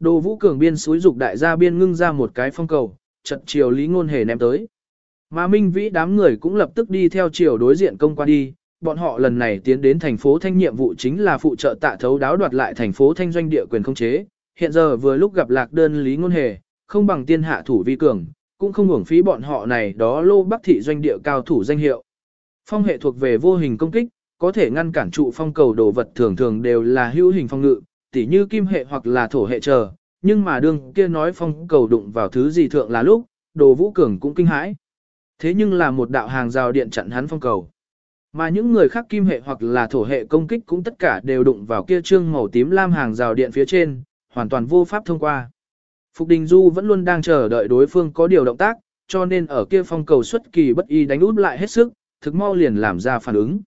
Đồ Vũ Cường biên suối dục đại gia biên ngưng ra một cái phong cầu, trận chiều Lý Ngôn Hề ném tới. Mà Minh Vĩ đám người cũng lập tức đi theo chiều đối diện công qua đi, bọn họ lần này tiến đến thành phố Thanh nhiệm vụ chính là phụ trợ tạ thấu đáo đoạt lại thành phố Thanh doanh địa quyền không chế. Hiện giờ vừa lúc gặp lạc đơn Lý Ngôn Hề, không bằng tiên hạ thủ vi cường, cũng không hưởng phí bọn họ này đó lô bắc thị doanh địa cao thủ danh hiệu. Phong hệ thuộc về vô hình công kích, có thể ngăn cản trụ phong cầu đồ vật thường thường đều là hữu hình phong ngự, tỉ như kim hệ hoặc là thổ hệ chờ, nhưng mà đương kia nói phong cầu đụng vào thứ gì thượng là lúc, đồ vũ cường cũng kinh hãi. Thế nhưng là một đạo hàng rào điện chặn hắn phong cầu. Mà những người khác kim hệ hoặc là thổ hệ công kích cũng tất cả đều đụng vào kia trương màu tím lam hàng rào điện phía trên, hoàn toàn vô pháp thông qua. Phục Đình Du vẫn luôn đang chờ đợi đối phương có điều động tác, cho nên ở kia phong cầu xuất kỳ bất y đánh út lại hết sức, thực mau liền làm ra phản ứng.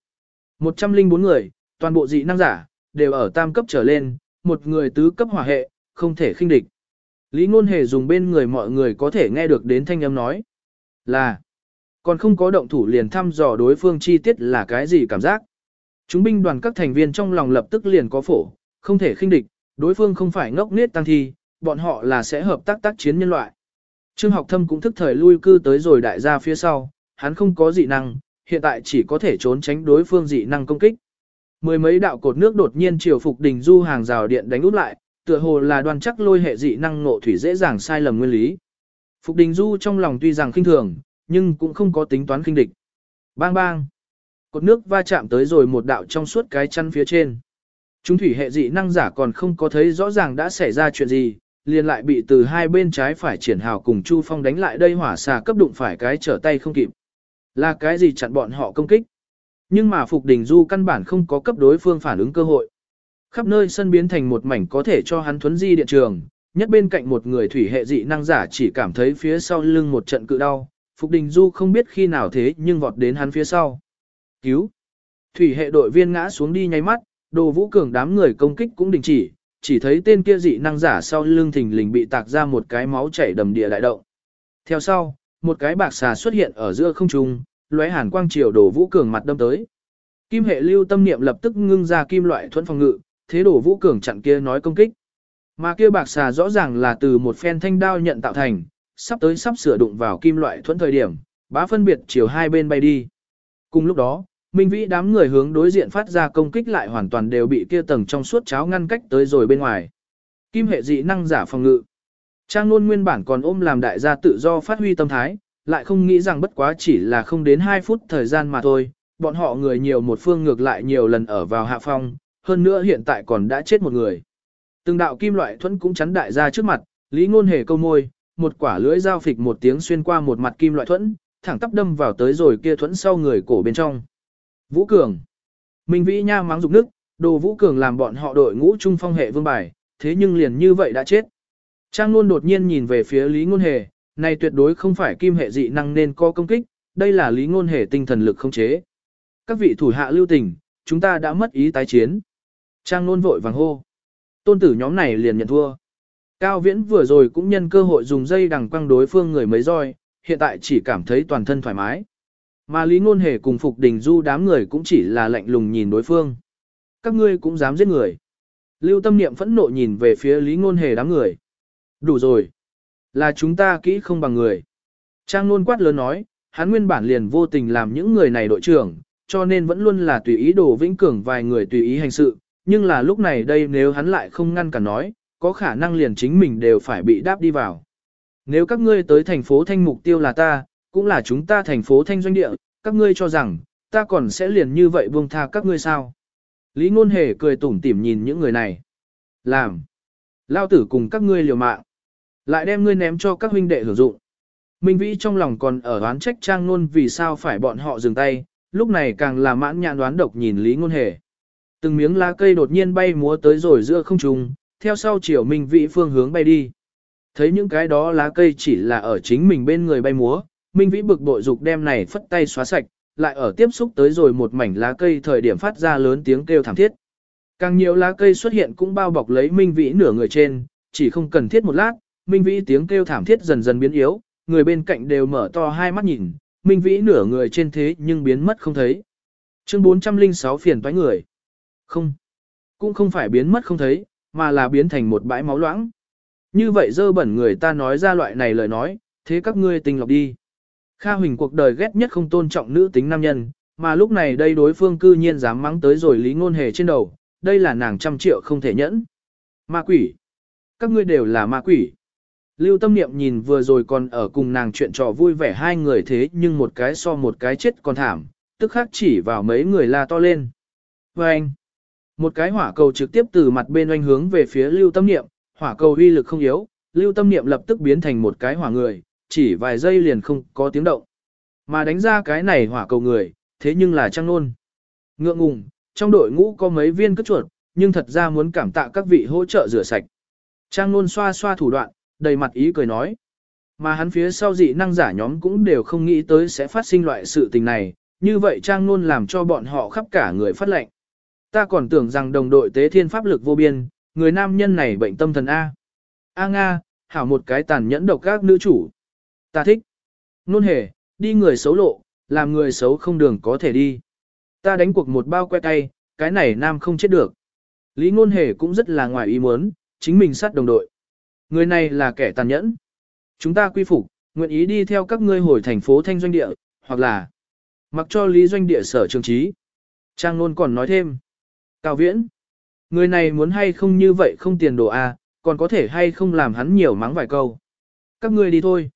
104 người, toàn bộ dị năng giả, đều ở tam cấp trở lên, một người tứ cấp hỏa hệ, không thể khinh địch. Lý Ngôn Hề dùng bên người mọi người có thể nghe được đến thanh âm nói. Là, còn không có động thủ liền thăm dò đối phương chi tiết là cái gì cảm giác. Chúng binh đoàn các thành viên trong lòng lập tức liền có phổ, không thể khinh địch, đối phương không phải ngốc nết tăng thi, bọn họ là sẽ hợp tác tác chiến nhân loại. Trương học thâm cũng thức thời lui cư tới rồi đại gia phía sau, hắn không có dị năng, hiện tại chỉ có thể trốn tránh đối phương dị năng công kích. Mười mấy đạo cột nước đột nhiên chiều phục đình du hàng rào điện đánh út lại, tựa hồ là đoan chắc lôi hệ dị năng nộ thủy dễ dàng sai lầm nguyên lý. Phục đình du trong lòng tuy rằng khinh thường, nhưng cũng không có tính toán khinh địch. Bang bang. Cột nước va chạm tới rồi một đạo trong suốt cái chăn phía trên. Chúng thủy hệ dị năng giả còn không có thấy rõ ràng đã xảy ra chuyện gì, liền lại bị từ hai bên trái phải triển hào cùng Chu Phong đánh lại đây hỏa xà cấp đụng phải cái trở tay không kịp. Là cái gì chặn bọn họ công kích? Nhưng mà Phục Đình Du căn bản không có cấp đối phương phản ứng cơ hội. Khắp nơi sân biến thành một mảnh có thể cho hắn thuấn di điện trường, nhất bên cạnh một người thủy hệ dị năng giả chỉ cảm thấy phía sau lưng một trận cự đau, Phục Đình Du không biết khi nào thế nhưng vọt đến hắn phía sau. Cứu! Thủy hệ đội viên ngã xuống đi nháy mắt, đồ vũ cường đám người công kích cũng đình chỉ, chỉ thấy tên kia dị năng giả sau lưng thình lình bị tạc ra một cái máu chảy đầm địa đại động. Theo sau, một cái bạc xà xuất hiện ở giữa không trung, lóe hàn quang chiều đổ vũ cường mặt đâm tới. Kim hệ lưu tâm niệm lập tức ngưng ra kim loại thuẫn phòng ngự, thế đổ vũ cường chặn kia nói công kích. Mà kia bạc xà rõ ràng là từ một phen thanh đao nhận tạo thành, sắp tới sắp sửa đụng vào kim loại thuẫn thời điểm, bá phân biệt chiều hai bên bay đi. Cùng lúc đó, Minh Vĩ đám người hướng đối diện phát ra công kích lại hoàn toàn đều bị kia tầng trong suốt cháo ngăn cách tới rồi bên ngoài. Kim hệ dị năng giả phòng ngự. Trang luôn nguyên bản còn ôm làm đại gia tự do phát huy tâm thái, lại không nghĩ rằng bất quá chỉ là không đến 2 phút thời gian mà thôi, bọn họ người nhiều một phương ngược lại nhiều lần ở vào hạ phong, hơn nữa hiện tại còn đã chết một người. Từng đạo kim loại thuẫn cũng chắn đại ra trước mặt, Lý Ngôn hề câu môi, một quả lưỡi dao phịch một tiếng xuyên qua một mặt kim loại thuẫn, thẳng tắp đâm vào tới rồi kia thuẫn sau người cổ bên trong. Vũ Cường. Minh Vĩ Nha mắng dục nước, đồ Vũ Cường làm bọn họ đội ngũ trung phong hệ vương bài, thế nhưng liền như vậy đã chết. Trang luôn đột nhiên nhìn về phía Lý Ngôn Hề, này tuyệt đối không phải kim hệ dị năng nên có công kích, đây là Lý Ngôn hệ tinh thần lực không chế. Các vị thủ hạ lưu tình, chúng ta đã mất ý tái chiến. Trang nôn vội vàng hô. Tôn tử nhóm này liền nhận thua. Cao Viễn vừa rồi cũng nhân cơ hội dùng dây đằng quăng đối phương người mấy roi, hiện tại chỉ cảm thấy toàn thân thoải mái. Mà Lý Ngôn Hề cùng Phục Đình Du đám người cũng chỉ là lạnh lùng nhìn đối phương. Các ngươi cũng dám giết người. Lưu Tâm Niệm phẫn nộ nhìn về phía Lý Ngôn Hề đám người. Đủ rồi. Là chúng ta kỹ không bằng người. Trang luôn quát lớn nói, hắn nguyên bản liền vô tình làm những người này đội trưởng, cho nên vẫn luôn là tùy ý đồ vĩnh cường vài người tùy ý hành sự, nhưng là lúc này đây nếu hắn lại không ngăn cả nói, có khả năng liền chính mình đều phải bị đáp đi vào. Nếu các ngươi tới thành phố Thanh mục tiêu là ta, cũng là chúng ta thành phố thanh doanh địa, các ngươi cho rằng, ta còn sẽ liền như vậy buông tha các ngươi sao? Lý Ngôn Hề cười tủm tỉm nhìn những người này. Làm. Lao tử cùng các ngươi liều mạng. Lại đem ngươi ném cho các huynh đệ hưởng dụng. Minh Vĩ trong lòng còn ở đoán trách Trang Nôn vì sao phải bọn họ dừng tay, lúc này càng là mãn nhãn đoán độc nhìn Lý Ngôn Hề. Từng miếng lá cây đột nhiên bay múa tới rồi giữa không trung, theo sau chiều Minh Vĩ phương hướng bay đi. Thấy những cái đó lá cây chỉ là ở chính mình bên người bay múa, Minh Vĩ bực bội dục đem này phất tay xóa sạch, lại ở tiếp xúc tới rồi một mảnh lá cây thời điểm phát ra lớn tiếng kêu thảm thiết. Càng nhiều lá cây xuất hiện cũng bao bọc lấy Minh Vĩ nửa người trên, chỉ không cần thiết một lát, Minh Vĩ tiếng kêu thảm thiết dần dần biến yếu, người bên cạnh đều mở to hai mắt nhìn, Minh Vĩ nửa người trên thế nhưng biến mất không thấy. Chương 406 phiền toái người. Không, cũng không phải biến mất không thấy, mà là biến thành một bãi máu loãng. Như vậy dơ bẩn người ta nói ra loại này lời nói, thế các ngươi tình lọc đi. Kha Huỳnh cuộc đời ghét nhất không tôn trọng nữ tính nam nhân, mà lúc này đây đối phương cư nhiên dám mắng tới rồi lý ngôn hề trên đầu, đây là nàng trăm triệu không thể nhẫn. Ma quỷ. Các ngươi đều là ma quỷ. Lưu tâm niệm nhìn vừa rồi còn ở cùng nàng chuyện trò vui vẻ hai người thế nhưng một cái so một cái chết còn thảm, tức khắc chỉ vào mấy người la to lên. Và anh, một cái hỏa cầu trực tiếp từ mặt bên oanh hướng về phía lưu tâm niệm, hỏa cầu uy lực không yếu, lưu tâm niệm lập tức biến thành một cái hỏa người, chỉ vài giây liền không có tiếng động. Mà đánh ra cái này hỏa cầu người, thế nhưng là trăng nôn. Ngượng ngùng, trong đội ngũ có mấy viên cất chuột, nhưng thật ra muốn cảm tạ các vị hỗ trợ rửa sạch. Trang nôn xoa xoa thủ đoạn, đầy mặt ý cười nói. Mà hắn phía sau dị năng giả nhóm cũng đều không nghĩ tới sẽ phát sinh loại sự tình này, như vậy Trang nôn làm cho bọn họ khắp cả người phát lệnh. Ta còn tưởng rằng đồng đội tế thiên pháp lực vô biên, người nam nhân này bệnh tâm thần A. A Nga, hảo một cái tàn nhẫn độc các nữ chủ. Ta thích. Nôn hề, đi người xấu lộ, làm người xấu không đường có thể đi. Ta đánh cuộc một bao que tay, cái này nam không chết được. Lý ngôn hề cũng rất là ngoài ý muốn, chính mình sát đồng đội. Người này là kẻ tàn nhẫn. Chúng ta quy phục, nguyện ý đi theo các ngươi hồi thành phố thanh doanh địa, hoặc là mặc cho lý doanh địa sở trường trí. Trang nôn còn nói thêm. Cao viễn. Người này muốn hay không như vậy không tiền đồ a, à, còn có thể hay không làm hắn nhiều mắng vài câu. Các ngươi đi thôi.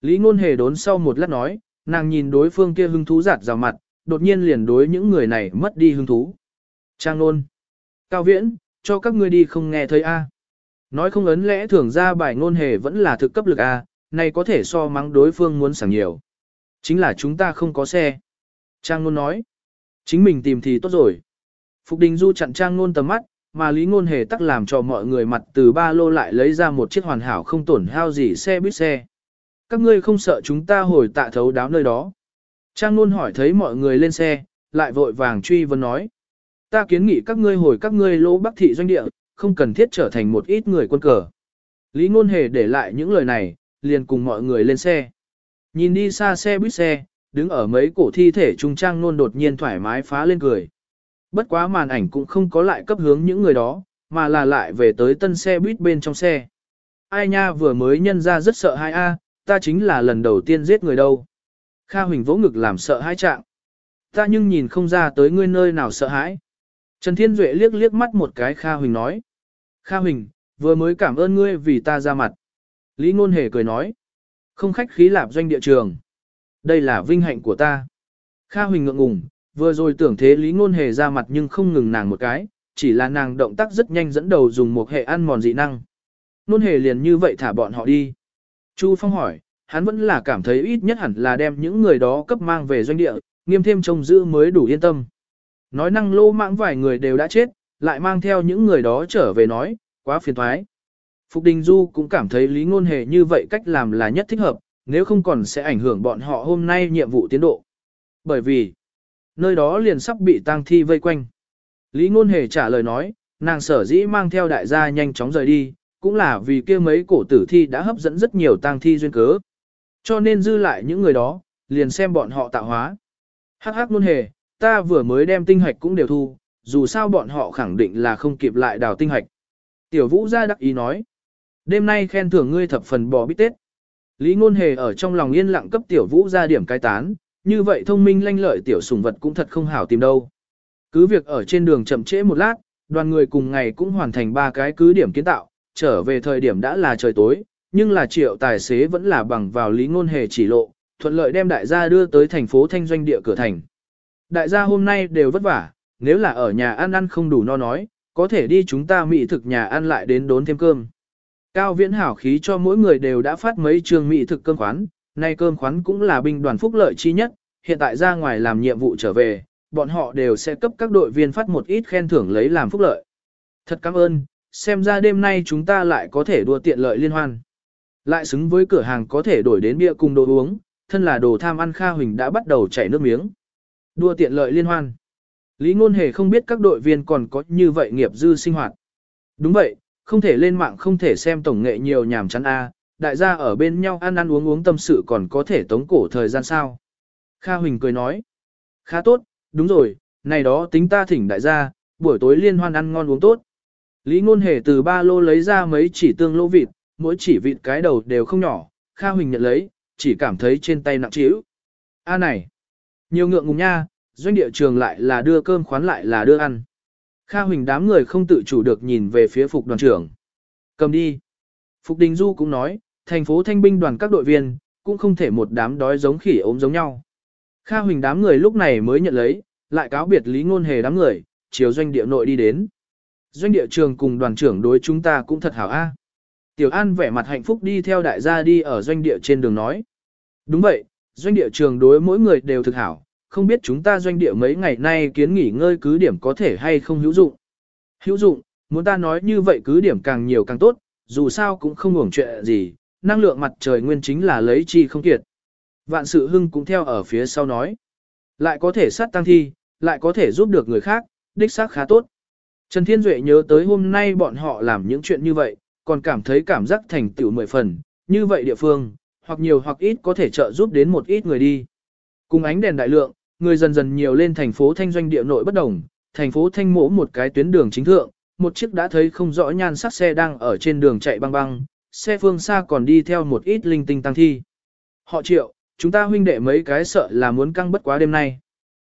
Lý ngôn hề đốn sau một lát nói, nàng nhìn đối phương kia hưng thú giạt rào mặt, đột nhiên liền đối những người này mất đi hứng thú. Trang nôn. Cao viễn, cho các ngươi đi không nghe thấy a. Nói không ấn lẽ thường ra bài ngôn hề vẫn là thực cấp lực a, này có thể so mắng đối phương muốn sảng nhiều. Chính là chúng ta không có xe. Trang ngôn nói. Chính mình tìm thì tốt rồi. Phục Đình Du chặn Trang ngôn tầm mắt, mà Lý Ngôn Hề tắc làm cho mọi người mặt từ ba lô lại lấy ra một chiếc hoàn hảo không tổn hao gì xe buýt xe. Các ngươi không sợ chúng ta hồi tạ thấu đáo nơi đó. Trang ngôn hỏi thấy mọi người lên xe, lại vội vàng truy vấn nói. Ta kiến nghị các ngươi hồi các ngươi lỗ bắc thị doanh địa, không cần thiết trở thành một ít người quân cờ. Lý ngôn hề để lại những lời này, liền cùng mọi người lên xe. Nhìn đi xa xe buýt xe, đứng ở mấy cổ thi thể trung trang nôn đột nhiên thoải mái phá lên cười. Bất quá màn ảnh cũng không có lại cấp hướng những người đó, mà là lại về tới tân xe buýt bên trong xe. Ai nha vừa mới nhân ra rất sợ hai a, ta chính là lần đầu tiên giết người đâu. Kha Huỳnh vỗ ngực làm sợ hai trạng. Ta nhưng nhìn không ra tới ngươi nơi nào sợ hãi. Trần Thiên Duệ liếc liếc mắt một cái Kha Huỳnh nói. Kha Huỳnh, vừa mới cảm ơn ngươi vì ta ra mặt. Lý Ngôn Hề cười nói. Không khách khí lạp doanh địa trường. Đây là vinh hạnh của ta. Kha Huỳnh ngượng ngùng, vừa rồi tưởng thế Lý Ngôn Hề ra mặt nhưng không ngừng nàng một cái, chỉ là nàng động tác rất nhanh dẫn đầu dùng một hệ ăn mòn dị năng. Ngôn Hề liền như vậy thả bọn họ đi. Chu Phong hỏi, hắn vẫn là cảm thấy ít nhất hẳn là đem những người đó cấp mang về doanh địa, nghiêm thêm trông giữ mới đủ yên tâm. Nói năng lô mạng vài người đều đã chết, lại mang theo những người đó trở về nói, quá phiền thoái. Phục Đình Du cũng cảm thấy lý ngôn hề như vậy cách làm là nhất thích hợp, nếu không còn sẽ ảnh hưởng bọn họ hôm nay nhiệm vụ tiến độ. Bởi vì, nơi đó liền sắp bị tang thi vây quanh. Lý ngôn hề trả lời nói, nàng sở dĩ mang theo đại gia nhanh chóng rời đi, cũng là vì kia mấy cổ tử thi đã hấp dẫn rất nhiều tang thi duyên cớ. Cho nên dư lại những người đó, liền xem bọn họ tạo hóa. Hắc hắc ngôn hề, ta vừa mới đem tinh hạch cũng đều thu, dù sao bọn họ khẳng định là không kịp lại đào tinh hạch. Tiểu vũ ra đắc ý nói. Đêm nay khen thưởng ngươi thập phần bò bít tết. Lý ngôn hề ở trong lòng yên lặng cấp tiểu vũ ra điểm cai tán, như vậy thông minh lanh lợi tiểu sùng vật cũng thật không hảo tìm đâu. Cứ việc ở trên đường chậm trễ một lát, đoàn người cùng ngày cũng hoàn thành ba cái cứ điểm kiến tạo, trở về thời điểm đã là trời tối, nhưng là triệu tài xế vẫn là bằng vào lý ngôn hề chỉ lộ, thuận lợi đem đại gia đưa tới thành phố thanh doanh địa cửa thành. Đại gia hôm nay đều vất vả, nếu là ở nhà ăn ăn không đủ no nói, có thể đi chúng ta mỹ thực nhà ăn lại đến đốn thêm cơm. Cao viễn hảo khí cho mỗi người đều đã phát mấy trường mỹ thực cơm khoán, nay cơm khoán cũng là binh đoàn phúc lợi chi nhất, hiện tại ra ngoài làm nhiệm vụ trở về, bọn họ đều sẽ cấp các đội viên phát một ít khen thưởng lấy làm phúc lợi. Thật cảm ơn, xem ra đêm nay chúng ta lại có thể đua tiện lợi liên hoan. Lại xứng với cửa hàng có thể đổi đến bia cùng đồ uống, thân là đồ tham ăn Kha Huỳnh đã bắt đầu chảy nước miếng. Đua tiện lợi liên hoan. Lý Ngôn Hề không biết các đội viên còn có như vậy nghiệp dư sinh hoạt. Đúng vậy, không thể lên mạng không thể xem tổng nghệ nhiều nhảm chán a, đại gia ở bên nhau ăn ăn uống uống tâm sự còn có thể tống cổ thời gian sao. Kha Huỳnh cười nói. Khá tốt, đúng rồi, này đó tính ta thỉnh đại gia, buổi tối liên hoan ăn ngon uống tốt. Lý Ngôn Hề từ ba lô lấy ra mấy chỉ tương lỗ vịt, mỗi chỉ vịt cái đầu đều không nhỏ, Kha Huỳnh nhận lấy, chỉ cảm thấy trên tay nặng trĩu. A này, nhiều ngượng ngùng nha, doanh địa trường lại là đưa cơm khoán lại là đưa ăn. Kha Huỳnh đám người không tự chủ được nhìn về phía phục đoàn trưởng. Cầm đi. Phục Đình Du cũng nói, thành phố thanh binh đoàn các đội viên, cũng không thể một đám đói giống khỉ ốm giống nhau. Kha Huỳnh đám người lúc này mới nhận lấy, lại cáo biệt Lý Ngôn Hề đám người, chiều doanh địa nội đi đến. Doanh địa trường cùng đoàn trưởng đối chúng ta cũng thật hảo a. Tiểu An vẻ mặt hạnh phúc đi theo đại gia đi ở doanh địa trên đường nói. Đúng vậy, doanh địa trường đối mỗi người đều thực hảo, không biết chúng ta doanh địa mấy ngày nay kiến nghỉ ngơi cứ điểm có thể hay không hữu dụng. Hữu dụng, muốn ta nói như vậy cứ điểm càng nhiều càng tốt, dù sao cũng không hưởng chuyện gì, năng lượng mặt trời nguyên chính là lấy chi không kiệt. Vạn sự hưng cũng theo ở phía sau nói. Lại có thể sát tăng thi, lại có thể giúp được người khác, đích xác khá tốt. Trần Thiên Duệ nhớ tới hôm nay bọn họ làm những chuyện như vậy, còn cảm thấy cảm giác thành tựu mười phần, như vậy địa phương, hoặc nhiều hoặc ít có thể trợ giúp đến một ít người đi. Cùng ánh đèn đại lượng, người dần dần nhiều lên thành phố Thanh doanh địa nội bất đồng, thành phố Thanh mỗ một cái tuyến đường chính thượng, một chiếc đã thấy không rõ nhan sắc xe đang ở trên đường chạy băng băng, xe phương xa còn đi theo một ít linh tinh tăng thi. Họ triệu, chúng ta huynh đệ mấy cái sợ là muốn căng bất quá đêm nay.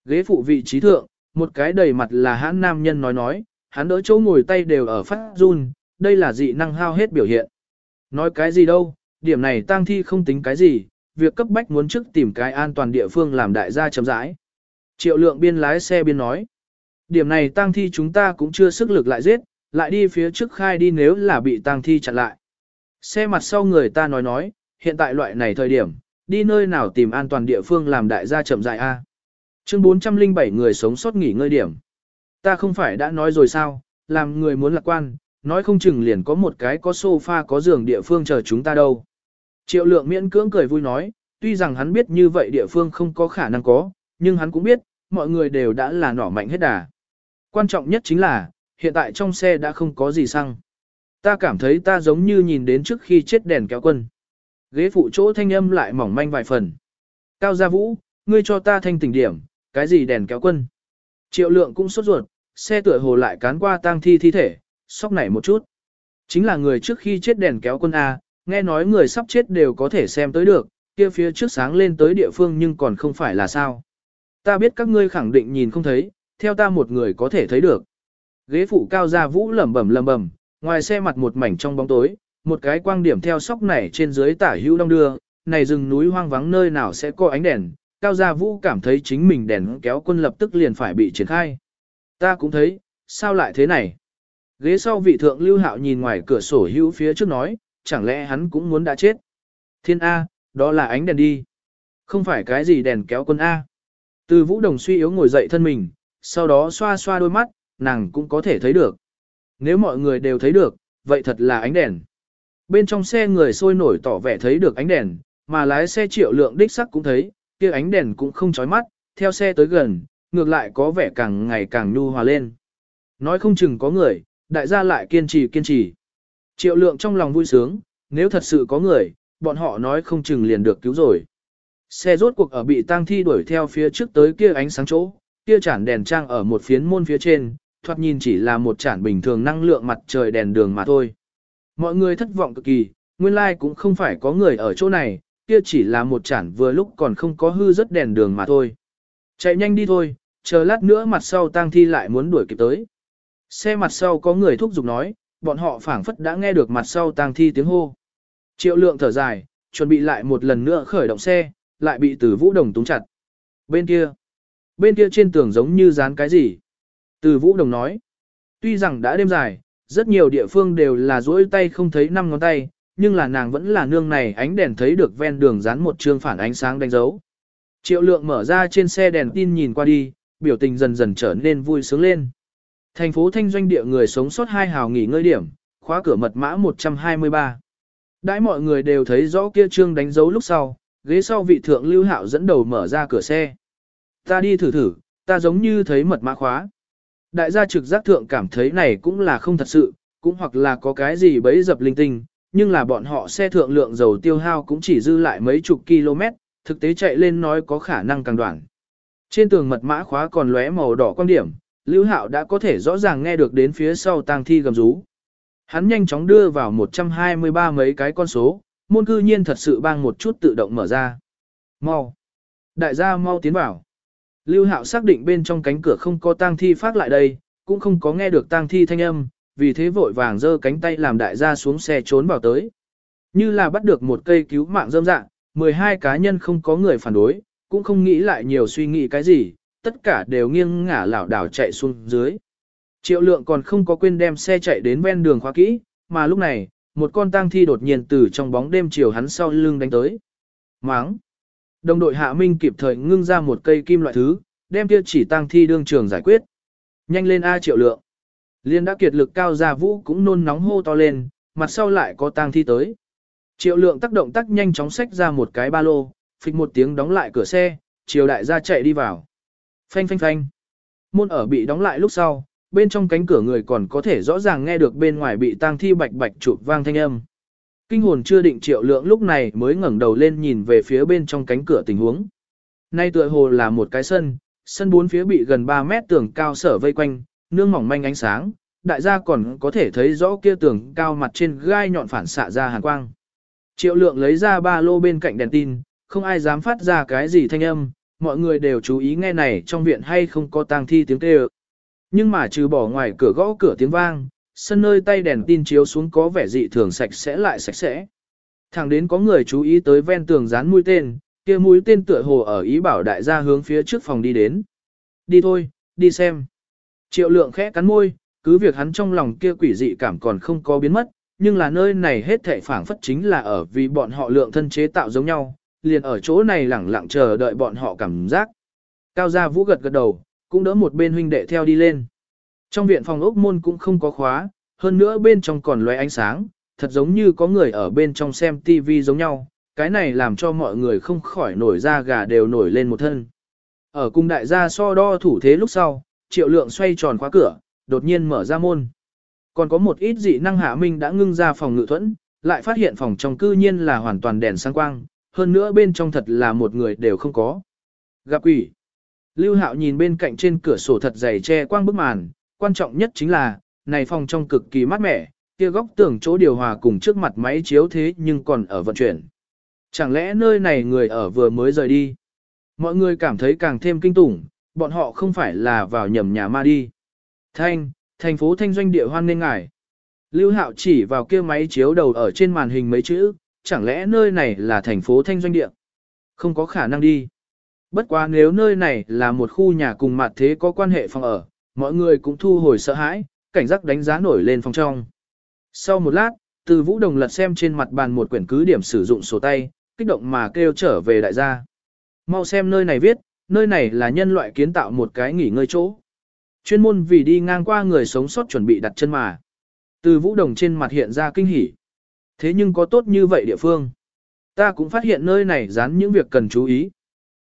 Ghế phụ vị trí thượng, một cái đầy mặt là hãn nam nhân nói nói, hắn đỡ chỗ ngồi tay đều ở phát run, đây là dị năng hao hết biểu hiện. Nói cái gì đâu, điểm này tang thi không tính cái gì, việc cấp bách muốn trước tìm cái an toàn địa phương làm đại gia chấm rãi. Triệu lượng biên lái xe biên nói, điểm này tang thi chúng ta cũng chưa sức lực lại giết, lại đi phía trước khai đi nếu là bị tang thi chặn lại. Xe mặt sau người ta nói nói, hiện tại loại này thời điểm, đi nơi nào tìm an toàn địa phương làm đại gia chậm dại a. Chương 407 người sống sót nghỉ ngơi điểm. Ta không phải đã nói rồi sao, làm người muốn lạc quan, nói không chừng liền có một cái có sofa có giường địa phương chờ chúng ta đâu. Triệu lượng miễn cưỡng cười vui nói, tuy rằng hắn biết như vậy địa phương không có khả năng có, nhưng hắn cũng biết, mọi người đều đã là nỏ mạnh hết đà. Quan trọng nhất chính là, hiện tại trong xe đã không có gì xăng. Ta cảm thấy ta giống như nhìn đến trước khi chết đèn kéo quân. Ghế phụ chỗ thanh âm lại mỏng manh vài phần. Cao gia vũ, ngươi cho ta thanh tỉnh điểm, cái gì đèn kéo quân. Triệu lượng cũng sốt ruột, xe tựa hồ lại cán qua tang thi thi thể, sóc nảy một chút. Chính là người trước khi chết đèn kéo quân A, nghe nói người sắp chết đều có thể xem tới được, kia phía trước sáng lên tới địa phương nhưng còn không phải là sao. Ta biết các ngươi khẳng định nhìn không thấy, theo ta một người có thể thấy được. Ghế phụ cao gia vũ lẩm bẩm lẩm bẩm, ngoài xe mặt một mảnh trong bóng tối, một cái quang điểm theo sóc nảy trên dưới tả hữu đông đưa, này rừng núi hoang vắng nơi nào sẽ có ánh đèn, cao gia vũ cảm thấy chính mình đèn kéo quân lập tức liền phải bị triển khai. Ta cũng thấy, sao lại thế này? Ghế sau vị thượng lưu hạo nhìn ngoài cửa sổ hữu phía trước nói, chẳng lẽ hắn cũng muốn đã chết? Thiên A, đó là ánh đèn đi. Không phải cái gì đèn kéo quân A. Từ vũ đồng suy yếu ngồi dậy thân mình, sau đó xoa xoa đôi mắt, nàng cũng có thể thấy được. Nếu mọi người đều thấy được, vậy thật là ánh đèn. Bên trong xe người sôi nổi tỏ vẻ thấy được ánh đèn, mà lái xe triệu lượng đích sắc cũng thấy, kia ánh đèn cũng không chói mắt, theo xe tới gần, ngược lại có vẻ càng ngày càng nhu hòa lên. Nói không chừng có người, đại gia lại kiên trì kiên trì. Triệu lượng trong lòng vui sướng, nếu thật sự có người, bọn họ nói không chừng liền được cứu rồi. Xe rốt cuộc ở bị tang thi đuổi theo phía trước tới kia ánh sáng chỗ, kia chản đèn trang ở một phiến môn phía trên, thoạt nhìn chỉ là một chản bình thường năng lượng mặt trời đèn đường mà thôi. Mọi người thất vọng cực kỳ, nguyên lai like cũng không phải có người ở chỗ này, kia chỉ là một chản vừa lúc còn không có hư rất đèn đường mà thôi. Chạy nhanh đi thôi, chờ lát nữa mặt sau tang thi lại muốn đuổi kịp tới. Xe mặt sau có người thúc giục nói, bọn họ phảng phất đã nghe được mặt sau tang thi tiếng hô. Triệu lượng thở dài, chuẩn bị lại một lần nữa khởi động xe, lại bị từ vũ đồng túng chặt. Bên kia, bên kia trên tường giống như dán cái gì. Từ vũ đồng nói, tuy rằng đã đêm dài, rất nhiều địa phương đều là duỗi tay không thấy năm ngón tay, nhưng là nàng vẫn là nương này ánh đèn thấy được ven đường dán một chương phản ánh sáng đánh dấu. Triệu lượng mở ra trên xe đèn tin nhìn qua đi, biểu tình dần dần trở nên vui sướng lên. Thành phố thanh doanh địa người sống sót hai hào nghỉ ngơi điểm, khóa cửa mật mã 123. Đãi mọi người đều thấy rõ kia trương đánh dấu lúc sau, ghế sau vị thượng lưu hạo dẫn đầu mở ra cửa xe. Ta đi thử thử, ta giống như thấy mật mã khóa. Đại gia trực giác thượng cảm thấy này cũng là không thật sự, cũng hoặc là có cái gì bấy dập linh tinh, nhưng là bọn họ xe thượng lượng dầu tiêu hao cũng chỉ dư lại mấy chục km, thực tế chạy lên nói có khả năng càng đoạn. Trên tường mật mã khóa còn lóe màu đỏ quan điểm, Lưu Hạo đã có thể rõ ràng nghe được đến phía sau tang thi gầm rú. hắn nhanh chóng đưa vào 123 mấy cái con số, môn cư nhiên thật sự bang một chút tự động mở ra. Mau! Đại gia mau tiến vào. Lưu Hạo xác định bên trong cánh cửa không có tang thi phát lại đây, cũng không có nghe được tang thi thanh âm, vì thế vội vàng giơ cánh tay làm đại gia xuống xe trốn vào tới. Như là bắt được một cây cứu mạng rơm dạng, 12 cá nhân không có người phản đối, cũng không nghĩ lại nhiều suy nghĩ cái gì, tất cả đều nghiêng ngả lảo đảo chạy xuống dưới. Triệu lượng còn không có quên đem xe chạy đến ven đường khóa kỹ, mà lúc này, một con tang thi đột nhiên từ trong bóng đêm chiều hắn sau lưng đánh tới. Máng! Đồng đội hạ minh kịp thời ngưng ra một cây kim loại thứ, đem kia chỉ tang thi đương trường giải quyết. Nhanh lên A triệu lượng! Liên đã kiệt lực cao ra vũ cũng nôn nóng hô to lên, mặt sau lại có tang thi tới. Triệu lượng tác động tác nhanh chóng xách ra một cái ba lô, phịch một tiếng đóng lại cửa xe, triều đại gia chạy đi vào. Phanh phanh phanh. Môn ở bị đóng lại lúc sau, bên trong cánh cửa người còn có thể rõ ràng nghe được bên ngoài bị tang thi bạch bạch chụp vang thanh âm. Kinh hồn chưa định triệu lượng lúc này mới ngẩng đầu lên nhìn về phía bên trong cánh cửa tình huống. Nay tựa hồ là một cái sân, sân bốn phía bị gần 3 mét tường cao sở vây quanh, nương mỏng manh ánh sáng, đại gia còn có thể thấy rõ kia tường cao mặt trên gai nhọn phản xạ ra hàn quang. Triệu lượng lấy ra ba lô bên cạnh đèn tin, không ai dám phát ra cái gì thanh âm, mọi người đều chú ý nghe này trong viện hay không có tang thi tiếng kêu. Nhưng mà trừ bỏ ngoài cửa gõ cửa tiếng vang, sân nơi tay đèn tin chiếu xuống có vẻ dị thường sạch sẽ lại sạch sẽ. Thẳng đến có người chú ý tới ven tường dán mũi tên, kia mũi tên tựa hồ ở ý bảo đại gia hướng phía trước phòng đi đến. Đi thôi, đi xem. Triệu lượng khẽ cắn môi, cứ việc hắn trong lòng kia quỷ dị cảm còn không có biến mất, nhưng là nơi này hết thệ phảng phất chính là ở vì bọn họ lượng thân chế tạo giống nhau, liền ở chỗ này lẳng lặng chờ đợi bọn họ cảm giác. Cao gia vũ gật gật đầu, cũng đỡ một bên huynh đệ theo đi lên. Trong viện phòng ốc môn cũng không có khóa, hơn nữa bên trong còn loé ánh sáng, thật giống như có người ở bên trong xem TV giống nhau, cái này làm cho mọi người không khỏi nổi da gà đều nổi lên một thân. Ở cung đại gia so đo thủ thế lúc sau, triệu lượng xoay tròn khóa cửa, đột nhiên mở ra môn. Còn có một ít dị năng hạ minh đã ngưng ra phòng ngự thuẫn, lại phát hiện phòng trong cư nhiên là hoàn toàn đèn sáng quang, hơn nữa bên trong thật là một người đều không có. Gặp quỷ. Lưu Hạo nhìn bên cạnh trên cửa sổ thật dày che quang bức màn, quan trọng nhất chính là, này phòng trong cực kỳ mát mẻ, kia góc tường chỗ điều hòa cùng trước mặt máy chiếu thế nhưng còn ở vận chuyển. Chẳng lẽ nơi này người ở vừa mới rời đi? Mọi người cảm thấy càng thêm kinh tủng, bọn họ không phải là vào nhầm nhà ma đi. Thanh, thành phố thanh doanh địa hoan nên ngải. Lưu Hạo chỉ vào kia máy chiếu đầu ở trên màn hình mấy chữ, chẳng lẽ nơi này là thành phố thanh doanh địa? Không có khả năng đi. Bất quá nếu nơi này là một khu nhà cùng mặt thế có quan hệ phòng ở, mọi người cũng thu hồi sợ hãi, cảnh giác đánh giá nổi lên phòng trong. Sau một lát, từ vũ đồng lật xem trên mặt bàn một quyển cứ điểm sử dụng sổ tay, kích động mà kêu trở về đại gia. Mau xem nơi này viết, nơi này là nhân loại kiến tạo một cái nghỉ ngơi chỗ. Chuyên môn vì đi ngang qua người sống sót chuẩn bị đặt chân mà. Từ vũ đồng trên mặt hiện ra kinh hỉ. Thế nhưng có tốt như vậy địa phương. Ta cũng phát hiện nơi này dán những việc cần chú ý.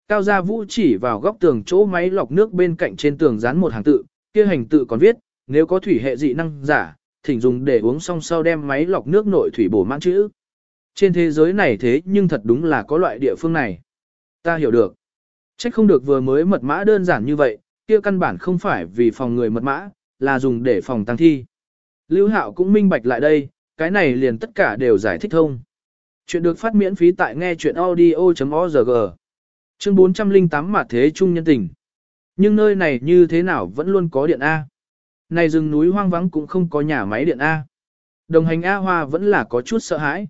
Cao gia vũ chỉ vào góc tường chỗ máy lọc nước bên cạnh trên tường dán một hàng tự, kia hành tự còn viết, nếu có thủy hệ dị năng giả, thỉnh dùng để uống xong sau đem máy lọc nước nội thủy bổ mãn chữ. Trên thế giới này thế nhưng thật đúng là có loại địa phương này. Ta hiểu được. Trách không được vừa mới mật mã đơn giản như vậy, kia căn bản không phải vì phòng người mật mã, là dùng để phòng tăng thi. Lưu Hạo cũng minh bạch lại đây, cái này liền tất cả đều giải thích thông. Chuyện được phát miễn phí tại nghe chuyện audio.org. Chương 408 mà thế trung nhân tình. Nhưng nơi này như thế nào vẫn luôn có điện A. Này rừng núi hoang vắng cũng không có nhà máy điện A. Đồng hành A Hoa vẫn là có chút sợ hãi.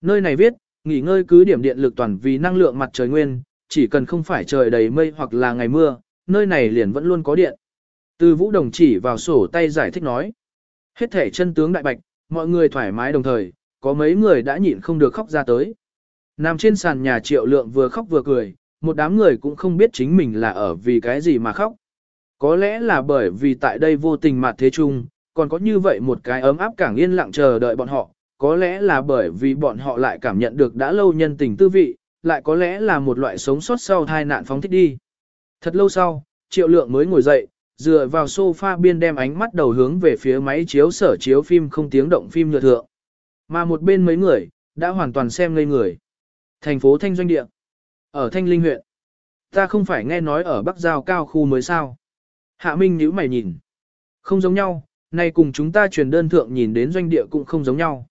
Nơi này viết, nghỉ ngơi cứ điểm điện lực toàn vì năng lượng mặt trời nguyên, chỉ cần không phải trời đầy mây hoặc là ngày mưa, nơi này liền vẫn luôn có điện. Từ vũ đồng chỉ vào sổ tay giải thích nói. Hết thể chân tướng đại bạch, mọi người thoải mái đồng thời, có mấy người đã nhịn không được khóc ra tới. Nằm trên sàn nhà triệu lượng vừa khóc vừa cười, một đám người cũng không biết chính mình là ở vì cái gì mà khóc. Có lẽ là bởi vì tại đây vô tình mặt thế chung, còn có như vậy một cái ấm áp cảng yên lặng chờ đợi bọn họ, có lẽ là bởi vì bọn họ lại cảm nhận được đã lâu nhân tình tư vị, lại có lẽ là một loại sống sót sau tai nạn phóng thích đi. Thật lâu sau, triệu lượng mới ngồi dậy, dựa vào sofa biên đem ánh mắt đầu hướng về phía máy chiếu sở chiếu phim không tiếng động phim nhựa thượng. Mà một bên mấy người, đã hoàn toàn xem ngây người. Thành phố Thanh Doanh Địa. Ở Thanh Linh huyện. Ta không phải nghe nói ở Bắc Giao cao khu mới sao. Hạ Minh nhíu mày nhìn. Không giống nhau, nay cùng chúng ta truyền đơn thượng nhìn đến doanh địa cũng không giống nhau.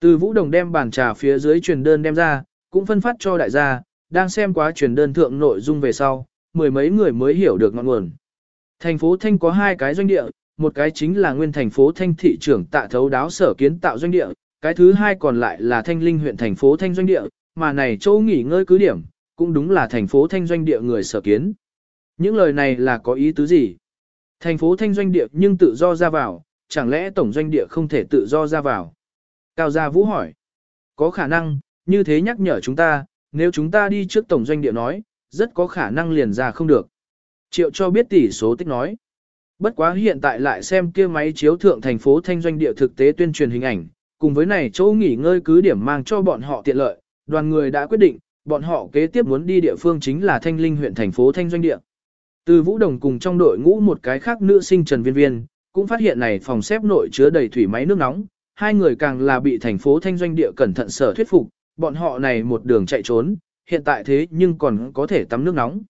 Từ Vũ Đồng đem bàn trà phía dưới truyền đơn đem ra, cũng phân phát cho đại gia, đang xem quá truyền đơn thượng nội dung về sau, mười mấy người mới hiểu được ngọn nguồn. Thành phố Thanh có hai cái doanh địa, một cái chính là nguyên thành phố Thanh thị trưởng tạ thấu đáo sở kiến tạo doanh địa, cái thứ hai còn lại là Thanh Linh huyện thành phố Thanh doanh địa, mà này chỗ nghỉ ngơi cứ điểm, cũng đúng là thành phố Thanh doanh địa người sở kiến. Những lời này là có ý tứ gì? Thành phố Thanh doanh địa nhưng tự do ra vào, chẳng lẽ tổng doanh địa không thể tự do ra vào? Cao Gia Vũ hỏi. Có khả năng, như thế nhắc nhở chúng ta, nếu chúng ta đi trước tổng doanh địa nói, rất có khả năng liền ra không được. Triệu cho biết tỷ số tích nói. Bất quá hiện tại lại xem kia máy chiếu thượng thành phố thanh doanh địa thực tế tuyên truyền hình ảnh, cùng với này chỗ nghỉ ngơi cứ điểm mang cho bọn họ tiện lợi, đoàn người đã quyết định, bọn họ kế tiếp muốn đi địa phương chính là thanh linh huyện thành phố thanh doanh địa. Từ Vũ Đồng cùng trong đội ngũ một cái khác nữ sinh Trần Viên Viên, cũng phát hiện này phòng xếp nội chứa đầy thủy máy nước nóng, hai người càng là bị thành phố thanh doanh địa cẩn thận sở thuyết phục, bọn họ này một đường chạy trốn, hiện tại thế nhưng còn có thể tắm nước nóng.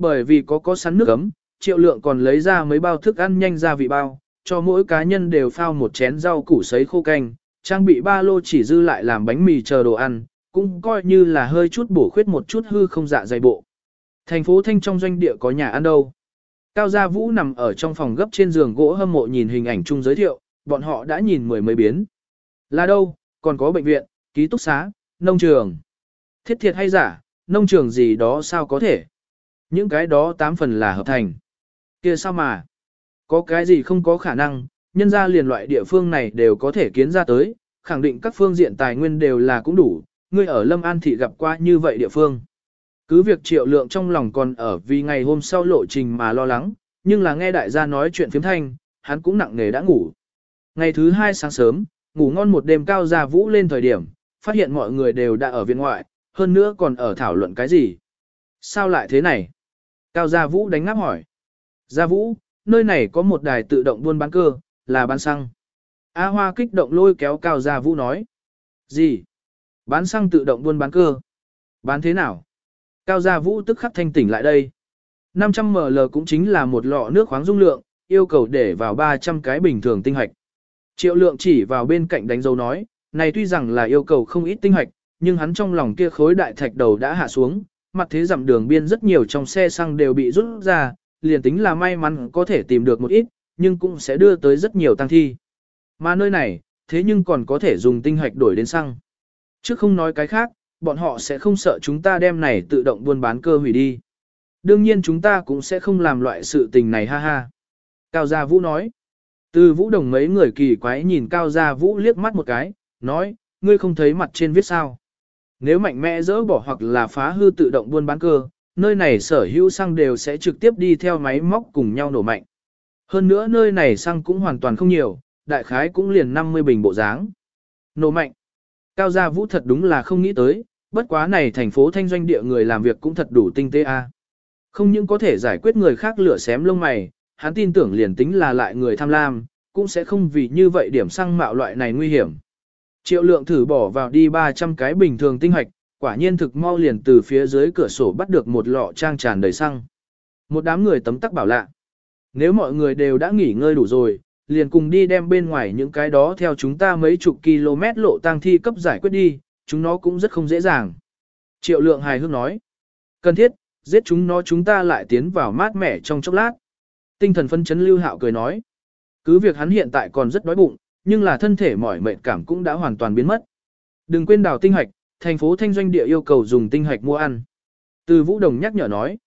Bởi vì có có sẵn nước ấm, triệu lượng còn lấy ra mấy bao thức ăn nhanh ra vị bao, cho mỗi cá nhân đều phao một chén rau củ sấy khô canh, trang bị ba lô chỉ dư lại làm bánh mì chờ đồ ăn, cũng coi như là hơi chút bổ khuyết một chút hư không dạ dày bộ. Thành phố Thanh trong doanh địa có nhà ăn đâu. Cao Gia Vũ nằm ở trong phòng gấp trên giường gỗ hâm mộ nhìn hình ảnh chung giới thiệu, bọn họ đã nhìn mười mấy biến. Là đâu, còn có bệnh viện, ký túc xá, nông trường. Thiết thiệt hay giả, nông trường gì đó sao có thể. Những cái đó tám phần là hợp thành. kia sao mà. Có cái gì không có khả năng, nhân ra liền loại địa phương này đều có thể kiến ra tới, khẳng định các phương diện tài nguyên đều là cũng đủ, ngươi ở Lâm An Thị gặp qua như vậy địa phương. Cứ việc triệu lượng trong lòng còn ở vì ngày hôm sau lộ trình mà lo lắng, nhưng là nghe đại gia nói chuyện phiếm thanh, hắn cũng nặng nề đã ngủ. Ngày thứ hai sáng sớm, ngủ ngon một đêm cao ra vũ lên thời điểm, phát hiện mọi người đều đã ở viện ngoại, hơn nữa còn ở thảo luận cái gì. Sao lại thế này? Cao Gia Vũ đánh ngáp hỏi. Gia Vũ, nơi này có một đài tự động buôn bán cơ, là bán xăng. A Hoa kích động lôi kéo Cao Gia Vũ nói. Gì? Bán xăng tự động buôn bán cơ. Bán thế nào? Cao Gia Vũ tức khắc thanh tỉnh lại đây. 500ml cũng chính là một lọ nước khoáng dung lượng, yêu cầu để vào 300 cái bình thường tinh hoạch. Triệu lượng chỉ vào bên cạnh đánh dấu nói, này tuy rằng là yêu cầu không ít tinh hoạch, nhưng hắn trong lòng kia khối đại thạch đầu đã hạ xuống, mặt thế dặm đường biên rất nhiều trong xe xăng đều bị rút ra, liền tính là may mắn có thể tìm được một ít, nhưng cũng sẽ đưa tới rất nhiều tăng thi. Mà nơi này, thế nhưng còn có thể dùng tinh hoạch đổi đến xăng. Chứ không nói cái khác, bọn họ sẽ không sợ chúng ta đem này tự động buôn bán cơ hủy đi. Đương nhiên chúng ta cũng sẽ không làm loại sự tình này ha ha. Cao Gia Vũ nói. Từ Vũ Đồng mấy người kỳ quái nhìn Cao Gia Vũ liếc mắt một cái, nói, ngươi không thấy mặt trên viết sao. Nếu mạnh mẽ dỡ bỏ hoặc là phá hư tự động buôn bán cơ, nơi này sở hữu xăng đều sẽ trực tiếp đi theo máy móc cùng nhau nổ mạnh. Hơn nữa nơi này xăng cũng hoàn toàn không nhiều, đại khái cũng liền 50 bình bộ dáng. Nổ mạnh. Cao Gia Vũ thật đúng là không nghĩ tới, bất quá này thành phố thanh doanh địa người làm việc cũng thật đủ tinh tế a. Không những có thể giải quyết người khác lửa xém lông mày, hắn tin tưởng liền tính là lại người tham lam, cũng sẽ không vì như vậy điểm xăng mạo loại này nguy hiểm. Triệu lượng thử bỏ vào đi 300 cái bình thường tinh hoạch, quả nhiên thực mau liền từ phía dưới cửa sổ bắt được một lọ trang tràn đầy xăng. Một đám người tấm tắc bảo lạ. Nếu mọi người đều đã nghỉ ngơi đủ rồi, liền cùng đi đem bên ngoài những cái đó theo chúng ta mấy chục km lộ tang thi cấp giải quyết đi, chúng nó cũng rất không dễ dàng. Triệu lượng hài hước nói. Cần thiết, giết chúng nó chúng ta lại tiến vào mát mẻ trong chốc lát. Tinh thần phân chấn lưu hạo cười nói. Cứ việc hắn hiện tại còn rất đói bụng, nhưng là thân thể mỏi mệt cảm cũng đã hoàn toàn biến mất. Đừng quên đào tinh hạch, thành phố thanh doanh địa yêu cầu dùng tinh hạch mua ăn. Từ Vũ Đồng nhắc nhở nói.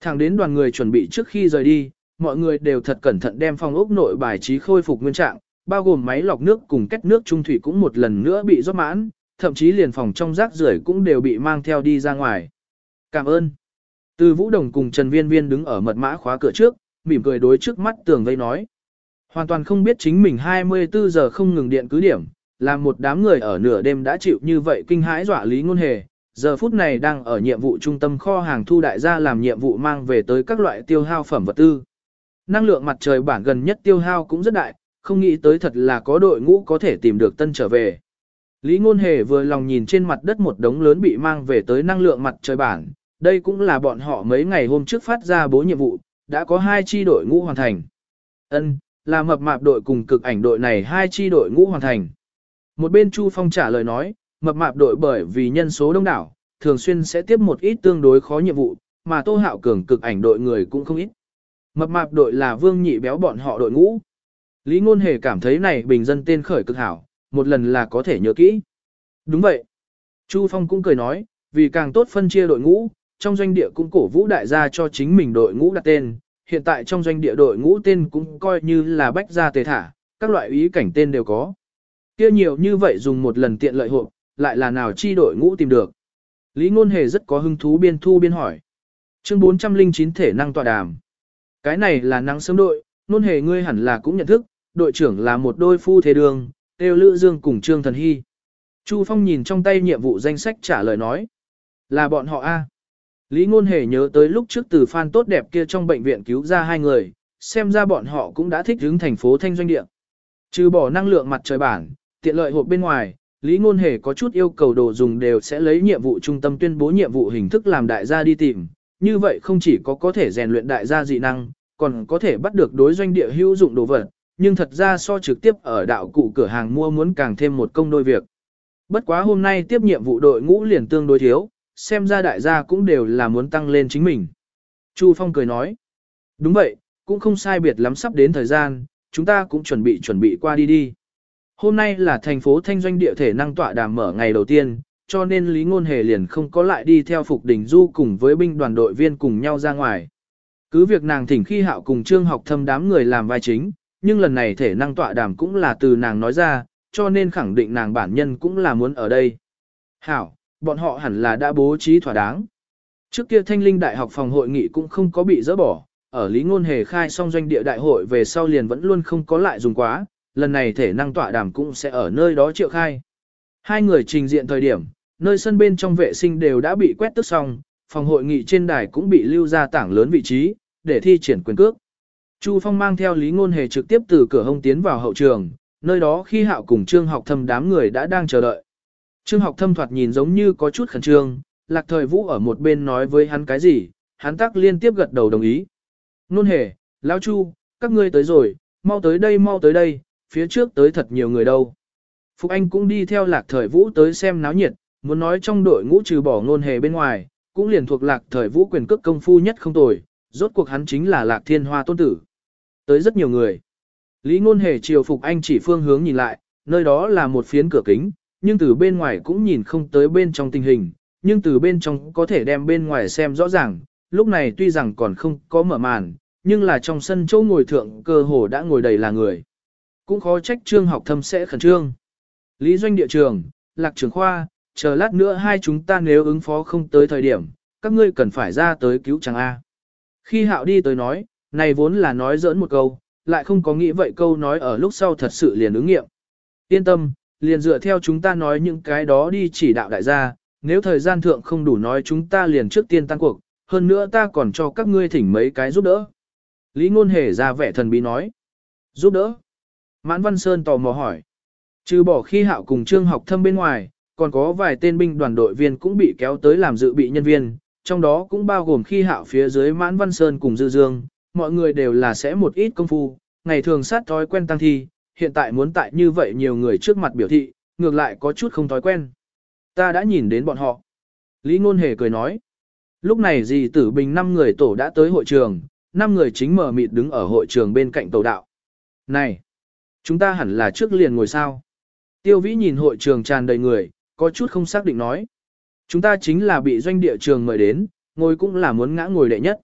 Thẳng đến đoàn người chuẩn bị trước khi rời đi, mọi người đều thật cẩn thận đem phòng ốc nội bài trí khôi phục nguyên trạng, bao gồm máy lọc nước cùng cách nước trung thủy cũng một lần nữa bị rót mãn, thậm chí liền phòng trong rác rưởi cũng đều bị mang theo đi ra ngoài. Cảm ơn. Từ Vũ Đồng cùng Trần Viên Viên đứng ở mật mã khóa cửa trước, mỉm cười đối trước mắt tường vây nói. Hoàn toàn không biết chính mình 24 giờ không ngừng điện cứ điểm, làm một đám người ở nửa đêm đã chịu như vậy kinh hãi dọa lý ngôn hề, giờ phút này đang ở nhiệm vụ trung tâm kho hàng thu đại gia làm nhiệm vụ mang về tới các loại tiêu hao phẩm vật tư. Năng lượng mặt trời bản gần nhất tiêu hao cũng rất đại, không nghĩ tới thật là có đội ngũ có thể tìm được tân trở về. Lý Ngôn Hề vừa lòng nhìn trên mặt đất một đống lớn bị mang về tới năng lượng mặt trời bản, đây cũng là bọn họ mấy ngày hôm trước phát ra bố nhiệm vụ, đã có hai chi đội ngũ hoàn thành. Ân, là mập mạp đội cùng cực ảnh đội này hai chi đội ngũ hoàn thành. Một bên Chu Phong trả lời nói, mập mạp đội bởi vì nhân số đông đảo, thường xuyên sẽ tiếp một ít tương đối khó nhiệm vụ, mà Tô Hạo Cường cực ảnh đội người cũng không ít. Mập mạp đội là Vương Nhị béo bọn họ đội ngũ. Lý Ngôn Hề cảm thấy này bình dân tên khởi cực hảo, một lần là có thể nhớ kỹ. Đúng vậy. Chu Phong cũng cười nói, vì càng tốt phân chia đội ngũ, trong doanh địa cũng cổ vũ đại gia cho chính mình đội ngũ đặt tên. Hiện tại trong doanh địa đội ngũ tên cũng coi như là bách gia tề thả, các loại ý cảnh tên đều có. kia nhiều như vậy dùng một lần tiện lợi hộp, lại là nào chi đội ngũ tìm được. Lý Ngôn Hề rất có hứng thú biên thu biên hỏi. Chương 409 thể năng tọa đàm. Cái này là năng sớm đội, Ngôn Hề ngươi hẳn là cũng nhận thức, đội trưởng là một đôi phu thế đường, Têu Lữ Dương cùng Trương Thần Hy. Chu Phong nhìn trong tay nhiệm vụ danh sách trả lời nói. Là bọn họ A. Lý Ngôn Hề nhớ tới lúc trước từ phan tốt đẹp kia trong bệnh viện cứu ra hai người, xem ra bọn họ cũng đã thích hướng thành phố thanh doanh địa. Trừ bỏ năng lượng mặt trời bản, tiện lợi hộp bên ngoài, Lý Ngôn Hề có chút yêu cầu đồ dùng đều sẽ lấy nhiệm vụ trung tâm tuyên bố nhiệm vụ hình thức làm đại gia đi tìm. Như vậy không chỉ có có thể rèn luyện đại gia dị năng, còn có thể bắt được đối doanh địa hữu dụng đồ vật, nhưng thật ra so trực tiếp ở đạo cụ cửa hàng mua muốn càng thêm một công đôi việc. Bất quá hôm nay tiếp nhiệm vụ đội ngũ liền tương đối thiếu, xem ra đại gia cũng đều là muốn tăng lên chính mình. Chu Phong cười nói, đúng vậy, cũng không sai biệt lắm sắp đến thời gian, chúng ta cũng chuẩn bị chuẩn bị qua đi đi. Hôm nay là thành phố thanh doanh địa thể năng tọa đàm mở ngày đầu tiên, cho nên Lý Ngôn Hề liền không có lại đi theo Phục Đình Du cùng với binh đoàn đội viên cùng nhau ra ngoài. Cứ việc nàng thỉnh khi hạo cùng trương học thâm đám người làm vai chính, nhưng lần này thể năng tọa đàm cũng là từ nàng nói ra, cho nên khẳng định nàng bản nhân cũng là muốn ở đây. Hảo, bọn họ hẳn là đã bố trí thỏa đáng. Trước kia thanh linh đại học phòng hội nghị cũng không có bị dỡ bỏ, ở Lý Ngôn Hề khai xong doanh địa đại hội về sau liền vẫn luôn không có lại dùng quá, lần này thể năng tọa đàm cũng sẽ ở nơi đó triệu khai. Hai người trình diện thời điểm, nơi sân bên trong vệ sinh đều đã bị quét tước xong, phòng hội nghị trên đài cũng bị lưu ra tảng lớn vị trí, để thi triển quyền cước. Chu Phong mang theo Lý Ngôn Hề trực tiếp từ cửa hông tiến vào hậu trường, nơi đó khi hạo cùng Trương học thâm đám người đã đang chờ đợi. Trương học thâm thoạt nhìn giống như có chút khẩn trương, lạc thời vũ ở một bên nói với hắn cái gì, hắn tắc liên tiếp gật đầu đồng ý. Nôn Hề, Lão Chu, các ngươi tới rồi, mau tới đây mau tới đây, phía trước tới thật nhiều người đâu. Phục Anh cũng đi theo lạc thời vũ tới xem náo nhiệt, muốn nói trong đội ngũ trừ bỏ ngôn hề bên ngoài, cũng liền thuộc lạc thời vũ quyền cước công phu nhất không tồi, rốt cuộc hắn chính là lạc thiên hoa tôn tử. Tới rất nhiều người. Lý ngôn hề chiều Phục Anh chỉ phương hướng nhìn lại, nơi đó là một phiến cửa kính, nhưng từ bên ngoài cũng nhìn không tới bên trong tình hình, nhưng từ bên trong có thể đem bên ngoài xem rõ ràng, lúc này tuy rằng còn không có mở màn, nhưng là trong sân chỗ ngồi thượng cơ hồ đã ngồi đầy là người. Cũng khó trách trương học thâm sẽ khẩn trương. Lý doanh địa trường, lạc trường khoa, chờ lát nữa hai chúng ta nếu ứng phó không tới thời điểm, các ngươi cần phải ra tới cứu chàng A. Khi hạo đi tới nói, này vốn là nói giỡn một câu, lại không có nghĩ vậy câu nói ở lúc sau thật sự liền ứng nghiệm. Yên tâm, liền dựa theo chúng ta nói những cái đó đi chỉ đạo đại gia, nếu thời gian thượng không đủ nói chúng ta liền trước tiên tăng cuộc, hơn nữa ta còn cho các ngươi thỉnh mấy cái giúp đỡ. Lý ngôn hề ra vẻ thần bí nói. Giúp đỡ. Mãn Văn Sơn tò mò hỏi. Trừ bỏ khi hạo cùng trương học thâm bên ngoài, còn có vài tên binh đoàn đội viên cũng bị kéo tới làm dự bị nhân viên, trong đó cũng bao gồm khi hạo phía dưới Mãn Văn Sơn cùng Dư Dương, mọi người đều là sẽ một ít công phu, ngày thường sát thói quen tăng thi, hiện tại muốn tại như vậy nhiều người trước mặt biểu thị, ngược lại có chút không thói quen. Ta đã nhìn đến bọn họ. Lý Ngôn Hề cười nói. Lúc này dì tử bình 5 người tổ đã tới hội trường, 5 người chính mở mịt đứng ở hội trường bên cạnh tổ đạo. Này! Chúng ta hẳn là trước liền ngồi sao. Tiêu vĩ nhìn hội trường tràn đầy người, có chút không xác định nói. Chúng ta chính là bị doanh địa trường mời đến, ngồi cũng là muốn ngã ngồi đệ nhất.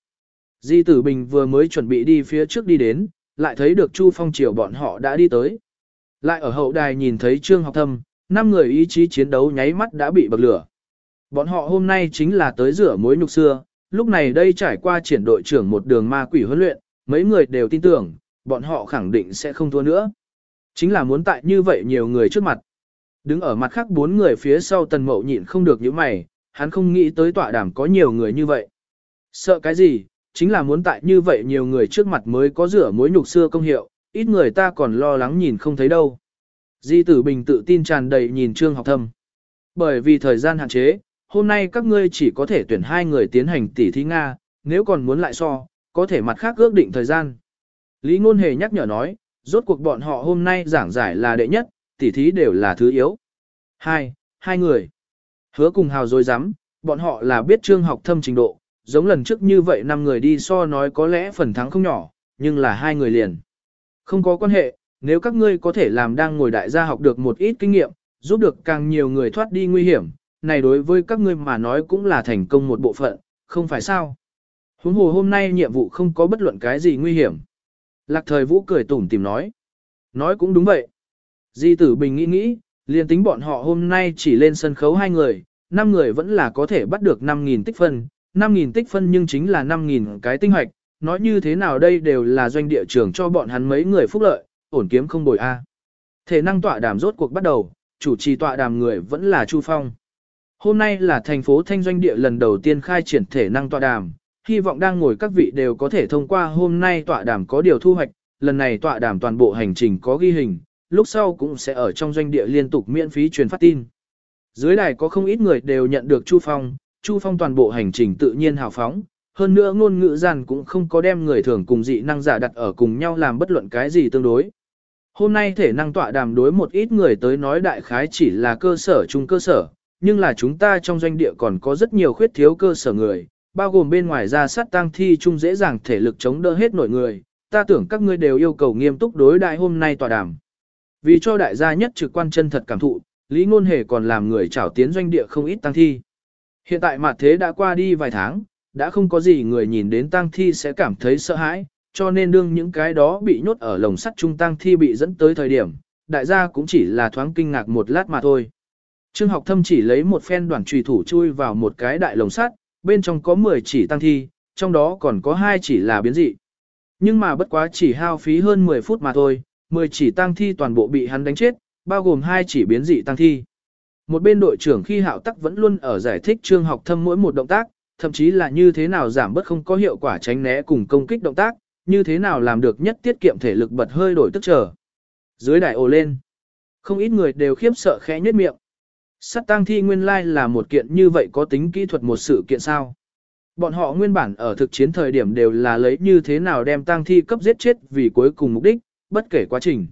Di Tử Bình vừa mới chuẩn bị đi phía trước đi đến, lại thấy được Chu Phong Triều bọn họ đã đi tới. Lại ở hậu đài nhìn thấy Trương Học Thâm, năm người ý chí chiến đấu nháy mắt đã bị bậc lửa. Bọn họ hôm nay chính là tới rửa mối nhục xưa, lúc này đây trải qua triển đội trưởng một đường ma quỷ huấn luyện, mấy người đều tin tưởng, bọn họ khẳng định sẽ không thua nữa. Chính là muốn tại như vậy nhiều người trước mặt. Đứng ở mặt khác bốn người phía sau tần mậu nhịn không được những mày, hắn không nghĩ tới tọa đàm có nhiều người như vậy. Sợ cái gì, chính là muốn tại như vậy nhiều người trước mặt mới có rửa mối nhục xưa công hiệu, ít người ta còn lo lắng nhìn không thấy đâu. Di tử bình tự tin tràn đầy nhìn trương học thâm. Bởi vì thời gian hạn chế, hôm nay các ngươi chỉ có thể tuyển hai người tiến hành tỉ thí Nga, nếu còn muốn lại so, có thể mặt khác ước định thời gian. Lý Ngôn Hề nhắc nhở nói, Rốt cuộc bọn họ hôm nay giảng giải là đệ nhất, tỉ thí đều là thứ yếu. Hai, hai người. Hứa cùng hào dối rắm bọn họ là biết trương học thâm trình độ, giống lần trước như vậy năm người đi so nói có lẽ phần thắng không nhỏ, nhưng là hai người liền. Không có quan hệ, nếu các ngươi có thể làm đang ngồi đại gia học được một ít kinh nghiệm, giúp được càng nhiều người thoát đi nguy hiểm, này đối với các ngươi mà nói cũng là thành công một bộ phận, không phải sao. Huống hồ hôm nay nhiệm vụ không có bất luận cái gì nguy hiểm. Lạc thời vũ cười tủm tìm nói. Nói cũng đúng vậy. Di tử bình nghĩ nghĩ, liền tính bọn họ hôm nay chỉ lên sân khấu hai người, năm người vẫn là có thể bắt được 5.000 tích phân, 5.000 tích phân nhưng chính là 5.000 cái tinh hoạch, nói như thế nào đây đều là doanh địa trường cho bọn hắn mấy người phúc lợi, ổn kiếm không bồi A. Thể năng tọa đàm rốt cuộc bắt đầu, chủ trì tọa đàm người vẫn là Chu Phong. Hôm nay là thành phố Thanh Doanh Địa lần đầu tiên khai triển thể năng tọa đàm, hy vọng đang ngồi các vị đều có thể thông qua hôm nay tọa đàm có điều thu hoạch, lần này tọa đàm toàn bộ hành trình có ghi hình, lúc sau cũng sẽ ở trong doanh địa liên tục miễn phí truyền phát tin. Dưới đài có không ít người đều nhận được Chu Phong, Chu Phong toàn bộ hành trình tự nhiên hào phóng, hơn nữa ngôn ngữ gian cũng không có đem người thường cùng dị năng giả đặt ở cùng nhau làm bất luận cái gì tương đối. Hôm nay thể năng tọa đàm đối một ít người tới nói đại khái chỉ là cơ sở chung cơ sở, nhưng là chúng ta trong doanh địa còn có rất nhiều khuyết thiếu cơ sở người, bao gồm bên ngoài ra sát tang thi chung dễ dàng thể lực chống đỡ hết nổi người, ta tưởng các ngươi đều yêu cầu nghiêm túc đối đại hôm nay tọa đàm. Vì cho đại gia nhất trực quan chân thật cảm thụ, Lý Ngôn Hề còn làm người trảo tiến doanh địa không ít tăng thi. Hiện tại mặt thế đã qua đi vài tháng, đã không có gì người nhìn đến tang thi sẽ cảm thấy sợ hãi, cho nên đương những cái đó bị nhốt ở lồng sắt trung tang thi bị dẫn tới thời điểm, đại gia cũng chỉ là thoáng kinh ngạc một lát mà thôi. Trương học thâm chỉ lấy một phen đoạn trùy thủ chui vào một cái đại lồng sắt, bên trong có 10 chỉ tăng thi, trong đó còn có hai chỉ là biến dị. Nhưng mà bất quá chỉ hao phí hơn 10 phút mà thôi, 10 chỉ tăng thi toàn bộ bị hắn đánh chết, bao gồm hai chỉ biến dị tăng thi. Một bên đội trưởng khi hạo tắc vẫn luôn ở giải thích trương học thâm mỗi một động tác, thậm chí là như thế nào giảm bớt không có hiệu quả tránh né cùng công kích động tác, như thế nào làm được nhất tiết kiệm thể lực bật hơi đổi tức trở. Dưới đại ồ lên, không ít người đều khiếp sợ khẽ nhếch miệng. Sát tang thi nguyên lai là một kiện như vậy có tính kỹ thuật một sự kiện sao. Bọn họ nguyên bản ở thực chiến thời điểm đều là lấy như thế nào đem tang thi cấp giết chết vì cuối cùng mục đích, bất kể quá trình.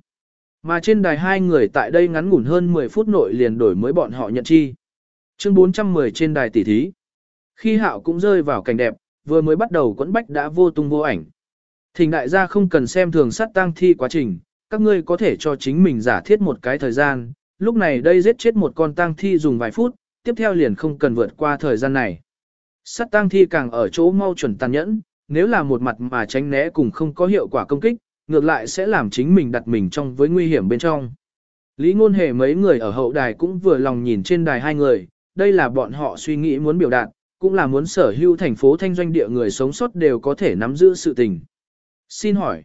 Mà trên đài hai người tại đây ngắn ngủn hơn 10 phút nội liền đổi mới bọn họ nhận chi. Chương 410 trên đài tỷ thí. Khi hạo cũng rơi vào cảnh đẹp, vừa mới bắt đầu quẫn bách đã vô tung vô ảnh. Thỉnh đại gia không cần xem thường sát tang thi quá trình, các ngươi có thể cho chính mình giả thiết một cái thời gian, lúc này đây giết chết một con tang thi dùng vài phút, tiếp theo liền không cần vượt qua thời gian này. Sát tang thi càng ở chỗ mau chuẩn tàn nhẫn, nếu là một mặt mà tránh né cùng không có hiệu quả công kích, ngược lại sẽ làm chính mình đặt mình trong với nguy hiểm bên trong. Lý ngôn hề mấy người ở hậu đài cũng vừa lòng nhìn trên đài hai người, đây là bọn họ suy nghĩ muốn biểu đạt, cũng là muốn sở hữu thành phố thanh doanh địa người sống sót đều có thể nắm giữ sự tình. Xin hỏi,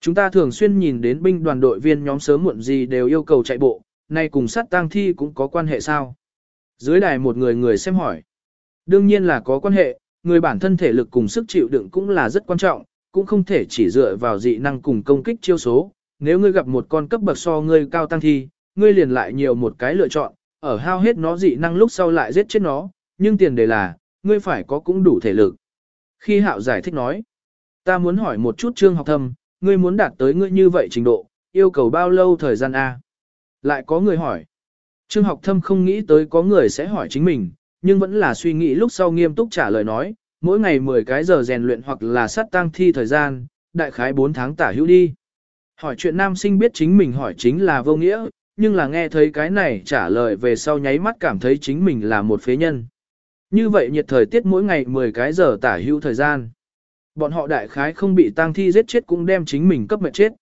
chúng ta thường xuyên nhìn đến binh đoàn đội viên nhóm sớm muộn gì đều yêu cầu chạy bộ, nay cùng sát tang thi cũng có quan hệ sao? Dưới đài một người người xem hỏi. Đương nhiên là có quan hệ, người bản thân thể lực cùng sức chịu đựng cũng là rất quan trọng, cũng không thể chỉ dựa vào dị năng cùng công kích chiêu số. Nếu ngươi gặp một con cấp bậc so ngươi cao tăng thi, ngươi liền lại nhiều một cái lựa chọn, ở hao hết nó dị năng lúc sau lại giết chết nó, nhưng tiền đề là, ngươi phải có cũng đủ thể lực. Khi hạo giải thích nói, ta muốn hỏi một chút trương học thâm, ngươi muốn đạt tới ngươi như vậy trình độ, yêu cầu bao lâu thời gian A? Lại có người hỏi, trương học thâm không nghĩ tới có người sẽ hỏi chính mình, nhưng vẫn là suy nghĩ lúc sau nghiêm túc trả lời nói, mỗi ngày 10 cái giờ rèn luyện hoặc là sát tăng thi thời gian, đại khái 4 tháng tả hữu đi. Hỏi chuyện nam sinh biết chính mình hỏi chính là vô nghĩa, nhưng là nghe thấy cái này trả lời về sau nháy mắt cảm thấy chính mình là một phế nhân. Như vậy nhiệt thời tiết mỗi ngày 10 cái giờ tả hữu thời gian. Bọn họ đại khái không bị tang thi giết chết cũng đem chính mình cấp mệt chết.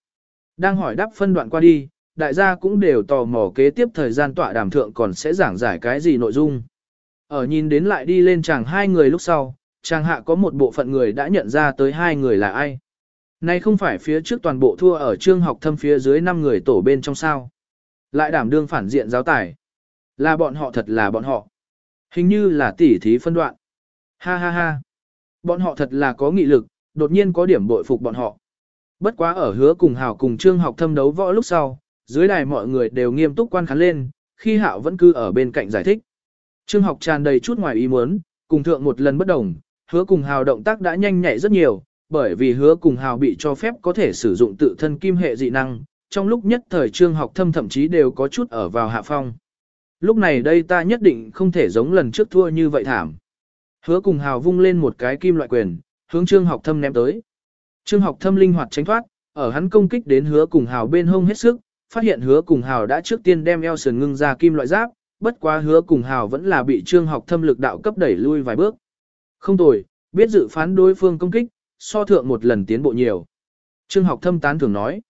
Đang hỏi đáp phân đoạn qua đi, đại gia cũng đều tò mò kế tiếp thời gian tọa đàm thượng còn sẽ giảng giải cái gì nội dung. Ở nhìn đến lại đi lên chàng hai người lúc sau, chàng hạ có một bộ phận người đã nhận ra tới hai người là ai. Nay không phải phía trước toàn bộ thua ở trương học thâm phía dưới 5 người tổ bên trong sao. Lại đảm đương phản diện giáo tải. Là bọn họ thật là bọn họ. Hình như là tỉ thí phân đoạn. Ha ha ha. Bọn họ thật là có nghị lực, đột nhiên có điểm bội phục bọn họ. Bất quá ở hứa cùng hào cùng trương học thâm đấu võ lúc sau, dưới đài mọi người đều nghiêm túc quan khán lên, khi hạo vẫn cứ ở bên cạnh giải thích. Trương học tràn đầy chút ngoài ý muốn, cùng thượng một lần bất đồng, hứa cùng hào động tác đã nhanh nhạy rất nhiều, bởi vì hứa cùng hào bị cho phép có thể sử dụng tự thân kim hệ dị năng, trong lúc nhất thời trương học thâm thậm chí đều có chút ở vào hạ phong. Lúc này đây ta nhất định không thể giống lần trước thua như vậy thảm. Hứa cùng hào vung lên một cái kim loại quyền, hướng trương học thâm ném tới. Trương học thâm linh hoạt tránh thoát, ở hắn công kích đến hứa cùng hào bên hông hết sức, phát hiện hứa cùng hào đã trước tiên đem eo sườn ngưng ra kim loại giáp, bất quá hứa cùng hào vẫn là bị trương học thâm lực đạo cấp đẩy lui vài bước. Không tồi, biết dự phán đối phương công kích, so thượng một lần tiến bộ nhiều. Trương học thâm tán thường nói.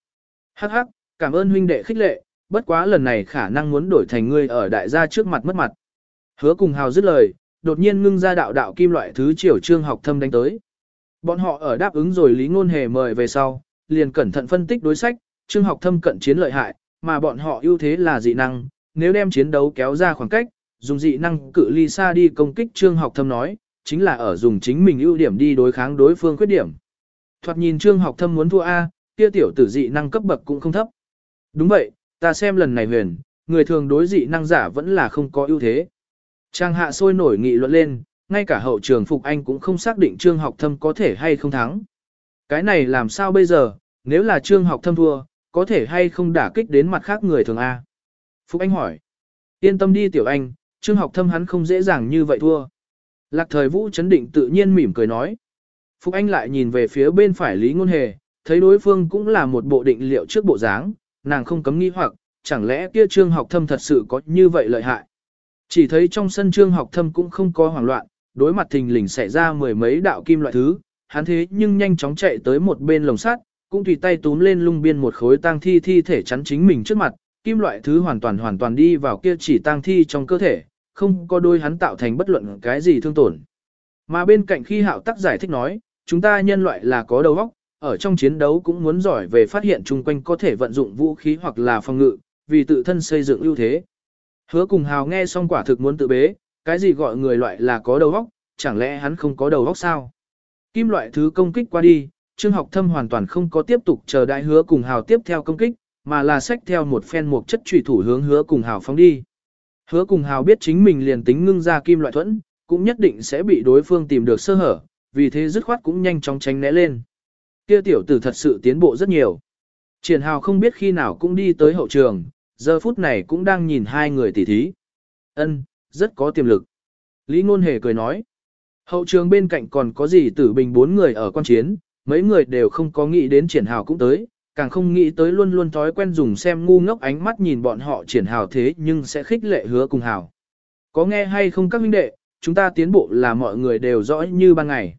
Hắc hắc, cảm ơn huynh đệ khích lệ, bất quá lần này khả năng muốn đổi thành ngươi ở đại gia trước mặt mất mặt. Hứa cùng hào dứt lời, đột nhiên ngưng ra đạo đạo kim loại thứ chiều trương học thâm đánh tới. Bọn họ ở đáp ứng rồi lý ngôn hề mời về sau, liền cẩn thận phân tích đối sách, trương học thâm cận chiến lợi hại, mà bọn họ ưu thế là dị năng, nếu đem chiến đấu kéo ra khoảng cách, dùng dị năng cự ly xa đi công kích trương học thâm nói, chính là ở dùng chính mình ưu điểm đi đối kháng đối phương khuyết điểm. Thoạt nhìn trương học thâm muốn thua A, kia tiểu tử dị năng cấp bậc cũng không thấp. Đúng vậy, ta xem lần này huyền, người thường đối dị năng giả vẫn là không có ưu thế. Trang hạ sôi nổi nghị luận lên, ngay cả hậu trường Phục Anh cũng không xác định trương học thâm có thể hay không thắng. Cái này làm sao bây giờ, nếu là trương học thâm thua, có thể hay không đả kích đến mặt khác người thường A. Phục Anh hỏi, yên tâm đi tiểu anh, trương học thâm hắn không dễ dàng như vậy thua. Lạc thời vũ chấn định tự nhiên mỉm cười nói. Phục Anh lại nhìn về phía bên phải Lý Ngôn Hề, thấy đối phương cũng là một bộ định liệu trước bộ dáng, nàng không cấm nghi hoặc, chẳng lẽ kia trương học thâm thật sự có như vậy lợi hại. Chỉ thấy trong sân trương học thâm cũng không có hoảng loạn, đối mặt thình lình xảy ra mười mấy đạo kim loại thứ, hắn thế nhưng nhanh chóng chạy tới một bên lồng sắt, cũng tùy tay túm lên lung biên một khối tang thi thi thể chắn chính mình trước mặt, kim loại thứ hoàn toàn hoàn toàn đi vào kia chỉ tang thi trong cơ thể, không có đôi hắn tạo thành bất luận cái gì thương tổn. Mà bên cạnh khi hạo tắc giải thích nói, chúng ta nhân loại là có đầu óc, ở trong chiến đấu cũng muốn giỏi về phát hiện chung quanh có thể vận dụng vũ khí hoặc là phòng ngự, vì tự thân xây dựng ưu thế. Hứa cùng hào nghe xong quả thực muốn tự bế, cái gì gọi người loại là có đầu óc, chẳng lẽ hắn không có đầu óc sao? Kim loại thứ công kích qua đi, Trương Học Thâm hoàn toàn không có tiếp tục chờ đại hứa cùng hào tiếp theo công kích, mà là xách theo một phen một chất trùy thủ hướng hứa cùng hào phóng đi. Hứa cùng hào biết chính mình liền tính ngưng ra kim loại thuẫn, cũng nhất định sẽ bị đối phương tìm được sơ hở, vì thế dứt khoát cũng nhanh chóng tránh né lên. Kia tiểu tử thật sự tiến bộ rất nhiều. Triển hào không biết khi nào cũng đi tới hậu trường, giờ phút này cũng đang nhìn hai người tỉ thí. Ân, rất có tiềm lực. Lý Ngôn Hề cười nói. Hậu trường bên cạnh còn có gì tử bình bốn người ở quan chiến, mấy người đều không có nghĩ đến triển hào cũng tới, càng không nghĩ tới luôn luôn thói quen dùng xem ngu ngốc ánh mắt nhìn bọn họ triển hào thế nhưng sẽ khích lệ hứa cùng hào. Có nghe hay không các huynh đệ, chúng ta tiến bộ là mọi người đều rõ như ban ngày.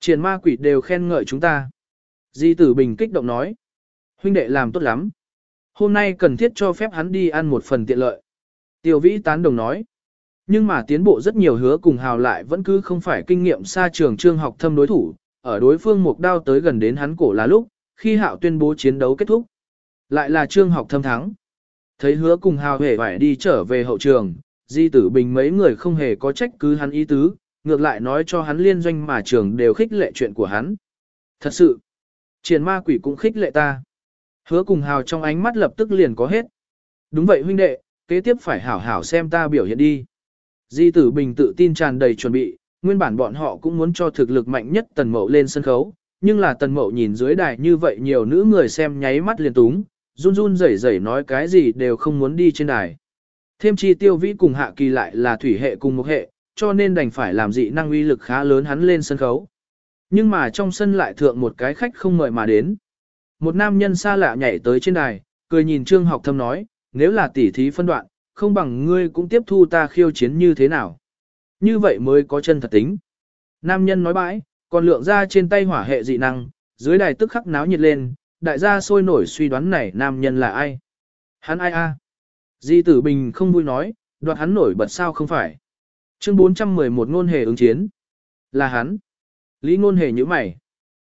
Triển ma quỷ đều khen ngợi chúng ta. Di tử bình kích động nói. Huynh đệ làm tốt lắm. Hôm nay cần thiết cho phép hắn đi ăn một phần tiện lợi. Tiêu vĩ tán đồng nói. Nhưng mà tiến bộ rất nhiều hứa cùng hào lại vẫn cứ không phải kinh nghiệm xa trường trương học thâm đối thủ, ở đối phương một đao tới gần đến hắn cổ là lúc, khi hạo tuyên bố chiến đấu kết thúc. Lại là trương học thâm thắng. Thấy hứa cùng hào hể phải đi trở về hậu trường, di tử bình mấy người không hề có trách cứ hắn ý tứ, ngược lại nói cho hắn liên doanh mà trường đều khích lệ chuyện của hắn. Thật sự, triển ma quỷ cũng khích lệ ta. Hứa cùng hào trong ánh mắt lập tức liền có hết. Đúng vậy huynh đệ, kế tiếp phải hảo hảo xem ta biểu hiện đi. Di tử bình tự tin tràn đầy chuẩn bị, nguyên bản bọn họ cũng muốn cho thực lực mạnh nhất tần mậu lên sân khấu, nhưng là tần mậu nhìn dưới đài như vậy nhiều nữ người xem nháy mắt liền túng, run run rẩy rẩy nói cái gì đều không muốn đi trên đài. Thêm chi tiêu vĩ cùng hạ kỳ lại là thủy hệ cùng một hệ, cho nên đành phải làm dị năng uy lực khá lớn hắn lên sân khấu. Nhưng mà trong sân lại thượng một cái khách không mời mà đến. Một nam nhân xa lạ nhảy tới trên đài, cười nhìn Trương Học Thâm nói, nếu là tỉ thí phân đoạn, không bằng ngươi cũng tiếp thu ta khiêu chiến như thế nào. Như vậy mới có chân thật tính. Nam nhân nói bãi, còn lượng ra trên tay hỏa hệ dị năng, dưới đài tức khắc náo nhiệt lên, đại gia sôi nổi suy đoán này nam nhân là ai. Hắn ai a? Di tử bình không vui nói, đoạt hắn nổi bật sao không phải. Chương 411 ngôn hề ứng chiến. Là hắn. Lý ngôn hề như mày.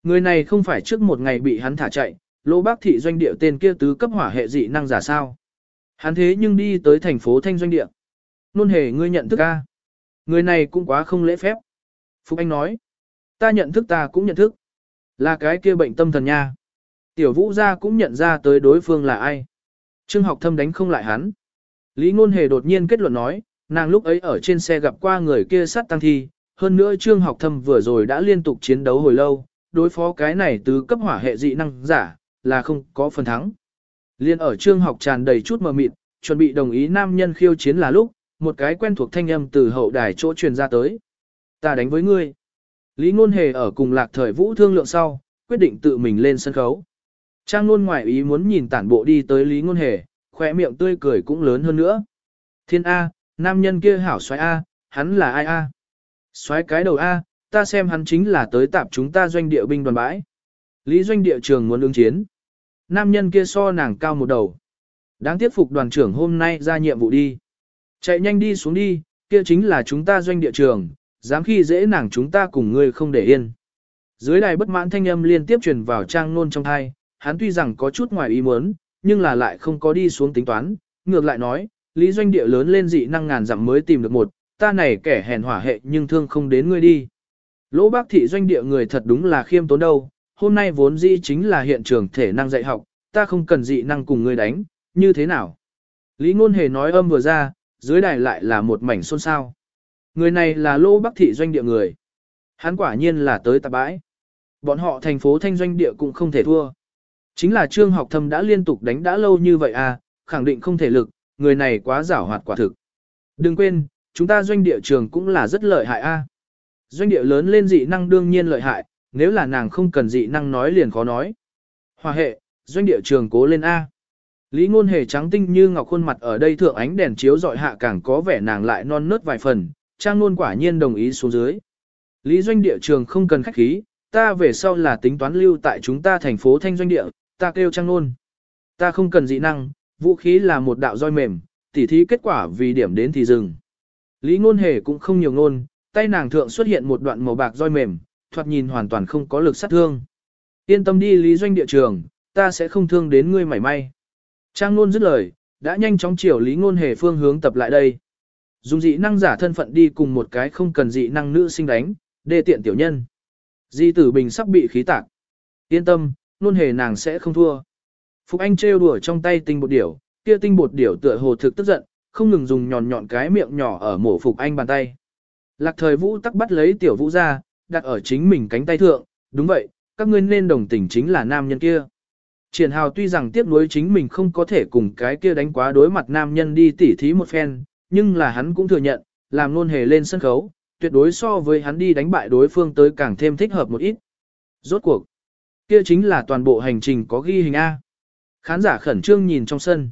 Người này không phải trước một ngày bị hắn thả chạy, lô bác thị doanh địa tên kia tứ cấp hỏa hệ dị năng giả sao. Hắn thế nhưng đi tới thành phố thanh doanh địa. Ngôn hề ngươi nhận thức a? Người này cũng quá không lễ phép. Phúc Anh nói. Ta nhận thức ta cũng nhận thức. Là cái kia bệnh tâm thần nha. Tiểu vũ gia cũng nhận ra tới đối phương là ai. Trương học thâm đánh không lại hắn. Lý ngôn hề đột nhiên kết luận nói, nàng lúc ấy ở trên xe gặp qua người kia sát tăng thi, hơn nữa trương học thâm vừa rồi đã liên tục chiến đấu hồi lâu, đối phó cái này tứ cấp hỏa hệ dị năng giả, là không có phần thắng. Liên ở trương học tràn đầy chút mờ mịt, chuẩn bị đồng ý nam nhân khiêu chiến là lúc, một cái quen thuộc thanh âm từ hậu đài chỗ truyền ra tới. Ta đánh với ngươi. Lý Ngôn Hề ở cùng lạc thời vũ thương lượng sau, quyết định tự mình lên sân khấu. Trang Nôn ngoài ý muốn nhìn tản bộ đi tới Lý Ngôn Hề, khỏe miệng tươi cười cũng lớn hơn nữa. Thiên A, nam nhân kia hảo xoái A, hắn là ai A? Xoái cái đầu A, ta xem hắn chính là tới tạp chúng ta doanh địa binh đoàn bãi. Lý doanh địa trường muốn ứng chiến. Nam nhân kia so nàng cao một đầu. Đáng tiếc phục đoàn trưởng hôm nay ra nhiệm vụ đi. Chạy nhanh đi xuống đi, kia chính là chúng ta doanh địa trường, dám khi dễ nàng chúng ta cùng ngươi không để yên. Dưới đài bất mãn thanh âm liên tiếp truyền vào trang nôn trong thai, hắn tuy rằng có chút ngoài ý muốn, nhưng là lại không có đi xuống tính toán, ngược lại nói, lý doanh địa lớn lên dị năng ngàn dặm mới tìm được một, ta này kẻ hèn hỏa hệ nhưng thương không đến ngươi đi. Lỗ bác thị doanh địa người thật đúng là khiêm tốn đâu, hôm nay vốn dĩ chính là hiện trường thể năng dạy học, ta không cần dị năng cùng ngươi đánh, như thế nào? Lý ngôn hề nói âm vừa ra, dưới đài lại là một mảnh xôn xao. Người này là Lô bác thị doanh địa người. Hắn quả nhiên là tới tạp bãi. Bọn họ thành phố thanh doanh địa cũng không thể thua. Chính là trương học thâm đã liên tục đánh đã lâu như vậy à, khẳng định không thể lực, người này quá giảo hoạt quả thực. Đừng quên, chúng ta doanh địa trường cũng là rất lợi hại a. À. Doanh địa lớn lên dị năng đương nhiên lợi hại, nếu là nàng không cần dị năng nói liền khó nói. Hòa hệ, doanh địa trường cố lên A. Lý ngôn hề trắng tinh như ngọc khuôn mặt ở đây thượng ánh đèn chiếu dọi hạ càng có vẻ nàng lại non nớt vài phần, trang Nôn quả nhiên đồng ý xuống dưới. Lý doanh địa trường không cần khách khí, ta về sau là tính toán lưu tại chúng ta thành phố thanh doanh địa, ta kêu trang Nôn, Ta không cần dị năng, vũ khí là một đạo roi mềm, tỉ thí kết quả vì điểm đến thì dừng. Lý ngôn hề cũng không nhiều ngôn, tay nàng thượng xuất hiện một đoạn màu bạc roi mềm, thoạt nhìn hoàn toàn không có lực sát thương. Yên tâm đi lý doanh địa trường, ta sẽ không thương đến ngươi mảy may. Trang Nôn dứt lời, đã nhanh chóng chiều lý ngôn hề phương hướng tập lại đây. Dùng dị năng giả thân phận đi cùng một cái không cần dị năng nữ sinh đánh, đê tiện tiểu nhân. Di tử bình sắp bị khí tạc. Yên tâm, luôn hề nàng sẽ không thua. Phục Anh trêu đùa trong tay tinh bột điểu, kia tinh bột điểu tựa hồ thực tức giận, không ngừng dùng nhọn nhọn cái miệng nhỏ ở mổ Phục Anh bàn tay. Lạc thời vũ tắc bắt lấy tiểu vũ ra, đặt ở chính mình cánh tay thượng, đúng vậy, các ngươi nên đồng tình chính là nam nhân kia. Triển hào tuy rằng tiếc nuối chính mình không có thể cùng cái kia đánh quá đối mặt nam nhân đi tỉ thí một phen, nhưng là hắn cũng thừa nhận, làm luôn hề lên sân khấu, tuyệt đối so với hắn đi đánh bại đối phương tới càng thêm thích hợp một ít. Rốt cuộc, kia chính là toàn bộ hành trình có ghi hình A. Khán giả khẩn trương nhìn trong sân.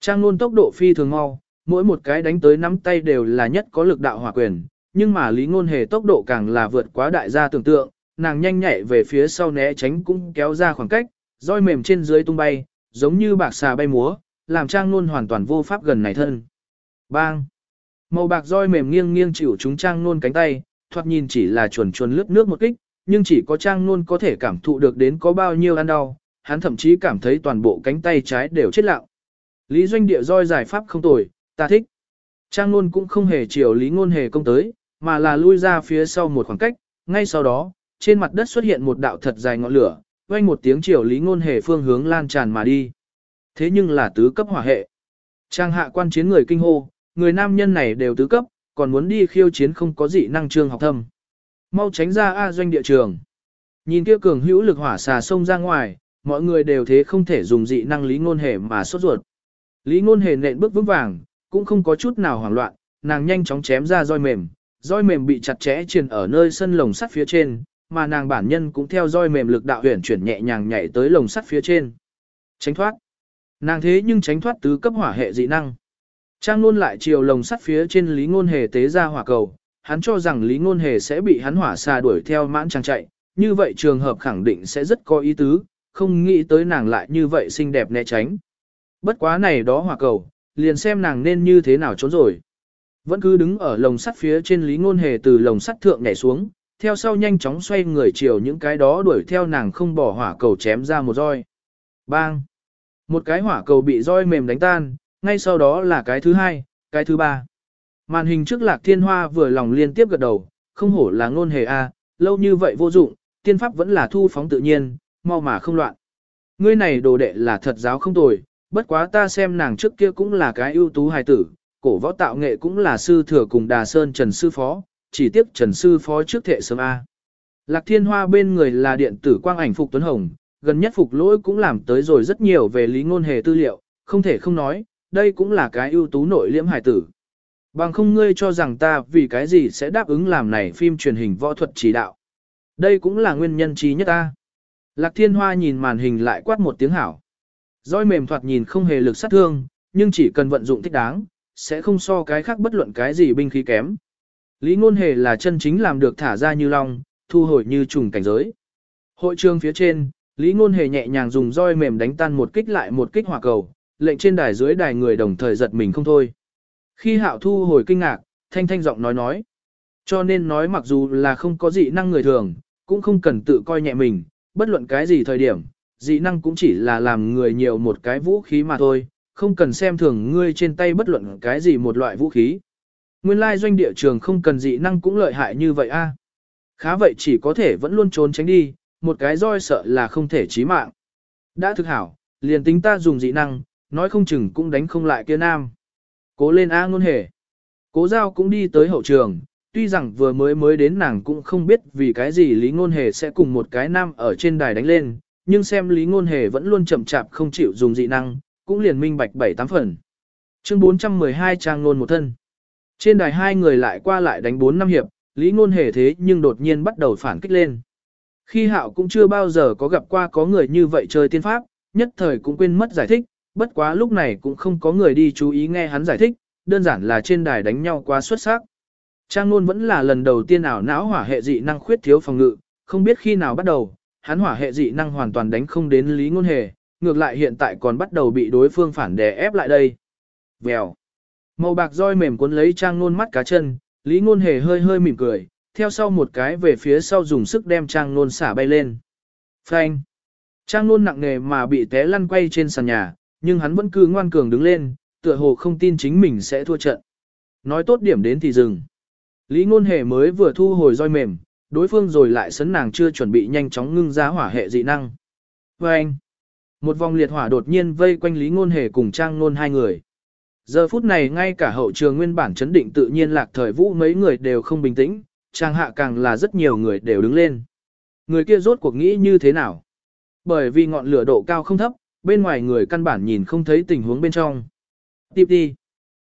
Trang luôn tốc độ phi thường mau, mỗi một cái đánh tới nắm tay đều là nhất có lực đạo hỏa quyền, nhưng mà lý ngôn hề tốc độ càng là vượt quá đại gia tưởng tượng, nàng nhanh nhạy về phía sau né tránh cũng kéo ra khoảng cách, roi mềm trên dưới tung bay, giống như bạc xà bay múa, làm trang nôn hoàn toàn vô pháp gần này thân. Bang! Màu bạc roi mềm nghiêng nghiêng chịu chúng trang nôn cánh tay, thoạt nhìn chỉ là chuồn chuồn lướt nước một kích, nhưng chỉ có trang nôn có thể cảm thụ được đến có bao nhiêu ăn đau, hắn thậm chí cảm thấy toàn bộ cánh tay trái đều chết lạo Lý doanh địa roi giải pháp không tồi, ta thích. Trang nôn cũng không hề chiều lý ngôn hề công tới, mà là lui ra phía sau một khoảng cách, ngay sau đó, trên mặt đất xuất hiện một đạo thật dài ngọn lửa, vang một tiếng chiều lý ngôn hề phương hướng lan tràn mà đi. Thế nhưng là tứ cấp hỏa hệ. Trang hạ quan chiến người kinh hô, người nam nhân này đều tứ cấp, còn muốn đi khiêu chiến không có dị năng trương học thâm. Mau tránh ra A doanh địa trường. Nhìn kia cường hữu lực hỏa xà sông ra ngoài, mọi người đều thế không thể dùng dị năng lý ngôn hề mà sốt ruột. Lý ngôn hề nện bước vững vàng, cũng không có chút nào hoảng loạn, nàng nhanh chóng chém ra roi mềm, roi mềm bị chặt chẽ truyền ở nơi sân lồng sắt phía trên, mà nàng bản nhân cũng theo roi mềm lực đạo huyền chuyển nhẹ nhàng nhảy tới lồng sắt phía trên. Tránh thoát. Nàng thế nhưng tránh thoát tứ cấp hỏa hệ dị năng. Trang luôn lại chiều lồng sắt phía trên Lý Ngôn Hề tế ra hỏa cầu, hắn cho rằng Lý Ngôn Hề sẽ bị hắn hỏa xà đuổi theo mãn trang chạy, như vậy trường hợp khẳng định sẽ rất có ý tứ, không nghĩ tới nàng lại như vậy xinh đẹp né tránh. Bất quá này đó hỏa cầu, liền xem nàng nên như thế nào trốn rồi. Vẫn cứ đứng ở lồng sắt phía trên Lý Ngôn Hề từ lồng sắt thượng nhảy xuống, theo sau nhanh chóng xoay người chiều những cái đó đuổi theo nàng không bỏ hỏa cầu chém ra một roi. Bang! Một cái hỏa cầu bị roi mềm đánh tan, ngay sau đó là cái thứ hai, cái thứ ba. Màn hình trước lạc thiên hoa vừa lòng liên tiếp gật đầu, không hổ là ngôn hề a, lâu như vậy vô dụng, tiên pháp vẫn là thu phóng tự nhiên, mau mà không loạn. Ngươi này đồ đệ là thật giáo không tồi, bất quá ta xem nàng trước kia cũng là cái ưu tú hài tử, cổ võ tạo nghệ cũng là sư thừa cùng đà sơn trần sư phó, chỉ tiếc trần sư phó trước thệ sớm A. Lạc Thiên Hoa bên người là điện tử quang ảnh Phục Tuấn Hồng, gần nhất Phục Lỗi cũng làm tới rồi rất nhiều về Lý Ngôn Hề tư liệu, không thể không nói, đây cũng là cái ưu tú nội liễm hải tử. Bằng không ngươi cho rằng ta vì cái gì sẽ đáp ứng làm này phim truyền hình võ thuật chỉ đạo. Đây cũng là nguyên nhân trí nhất ta. Lạc Thiên Hoa nhìn màn hình lại quát một tiếng hảo. Roi mềm thoạt nhìn không hề lực sát thương, nhưng chỉ cần vận dụng thích đáng, sẽ không so cái khác bất luận cái gì binh khí kém. Lý ngôn hề là chân chính làm được thả ra như long, thu hồi như trùng cảnh giới. Hội trường phía trên, Lý ngôn hề nhẹ nhàng dùng roi mềm đánh tan một kích lại một kích hỏa cầu, lệnh trên đài dưới đài người đồng thời giật mình không thôi. Khi hạo thu hồi kinh ngạc, thanh thanh giọng nói nói. Cho nên nói mặc dù là không có dị năng người thường, cũng không cần tự coi nhẹ mình, bất luận cái gì thời điểm, dị năng cũng chỉ là làm người nhiều một cái vũ khí mà thôi, không cần xem thường ngươi trên tay bất luận cái gì một loại vũ khí. Nguyên lai doanh địa trường không cần dị năng cũng lợi hại như vậy a. Khá vậy chỉ có thể vẫn luôn trốn tránh đi, một cái roi sợ là không thể chí mạng. Đã thực hảo, liền tính ta dùng dị năng, nói không chừng cũng đánh không lại kia nam. Cố lên A ngôn hề. Cố giao cũng đi tới hậu trường, tuy rằng vừa mới mới đến nàng cũng không biết vì cái gì Lý Ngôn Hề sẽ cùng một cái nam ở trên đài đánh lên, nhưng xem Lý Ngôn Hề vẫn luôn chậm chạp không chịu dùng dị năng, cũng liền minh bạch bảy tám phần. Chương 412 trang ngôn một thân. Trên đài hai người lại qua lại đánh bốn năm hiệp, Lý Ngôn Hề thế nhưng đột nhiên bắt đầu phản kích lên. Khi hạo cũng chưa bao giờ có gặp qua có người như vậy chơi tiên pháp, nhất thời cũng quên mất giải thích, bất quá lúc này cũng không có người đi chú ý nghe hắn giải thích, đơn giản là trên đài đánh nhau quá xuất sắc. Trang Nôn vẫn là lần đầu tiên ảo não hỏa hệ dị năng khuyết thiếu phòng ngự, không biết khi nào bắt đầu, hắn hỏa hệ dị năng hoàn toàn đánh không đến Lý Ngôn Hề, ngược lại hiện tại còn bắt đầu bị đối phương phản đè ép lại đây. Vèo. Màu bạc roi mềm cuốn lấy Trang Nôn mắt cá chân, Lý Ngôn Hề hơi hơi mỉm cười, theo sau một cái về phía sau dùng sức đem Trang Nôn xả bay lên. Phanh. Trang Nôn nặng nề mà bị té lăn quay trên sàn nhà, nhưng hắn vẫn cứ ngoan cường đứng lên, tựa hồ không tin chính mình sẽ thua trận. Nói tốt điểm đến thì dừng. Lý ngôn hề mới vừa thu hồi roi mềm, đối phương rồi lại sấn nàng chưa chuẩn bị nhanh chóng ngưng ra hỏa hệ dị năng. Và anh, một vòng liệt hỏa đột nhiên vây quanh Lý ngôn hề cùng trang nôn hai người. Giờ phút này ngay cả hậu trường nguyên bản chấn định tự nhiên lạc thời vũ mấy người đều không bình tĩnh, trang hạ càng là rất nhiều người đều đứng lên. Người kia rốt cuộc nghĩ như thế nào? Bởi vì ngọn lửa độ cao không thấp, bên ngoài người căn bản nhìn không thấy tình huống bên trong. Tiếp đi.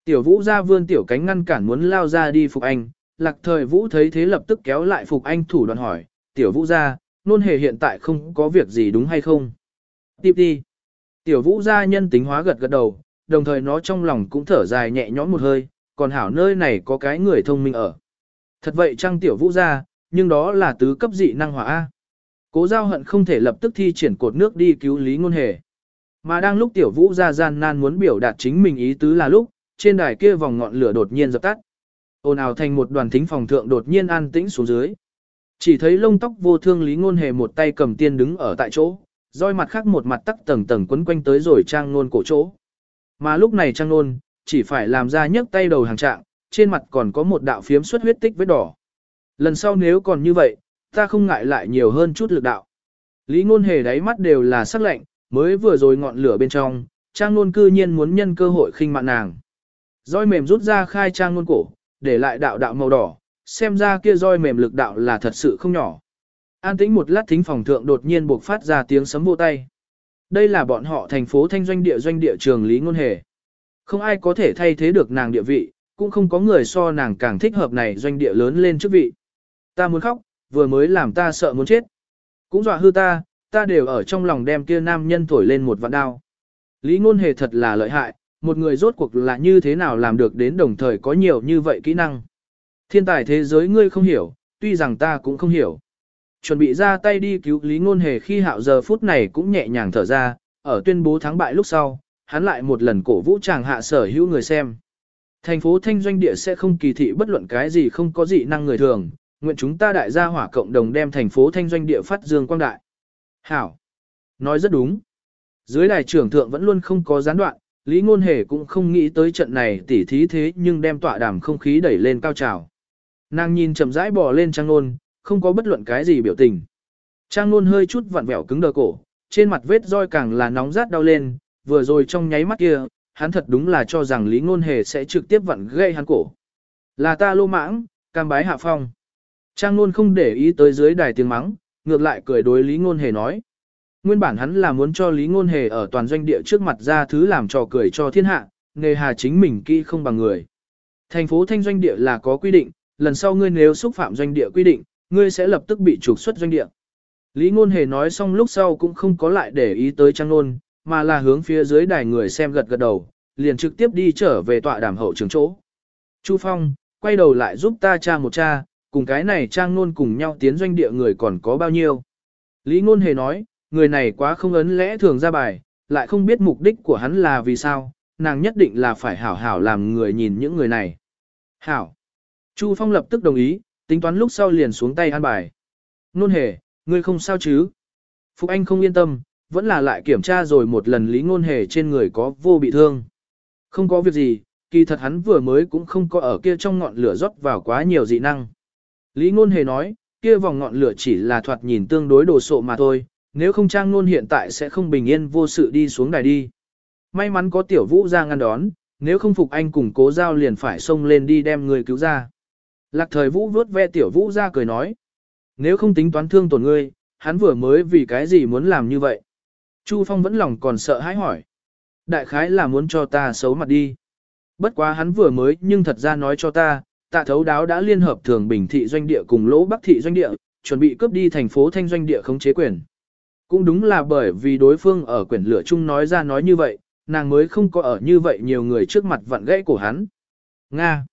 Tiểu vũ ra vươn tiểu cánh ngăn cản muốn lao ra đi phục anh, lạc thời vũ thấy thế lập tức kéo lại phục anh thủ đoạn hỏi, tiểu vũ ra, nôn hề hiện tại không có việc gì đúng hay không? Tiếp đi. Tiểu vũ ra nhân tính hóa gật gật đầu, đồng thời nó trong lòng cũng thở dài nhẹ nhõm một hơi, còn hảo nơi này có cái người thông minh ở. Thật vậy chăng tiểu vũ ra, nhưng đó là tứ cấp dị năng hỏa A. Cố giao hận không thể lập tức thi triển cột nước đi cứu lý ngôn hề. Mà đang lúc tiểu vũ ra gian nan muốn biểu đạt chính mình ý tứ là lúc, trên đài kia vòng ngọn lửa đột nhiên dập tắt. Ồn ào thành một đoàn thính phòng thượng đột nhiên an tĩnh xuống dưới. Chỉ thấy lông tóc vô thương Lý Ngôn Hề một tay cầm tiên đứng ở tại chỗ, roi mặt khác một mặt tắc tầng tầng quấn quanh tới rồi trang nôn cổ chỗ. Mà lúc này trang nôn, chỉ phải làm ra nhấc tay đầu hàng trạng, trên mặt còn có một đạo phiếm xuất huyết tích vết đỏ. Lần sau nếu còn như vậy, ta không ngại lại nhiều hơn chút lực đạo. Lý Ngôn Hề đáy mắt đều là sắc lạnh, mới vừa rồi ngọn lửa bên trong, trang nôn cư nhiên muốn nhân cơ hội khinh mạn nàng. Roi mềm rút ra khai trang nôn cổ, để lại đạo đạo màu đỏ, xem ra kia roi mềm lực đạo là thật sự không nhỏ. An tĩnh một lát thính phòng thượng đột nhiên buộc phát ra tiếng sấm vô tay. Đây là bọn họ thành phố thanh doanh địa doanh địa trường Lý Ngôn Hề. Không ai có thể thay thế được nàng địa vị, cũng không có người so nàng càng thích hợp này doanh địa lớn lên chức vị. Ta muốn khóc, vừa mới làm ta sợ muốn chết. Cũng dọa hư ta, ta đều ở trong lòng đem kia nam nhân thổi lên một vạn đao. Lý Ngôn Hề thật là lợi hại, một người rốt cuộc là như thế nào làm được đến đồng thời có nhiều như vậy kỹ năng. Thiên tài thế giới ngươi không hiểu, tuy rằng ta cũng không hiểu. Chuẩn bị ra tay đi cứu Lý Ngôn Hề khi hạo giờ phút này cũng nhẹ nhàng thở ra, ở tuyên bố thắng bại lúc sau, hắn lại một lần cổ vũ chàng hạ sở hữu người xem. Thành phố Thanh Doanh Địa sẽ không kỳ thị bất luận cái gì không có dị năng người thường, nguyện chúng ta đại gia hỏa cộng đồng đem thành phố Thanh Doanh Địa phát dương quang đại. Hảo! Nói rất đúng. Dưới đài trưởng thượng vẫn luôn không có gián đoạn, Lý Ngôn Hề cũng không nghĩ tới trận này tỉ thí thế nhưng đem tọa đàm không khí đẩy lên cao trào. Nàng nhìn chậm rãi bò lên Trang Nôn, không có bất luận cái gì biểu tình. Trang Nôn hơi chút vặn vẹo cứng đờ cổ, trên mặt vết roi càng là nóng rát đau lên, vừa rồi trong nháy mắt kia, hắn thật đúng là cho rằng Lý Ngôn Hề sẽ trực tiếp vặn gây hắn cổ. Là ta lô mãng, cam bái hạ phong. Trang Nôn không để ý tới dưới đài tiếng mắng, ngược lại cười đối Lý Ngôn Hề nói. Nguyên bản hắn là muốn cho Lý Ngôn Hề ở toàn doanh địa trước mặt ra thứ làm trò cười cho thiên hạ, nghề hà chính mình kỹ không bằng người. Thành phố thanh doanh địa là có quy định, lần sau ngươi nếu xúc phạm doanh địa quy định, ngươi sẽ lập tức bị trục xuất doanh địa. Lý Ngôn Hề nói xong lúc sau cũng không có lại để ý tới Trang Nôn, mà là hướng phía dưới đài người xem gật gật đầu, liền trực tiếp đi trở về tọa đàm hậu trường chỗ. Chu Phong, quay đầu lại giúp ta tra một tra, cùng cái này Trang Nôn cùng nhau tiến doanh địa người còn có bao nhiêu. Lý Ngôn Hề nói, người này quá không ấn lẽ thường ra bài, lại không biết mục đích của hắn là vì sao, nàng nhất định là phải hảo hảo làm người nhìn những người này. Hảo. Chu Phong lập tức đồng ý, tính toán lúc sau liền xuống tay an bài. Nôn hề, ngươi không sao chứ? Phục Anh không yên tâm, vẫn là lại kiểm tra rồi một lần lý ngôn hề trên người có vô bị thương. Không có việc gì, kỳ thật hắn vừa mới cũng không có ở kia trong ngọn lửa rót vào quá nhiều dị năng. Lý ngôn hề nói, kia vòng ngọn lửa chỉ là thoạt nhìn tương đối đồ sộ mà thôi, nếu không trang nôn hiện tại sẽ không bình yên vô sự đi xuống đài đi. May mắn có tiểu vũ ra ngăn đón, nếu không phục anh cùng cố giao liền phải xông lên đi đem người cứu ra. Lạc thời vũ vuốt ve tiểu vũ ra cười nói. Nếu không tính toán thương tổn ngươi, hắn vừa mới vì cái gì muốn làm như vậy. Chu Phong vẫn lòng còn sợ hãi hỏi. Đại khái là muốn cho ta xấu mặt đi. Bất quá hắn vừa mới nhưng thật ra nói cho ta, tạ thấu đáo đã liên hợp thường bình thị doanh địa cùng lỗ bắc thị doanh địa, chuẩn bị cướp đi thành phố thanh doanh địa khống chế quyền. Cũng đúng là bởi vì đối phương ở quyển lửa chung nói ra nói như vậy, nàng mới không có ở như vậy nhiều người trước mặt vặn gãy của hắn. Nga.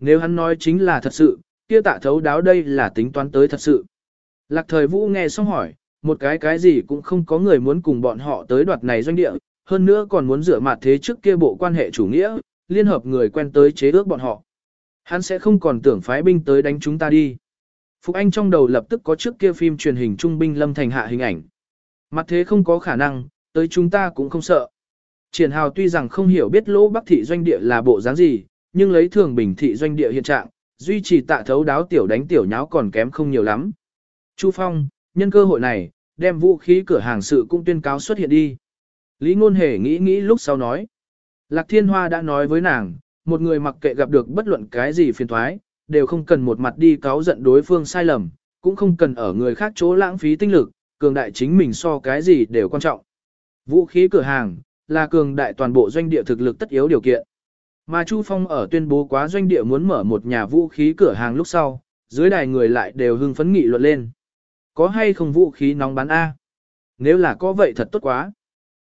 Nếu hắn nói chính là thật sự, kia tạ thấu đáo đây là tính toán tới thật sự. Lạc thời vũ nghe xong hỏi, một cái cái gì cũng không có người muốn cùng bọn họ tới đoạt này doanh địa, hơn nữa còn muốn rửa mặt thế trước kia bộ quan hệ chủ nghĩa, liên hợp người quen tới chế ước bọn họ. Hắn sẽ không còn tưởng phái binh tới đánh chúng ta đi. Phục Anh trong đầu lập tức có trước kia phim truyền hình trung binh lâm thành hạ hình ảnh. Mặt thế không có khả năng, tới chúng ta cũng không sợ. Triển Hào tuy rằng không hiểu biết lỗ bắc thị doanh địa là bộ dáng gì, nhưng lấy thường bình thị doanh địa hiện trạng, duy trì tạ thấu đáo tiểu đánh tiểu nháo còn kém không nhiều lắm. Chu Phong, nhân cơ hội này, đem vũ khí cửa hàng sự cũng tuyên cáo xuất hiện đi. Lý Ngôn Hề nghĩ nghĩ lúc sau nói. Lạc Thiên Hoa đã nói với nàng, một người mặc kệ gặp được bất luận cái gì phiền thoái, đều không cần một mặt đi cáo giận đối phương sai lầm, cũng không cần ở người khác chỗ lãng phí tinh lực, cường đại chính mình so cái gì đều quan trọng. Vũ khí cửa hàng, là cường đại toàn bộ doanh địa thực lực tất yếu điều kiện. Mà Chu Phong ở tuyên bố quá doanh địa muốn mở một nhà vũ khí cửa hàng lúc sau, dưới đài người lại đều hưng phấn nghị luận lên. Có hay không vũ khí nóng bán A? Nếu là có vậy thật tốt quá.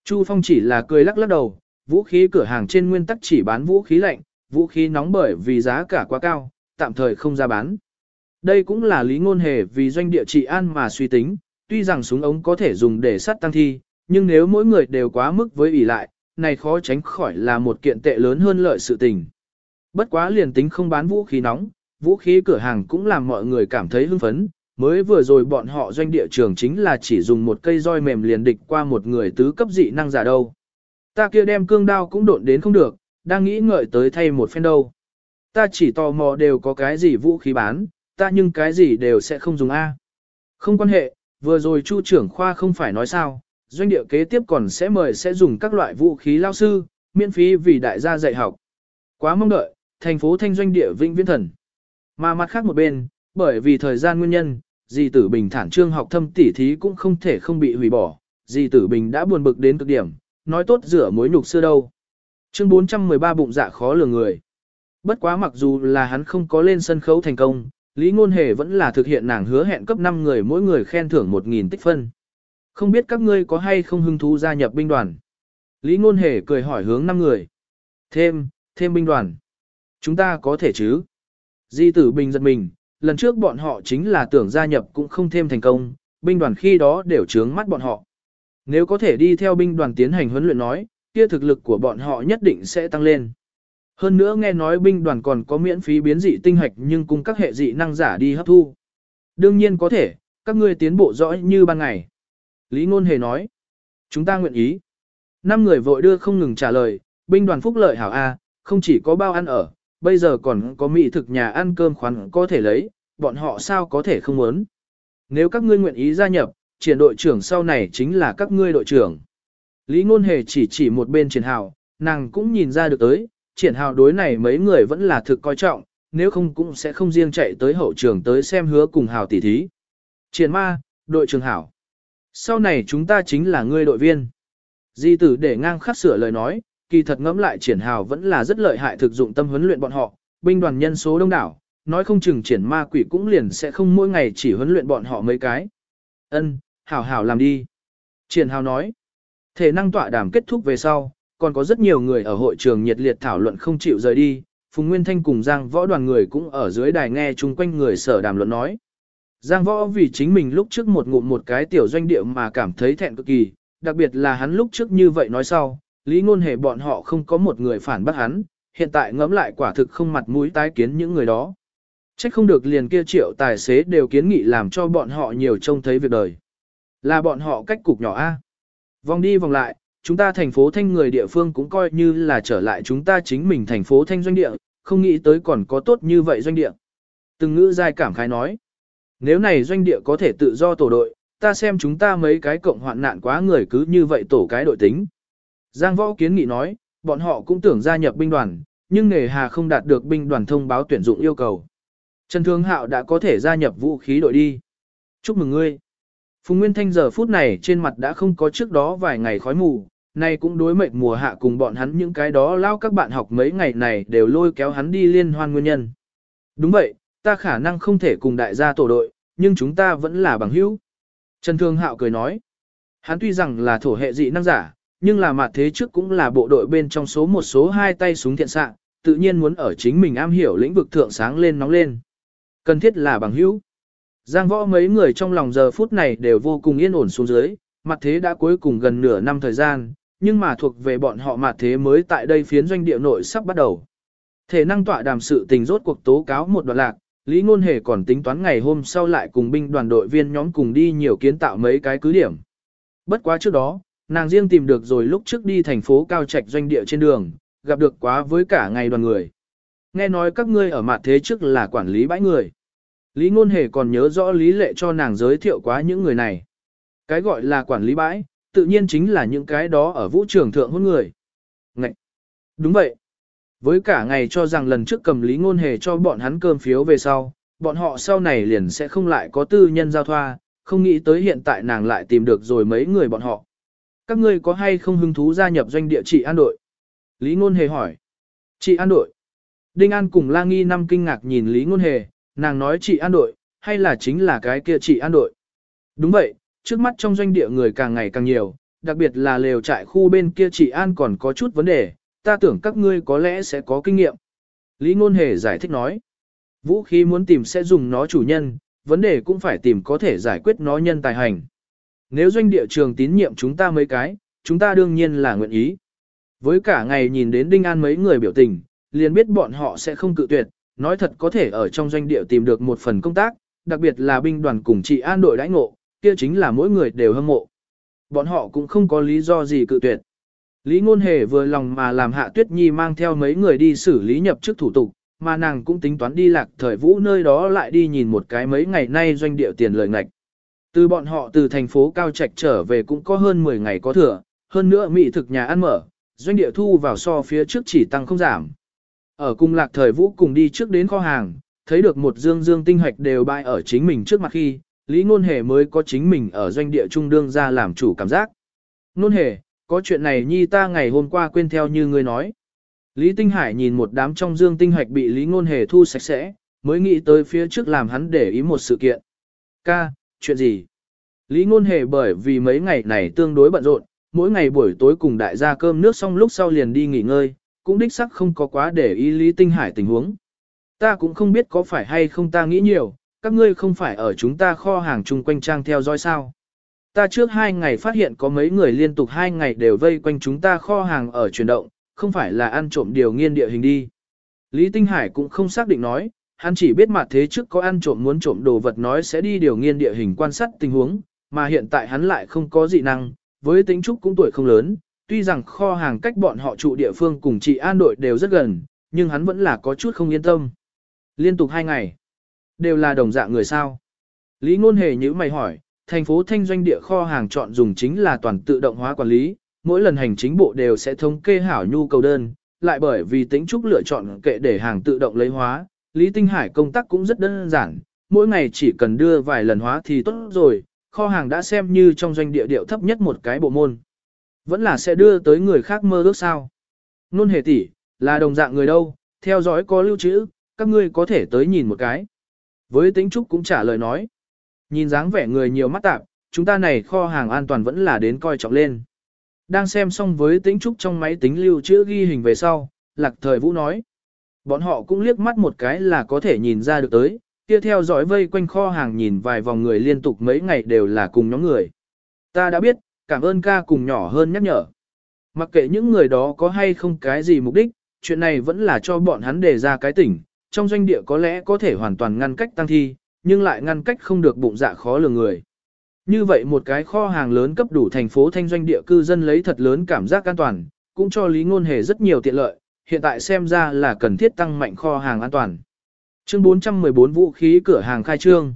Chu Phong chỉ là cười lắc lắc đầu, vũ khí cửa hàng trên nguyên tắc chỉ bán vũ khí lạnh, vũ khí nóng bởi vì giá cả quá cao, tạm thời không ra bán. Đây cũng là lý ngôn hề vì doanh địa trị an mà suy tính, tuy rằng súng ống có thể dùng để sát tăng thi, nhưng nếu mỗi người đều quá mức với ủy lại, này khó tránh khỏi là một kiện tệ lớn hơn lợi sự tình. Bất quá liền tính không bán vũ khí nóng, vũ khí cửa hàng cũng làm mọi người cảm thấy hưng phấn, mới vừa rồi bọn họ doanh địa trường chính là chỉ dùng một cây roi mềm liền địch qua một người tứ cấp dị năng giả đâu. Ta kia đem cương đao cũng độn đến không được, đang nghĩ ngợi tới thay một phen đâu. Ta chỉ tò mò đều có cái gì vũ khí bán, ta nhưng cái gì đều sẽ không dùng A. Không quan hệ, vừa rồi chu trưởng khoa không phải nói sao, doanh địa kế tiếp còn sẽ mời sẽ dùng các loại vũ khí lao sư, miễn phí vì đại gia dạy học. Quá mong đợi, thành phố thanh doanh địa vĩnh viễn thần. Mà mặt khác một bên, bởi vì thời gian nguyên nhân, dì tử bình thản trương học thâm tỉ thí cũng không thể không bị hủy bỏ, dì tử bình đã buồn bực đến cực điểm, nói tốt rửa mối nhục xưa đâu. Chương 413 bụng dạ khó lường người. Bất quá mặc dù là hắn không có lên sân khấu thành công, Lý Ngôn Hề vẫn là thực hiện nàng hứa hẹn cấp 5 người mỗi người khen thưởng 1.000 tích phân. Không biết các ngươi có hay không hứng thú gia nhập binh đoàn. Lý Ngôn Hề cười hỏi hướng 5 người. Thêm, thêm binh đoàn. Chúng ta có thể chứ? Di tử bình giật mình, lần trước bọn họ chính là tưởng gia nhập cũng không thêm thành công, binh đoàn khi đó đều trướng mắt bọn họ. Nếu có thể đi theo binh đoàn tiến hành huấn luyện nói, kia thực lực của bọn họ nhất định sẽ tăng lên. Hơn nữa nghe nói binh đoàn còn có miễn phí biến dị tinh hạch nhưng cùng các hệ dị năng giả đi hấp thu. Đương nhiên có thể, các ngươi tiến bộ rõ như ban ngày. Lý Ngôn Hề nói, chúng ta nguyện ý. Năm người vội đưa không ngừng trả lời, binh đoàn phúc lợi hảo A, không chỉ có bao ăn ở, bây giờ còn có mỹ thực nhà ăn cơm khoán có thể lấy, bọn họ sao có thể không muốn. Nếu các ngươi nguyện ý gia nhập, triển đội trưởng sau này chính là các ngươi đội trưởng. Lý Ngôn Hề chỉ chỉ một bên triển hào, nàng cũng nhìn ra được tới, triển hào đối này mấy người vẫn là thực coi trọng, nếu không cũng sẽ không riêng chạy tới hậu trường tới xem hứa cùng hào tỷ thí. Triển ma, đội trưởng hảo. Sau này chúng ta chính là ngươi đội viên. Di tử để ngang khắc sửa lời nói, kỳ thật ngẫm lại triển hào vẫn là rất lợi hại thực dụng tâm huấn luyện bọn họ, binh đoàn nhân số đông đảo, nói không chừng triển ma quỷ cũng liền sẽ không mỗi ngày chỉ huấn luyện bọn họ mấy cái. Ân, hảo hảo làm đi. Triển hào nói, thể năng tọa đàm kết thúc về sau, còn có rất nhiều người ở hội trường nhiệt liệt thảo luận không chịu rời đi, Phùng Nguyên Thanh cùng Giang Võ đoàn người cũng ở dưới đài nghe chung quanh người sở đàm luận nói. Giang Võ vì chính mình lúc trước một ngụm một cái tiểu doanh địa mà cảm thấy thẹn cực kỳ, đặc biệt là hắn lúc trước như vậy nói sau, lý ngôn hề bọn họ không có một người phản bác hắn, hiện tại ngẫm lại quả thực không mặt mũi tái kiến những người đó. Trách không được liền kia triệu tài xế đều kiến nghị làm cho bọn họ nhiều trông thấy việc đời. Là bọn họ cách cục nhỏ A. Vòng đi vòng lại, chúng ta thành phố thanh người địa phương cũng coi như là trở lại chúng ta chính mình thành phố thanh doanh địa, không nghĩ tới còn có tốt như vậy doanh địa. Từng ngữ dài cảm khái nói. Nếu này doanh địa có thể tự do tổ đội, ta xem chúng ta mấy cái cộng hoạn nạn quá người cứ như vậy tổ cái đội tính. Giang Võ Kiến nghị nói, bọn họ cũng tưởng gia nhập binh đoàn, nhưng nghề hà không đạt được binh đoàn thông báo tuyển dụng yêu cầu. Trần Thương Hạo đã có thể gia nhập vũ khí đội đi. Chúc mừng ngươi. Phùng Nguyên Thanh giờ phút này trên mặt đã không có trước đó vài ngày khói mù, nay cũng đối mệnh mùa hạ cùng bọn hắn những cái đó lao các bạn học mấy ngày này đều lôi kéo hắn đi liên hoan nguyên nhân. Đúng vậy, ta khả năng không thể cùng đại gia tổ đội, nhưng chúng ta vẫn là bằng hữu. Trần Thương Hạo cười nói, hắn tuy rằng là thổ hệ dị năng giả, nhưng là mặt thế trước cũng là bộ đội bên trong số một số hai tay súng thiện xạ, tự nhiên muốn ở chính mình am hiểu lĩnh vực thượng sáng lên nóng lên. Cần thiết là bằng hữu. Giang võ mấy người trong lòng giờ phút này đều vô cùng yên ổn xuống dưới, mặt thế đã cuối cùng gần nửa năm thời gian, nhưng mà thuộc về bọn họ mặt thế mới tại đây phiến doanh địa nội sắp bắt đầu. Thể năng tọa đàm sự tình rốt cuộc tố cáo một đoạn lạc, Lý Ngôn Hề còn tính toán ngày hôm sau lại cùng binh đoàn đội viên nhóm cùng đi nhiều kiến tạo mấy cái cứ điểm. Bất quá trước đó, nàng riêng tìm được rồi lúc trước đi thành phố Cao Trạch doanh địa trên đường, gặp được quá với cả ngày đoàn người. Nghe nói các ngươi ở mặt thế trước là quản lý bãi người. Lý Ngôn Hề còn nhớ rõ lý lệ cho nàng giới thiệu quá những người này. Cái gọi là quản lý bãi, tự nhiên chính là những cái đó ở vũ trường thượng hôn người. Ngậy! Đúng vậy! Với cả ngày cho rằng lần trước cầm Lý Ngôn Hề cho bọn hắn cơm phiếu về sau, bọn họ sau này liền sẽ không lại có tư nhân giao thoa, không nghĩ tới hiện tại nàng lại tìm được rồi mấy người bọn họ. Các ngươi có hay không hứng thú gia nhập doanh địa trị an đội? Lý Ngôn Hề hỏi. Chị an đội. Đinh An cùng La Nghi năm kinh ngạc nhìn Lý Ngôn Hề, nàng nói chị an đội, hay là chính là cái kia chị an đội. Đúng vậy, trước mắt trong doanh địa người càng ngày càng nhiều, đặc biệt là lều trại khu bên kia chị an còn có chút vấn đề, ta tưởng các ngươi có lẽ sẽ có kinh nghiệm. Lý Ngôn Hề giải thích nói, vũ khí muốn tìm sẽ dùng nó chủ nhân, vấn đề cũng phải tìm có thể giải quyết nó nhân tài hành. Nếu doanh địa trường tín nhiệm chúng ta mấy cái, chúng ta đương nhiên là nguyện ý. Với cả ngày nhìn đến Đinh An mấy người biểu tình, liền biết bọn họ sẽ không cự tuyệt, nói thật có thể ở trong doanh địa tìm được một phần công tác, đặc biệt là binh đoàn cùng trị an đội đãi ngộ, kia chính là mỗi người đều hâm mộ. Bọn họ cũng không có lý do gì cự tuyệt. Lý Ngôn Hề vừa lòng mà làm Hạ Tuyết Nhi mang theo mấy người đi xử lý nhập chức thủ tục, mà nàng cũng tính toán đi lạc thời vũ nơi đó lại đi nhìn một cái mấy ngày nay doanh địa tiền lời ngạch. Từ bọn họ từ thành phố Cao Trạch trở về cũng có hơn 10 ngày có thừa, hơn nữa mỹ thực nhà ăn mở, doanh địa thu vào so phía trước chỉ tăng không giảm. Ở cung lạc thời vũ cùng đi trước đến kho hàng, thấy được một dương dương tinh hoạch đều bại ở chính mình trước mặt khi, Lý Ngôn Hề mới có chính mình ở doanh địa trung đương ra làm chủ cảm giác. Ngôn Hề, có chuyện này nhi ta ngày hôm qua quên theo như ngươi nói. Lý Tinh Hải nhìn một đám trong dương tinh hoạch bị Lý Ngôn Hề thu sạch sẽ, mới nghĩ tới phía trước làm hắn để ý một sự kiện. Ca, chuyện gì? Lý Ngôn Hề bởi vì mấy ngày này tương đối bận rộn, mỗi ngày buổi tối cùng đại gia cơm nước xong lúc sau liền đi nghỉ ngơi, cũng đích sắc không có quá để ý Lý Tinh Hải tình huống. Ta cũng không biết có phải hay không ta nghĩ nhiều, các ngươi không phải ở chúng ta kho hàng chung quanh trang theo dõi sao. Ta trước hai ngày phát hiện có mấy người liên tục hai ngày đều vây quanh chúng ta kho hàng ở chuyển động, không phải là ăn trộm điều nghiên địa hình đi. Lý Tinh Hải cũng không xác định nói, hắn chỉ biết mặt thế trước có ăn trộm muốn trộm đồ vật nói sẽ đi điều nghiên địa hình quan sát tình huống, mà hiện tại hắn lại không có dị năng, với tính trúc cũng tuổi không lớn, tuy rằng kho hàng cách bọn họ trụ địa phương cùng chị an đội đều rất gần, nhưng hắn vẫn là có chút không yên tâm. Liên tục hai ngày, đều là đồng dạng người sao. Lý ngôn hề như mày hỏi, thành phố thanh doanh địa kho hàng chọn dùng chính là toàn tự động hóa quản lý, mỗi lần hành chính bộ đều sẽ thống kê hảo nhu cầu đơn, lại bởi vì tính trúc lựa chọn kệ để hàng tự động lấy hóa, Lý Tinh Hải công tác cũng rất đơn giản, mỗi ngày chỉ cần đưa vài lần hóa thì tốt rồi, kho hàng đã xem như trong doanh địa điệu thấp nhất một cái bộ môn. Vẫn là sẽ đưa tới người khác mơ ước sao. Nôn hề tỷ, là đồng dạng người đâu, theo dõi có lưu trữ, các ngươi có thể tới nhìn một cái. Với tính trúc cũng trả lời nói. Nhìn dáng vẻ người nhiều mắt tạp, chúng ta này kho hàng an toàn vẫn là đến coi trọng lên. Đang xem xong với tính trúc trong máy tính lưu trữ ghi hình về sau, lạc thời vũ nói. Bọn họ cũng liếc mắt một cái là có thể nhìn ra được tới, kia theo dõi vây quanh kho hàng nhìn vài vòng người liên tục mấy ngày đều là cùng nhóm người. Ta đã biết, cảm ơn ca cùng nhỏ hơn nhắc nhở. Mặc kệ những người đó có hay không cái gì mục đích, chuyện này vẫn là cho bọn hắn đề ra cái tỉnh, trong doanh địa có lẽ có thể hoàn toàn ngăn cách tăng thi, nhưng lại ngăn cách không được bụng dạ khó lường người. Như vậy một cái kho hàng lớn cấp đủ thành phố thanh doanh địa cư dân lấy thật lớn cảm giác an toàn, cũng cho Lý Ngôn Hề rất nhiều tiện lợi, hiện tại xem ra là cần thiết tăng mạnh kho hàng an toàn. Chương 414 vũ khí cửa hàng khai trương.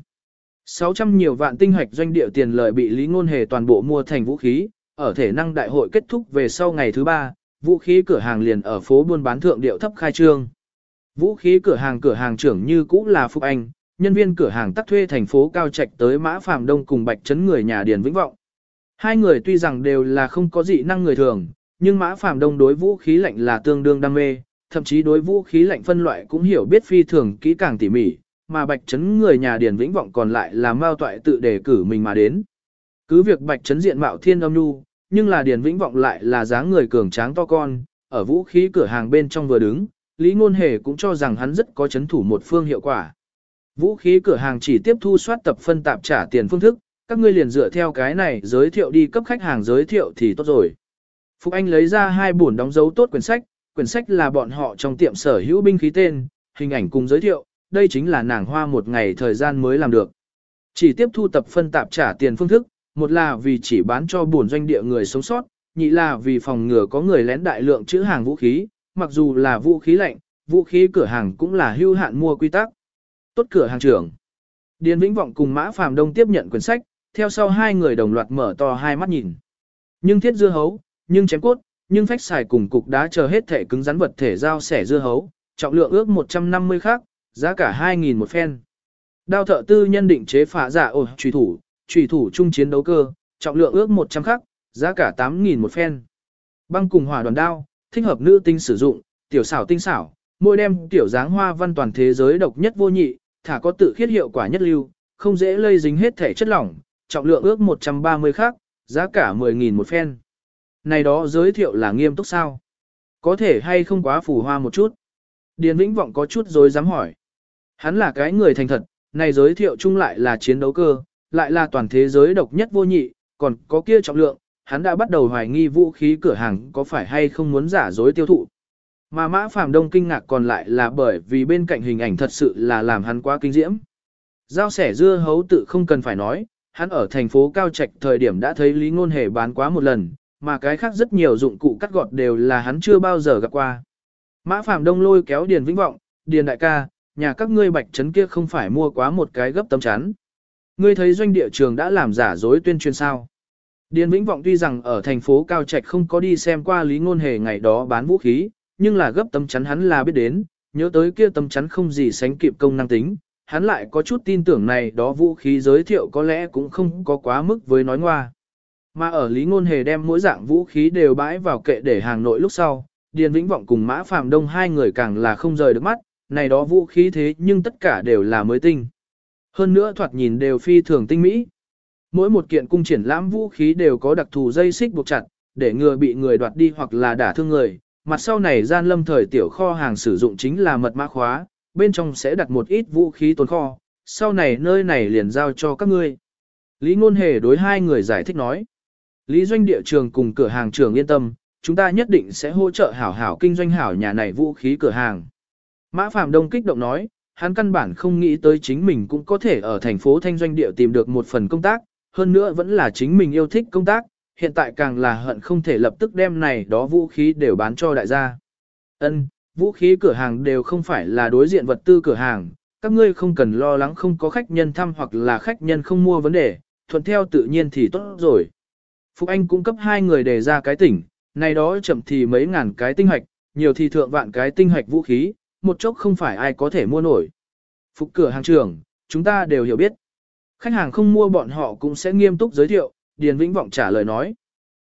600 nhiều vạn tinh hoạch doanh địa tiền lợi bị Lý Ngôn Hề toàn bộ mua thành vũ khí, ở thể năng đại hội kết thúc về sau ngày thứ ba, vũ khí cửa hàng liền ở phố buôn bán thượng điệu thấp khai trương. Vũ khí cửa hàng cửa hàng trưởng như cũ là Phúc Anh, nhân viên cửa hàng tắc thuê thành phố Cao Trạch tới Mã Phạm Đông cùng Bạch Trấn người nhà Điền Vĩnh Vọng. Hai người tuy rằng đều là không có dị năng người thường, nhưng Mã Phạm Đông đối vũ khí lạnh là tương đương đam mê, thậm chí đối vũ khí lạnh phân loại cũng hiểu biết phi thường kỹ càng tỉ mỉ, mà Bạch Trấn người nhà Điền Vĩnh Vọng còn lại là mao toại tự đề cử mình mà đến. Cứ việc Bạch Trấn diện mạo thiên âm nhu, nhưng là Điền Vĩnh Vọng lại là dáng người cường tráng to con, ở vũ khí cửa hàng bên trong vừa đứng, Lý Ngôn Hề cũng cho rằng hắn rất có chấn thủ một phương hiệu quả. Vũ khí cửa hàng chỉ tiếp thu soát tập phân tạp trả tiền phương thức, các ngươi liền dựa theo cái này giới thiệu đi cấp khách hàng giới thiệu thì tốt rồi. Phục Anh lấy ra hai buồn đóng dấu tốt quyển sách, quyển sách là bọn họ trong tiệm sở hữu binh khí tên, hình ảnh cùng giới thiệu, đây chính là nàng hoa một ngày thời gian mới làm được. Chỉ tiếp thu tập phân tạp trả tiền phương thức, một là vì chỉ bán cho buồn doanh địa người sống sót, nhị là vì phòng ngừa có người lén đại lượng chữ hàng vũ khí, mặc dù là vũ khí lạnh, vũ khí cửa hàng cũng là hưu hạn mua quy tắc. Tốt cửa hàng trưởng. Điền Vĩnh Vọng cùng Mã Phàm Đông tiếp nhận quyển sách, theo sau hai người đồng loạt mở to hai mắt nhìn. Nhưng thiết dưa hấu, nhưng chém cốt, nhưng phách xài cùng cục đá chờ hết thể cứng rắn vật thể giao sẻ dưa hấu, trọng lượng ước 150 khác, giá cả 2.000 một phen. Đao thợ tư nhân định chế phá giả dạ ổ trùy thủ, trùy thủ trung chiến đấu cơ, trọng lượng ước 100 khắc, giá cả 8.000 một phen. Băng cùng hỏa đoàn đao, thích hợp nữ tinh sử dụng, tiểu xảo tinh xảo, mỗi đem tiểu dáng hoa văn toàn thế giới độc nhất vô nhị, thả có tự khiết hiệu quả nhất lưu, không dễ lây dính hết thể chất lỏng, trọng lượng ước 130 khắc, giá cả 10.000 một phen. Này đó giới thiệu là nghiêm túc sao? Có thể hay không quá phù hoa một chút? Điền Vĩnh Vọng có chút rồi dám hỏi. Hắn là cái người thành thật, này giới thiệu chung lại là chiến đấu cơ, lại là toàn thế giới độc nhất vô nhị, còn có kia trọng lượng, hắn đã bắt đầu hoài nghi vũ khí cửa hàng có phải hay không muốn giả dối tiêu thụ. Mà Mã Phàm Đông kinh ngạc còn lại là bởi vì bên cạnh hình ảnh thật sự là làm hắn quá kinh diễm. Giao sẻ dưa hấu tự không cần phải nói, hắn ở thành phố Cao Trạch thời điểm đã thấy Lý Ngôn Hề bán quá một lần, mà cái khác rất nhiều dụng cụ cắt gọt đều là hắn chưa bao giờ gặp qua. Mã Phàm Đông lôi kéo Điền Vĩnh Vọng, Điền đại ca, nhà các ngươi bạch trấn kia không phải mua quá một cái gấp tấm chắn. Ngươi thấy doanh địa trường đã làm giả dối tuyên truyền sao. Điền Vĩnh Vọng tuy rằng ở thành phố Cao Trạch không có đi xem qua Lý Ngôn Hề ngày đó bán vũ khí, nhưng là gấp tấm chắn hắn là biết đến, nhớ tới kia tấm chắn không gì sánh kịp công năng tính, hắn lại có chút tin tưởng này đó vũ khí giới thiệu có lẽ cũng không có quá mức với nói ngoa. Mà ở Lý Ngôn Hề đem mỗi dạng vũ khí đều bãi vào kệ để hàng nội lúc sau, Điền Vĩnh Vọng cùng Mã Phạm Đông hai người càng là không rời được mắt, này đó vũ khí thế nhưng tất cả đều là mới tinh. Hơn nữa thoạt nhìn đều phi thường tinh mỹ. Mỗi một kiện cung triển lãm vũ khí đều có đặc thù dây xích buộc chặt, để ngừa bị người đoạt đi hoặc là đả thương người. Mặt sau này gian lâm thời tiểu kho hàng sử dụng chính là mật mã khóa, bên trong sẽ đặt một ít vũ khí tồn kho, sau này nơi này liền giao cho các ngươi. Lý Ngôn Hề đối hai người giải thích nói. Lý doanh địa trường cùng cửa hàng trường yên tâm, chúng ta nhất định sẽ hỗ trợ hảo hảo kinh doanh hảo nhà này vũ khí cửa hàng. Mã Phạm Đông kích động nói, hắn căn bản không nghĩ tới chính mình cũng có thể ở thành phố Thanh Doanh địa tìm được một phần công tác, hơn nữa vẫn là chính mình yêu thích công tác, hiện tại càng là hận không thể lập tức đem này đó vũ khí đều bán cho đại gia. Ân, vũ khí cửa hàng đều không phải là đối diện vật tư cửa hàng, các ngươi không cần lo lắng không có khách nhân thăm hoặc là khách nhân không mua vấn đề, thuận theo tự nhiên thì tốt rồi. Phúc Anh cung cấp hai người đề ra cái tỉnh, này đó chậm thì mấy ngàn cái tinh hạch, nhiều thì thượng vạn cái tinh hạch vũ khí, một chốc không phải ai có thể mua nổi. Phục cửa hàng trưởng, chúng ta đều hiểu biết. Khách hàng không mua bọn họ cũng sẽ nghiêm túc giới thiệu, Điền Vĩnh Vọng trả lời nói.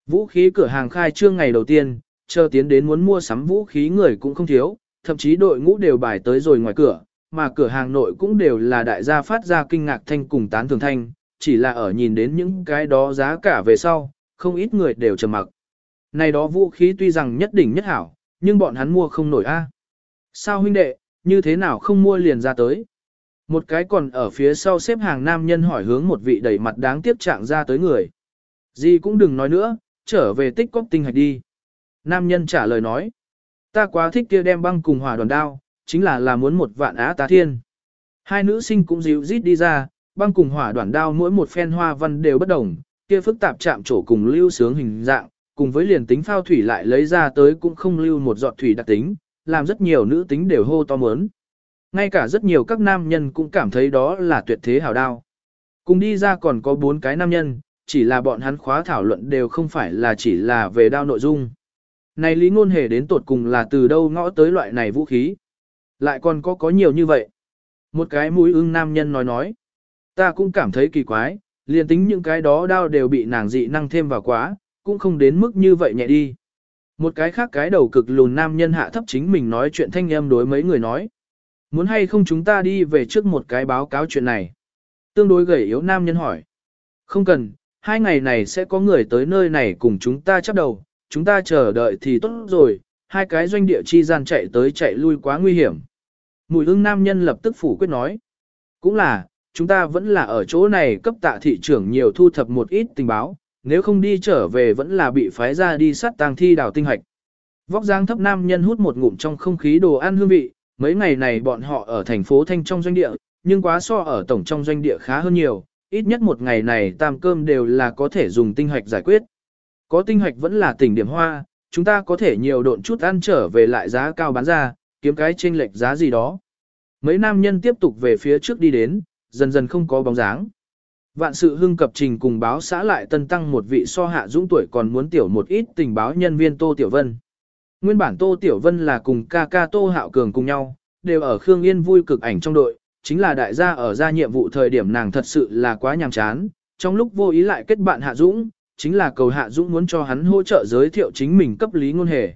Vũ khí cửa hàng khai trương ngày đầu tiên, chờ tiến đến muốn mua sắm vũ khí người cũng không thiếu, thậm chí đội ngũ đều bài tới rồi ngoài cửa, mà cửa hàng nội cũng đều là đại gia phát ra kinh ngạc thanh cùng tán thường thanh, chỉ là ở nhìn đến những cái đó giá cả về sau, không ít người đều trầm mặc. Này đó vũ khí tuy rằng nhất đỉnh nhất hảo, nhưng bọn hắn mua không nổi a. Sao huynh đệ, như thế nào không mua liền ra tới? Một cái còn ở phía sau xếp hàng nam nhân hỏi hướng một vị đầy mặt đáng tiếc trạng ra tới người. Gì cũng đừng nói nữa, trở về tích cóp tinh hạch đi. Nam nhân trả lời nói. Ta quá thích kia đem băng cùng hỏa đoàn đao, chính là là muốn một vạn á tá thiên. Hai nữ sinh cũng dịu rít đi ra, băng cùng hỏa đoàn đao mỗi một phen hoa văn đều bất đồng, kia phức tạp chạm trổ cùng lưu sướng hình dạng, cùng với liền tính phao thủy lại lấy ra tới cũng không lưu một giọt thủy đặc tính, làm rất nhiều nữ tính đều hô to mớn. Ngay cả rất nhiều các nam nhân cũng cảm thấy đó là tuyệt thế hào đao. Cùng đi ra còn có bốn cái nam nhân, chỉ là bọn hắn khóa thảo luận đều không phải là chỉ là về đao nội dung. Này lý ngôn hề đến tột cùng là từ đâu ngõ tới loại này vũ khí. Lại còn có có nhiều như vậy. Một cái mũi ưng nam nhân nói nói. Ta cũng cảm thấy kỳ quái, liền tính những cái đó đao đều bị nàng dị năng thêm vào quá, cũng không đến mức như vậy nhẹ đi. Một cái khác cái đầu cực lùn nam nhân hạ thấp chính mình nói chuyện thanh âm đối mấy người nói. Muốn hay không chúng ta đi về trước một cái báo cáo chuyện này. Tương đối gầy yếu nam nhân hỏi. Không cần, hai ngày này sẽ có người tới nơi này cùng chúng ta chấp đầu, chúng ta chờ đợi thì tốt rồi, hai cái doanh địa chi gian chạy tới chạy lui quá nguy hiểm. Mùi hương nam nhân lập tức phủ quyết nói. Cũng là, chúng ta vẫn là ở chỗ này cấp tạ thị trưởng nhiều thu thập một ít tình báo, nếu không đi trở về vẫn là bị phái ra đi sát tang thi đào tinh hạch. Vóc dáng thấp nam nhân hút một ngụm trong không khí đồ ăn hương vị, mấy ngày này bọn họ ở thành phố Thanh trong doanh địa, nhưng quá so ở tổng trong doanh địa khá hơn nhiều, ít nhất một ngày này tam cơm đều là có thể dùng tinh hạch giải quyết. Có tinh hạch vẫn là tỉnh điểm hoa, chúng ta có thể nhiều độn chút ăn trở về lại giá cao bán ra, kiếm cái chênh lệch giá gì đó. Mấy nam nhân tiếp tục về phía trước đi đến, dần dần không có bóng dáng. Vạn sự hưng cập trình cùng báo xã lại tân tăng một vị so hạ dũng tuổi còn muốn tiểu một ít tình báo nhân viên Tô Tiểu Vân. Nguyên bản Tô Tiểu Vân là cùng ca ca Tô Hạo Cường cùng nhau, đều ở Khương Yên vui cực ảnh trong đội, chính là đại gia ở ra nhiệm vụ thời điểm nàng thật sự là quá nhàm chán, trong lúc vô ý lại kết bạn Hạ Dũng, chính là cầu Hạ Dũng muốn cho hắn hỗ trợ giới thiệu chính mình cấp lý ngôn hề.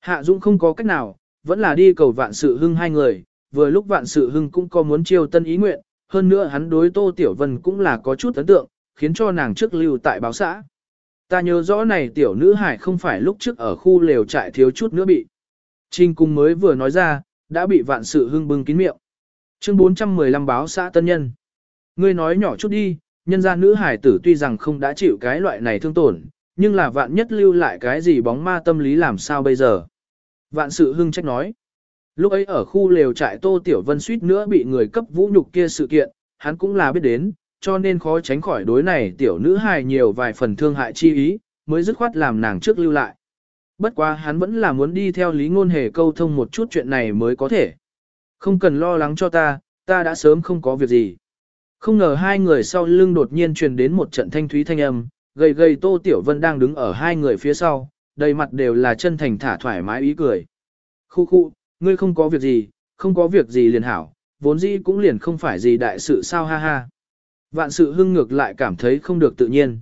Hạ Dũng không có cách nào, vẫn là đi cầu vạn sự hưng hai người, vừa lúc vạn sự hưng cũng có muốn chiêu tân ý nguyện, hơn nữa hắn đối Tô Tiểu Vân cũng là có chút ấn tượng, khiến cho nàng trước lưu tại báo xã. Ta nhớ rõ này tiểu nữ hải không phải lúc trước ở khu lều trại thiếu chút nữa bị. Trinh cung mới vừa nói ra, đã bị vạn sự hưng bưng kín miệng. Chương 415 báo xã tân nhân. Ngươi nói nhỏ chút đi, nhân gia nữ hải tử tuy rằng không đã chịu cái loại này thương tổn, nhưng là vạn nhất lưu lại cái gì bóng ma tâm lý làm sao bây giờ. Vạn sự hưng trách nói. Lúc ấy ở khu lều trại Tô Tiểu Vân suýt nữa bị người cấp vũ nhục kia sự kiện, hắn cũng là biết đến, cho nên khó tránh khỏi đối này tiểu nữ hài nhiều vài phần thương hại chi ý, mới dứt khoát làm nàng trước lưu lại. Bất quá hắn vẫn là muốn đi theo lý ngôn hề câu thông một chút chuyện này mới có thể. Không cần lo lắng cho ta, ta đã sớm không có việc gì. Không ngờ hai người sau lưng đột nhiên truyền đến một trận thanh thúy thanh âm, gầy gầy Tô Tiểu Vân đang đứng ở hai người phía sau, đầy mặt đều là chân thành thả thoải mái ý cười. Khu khu, ngươi không có việc gì, không có việc gì liền hảo, vốn dĩ cũng liền không phải gì đại sự sao ha ha. Vạn sự hưng ngược lại cảm thấy không được tự nhiên.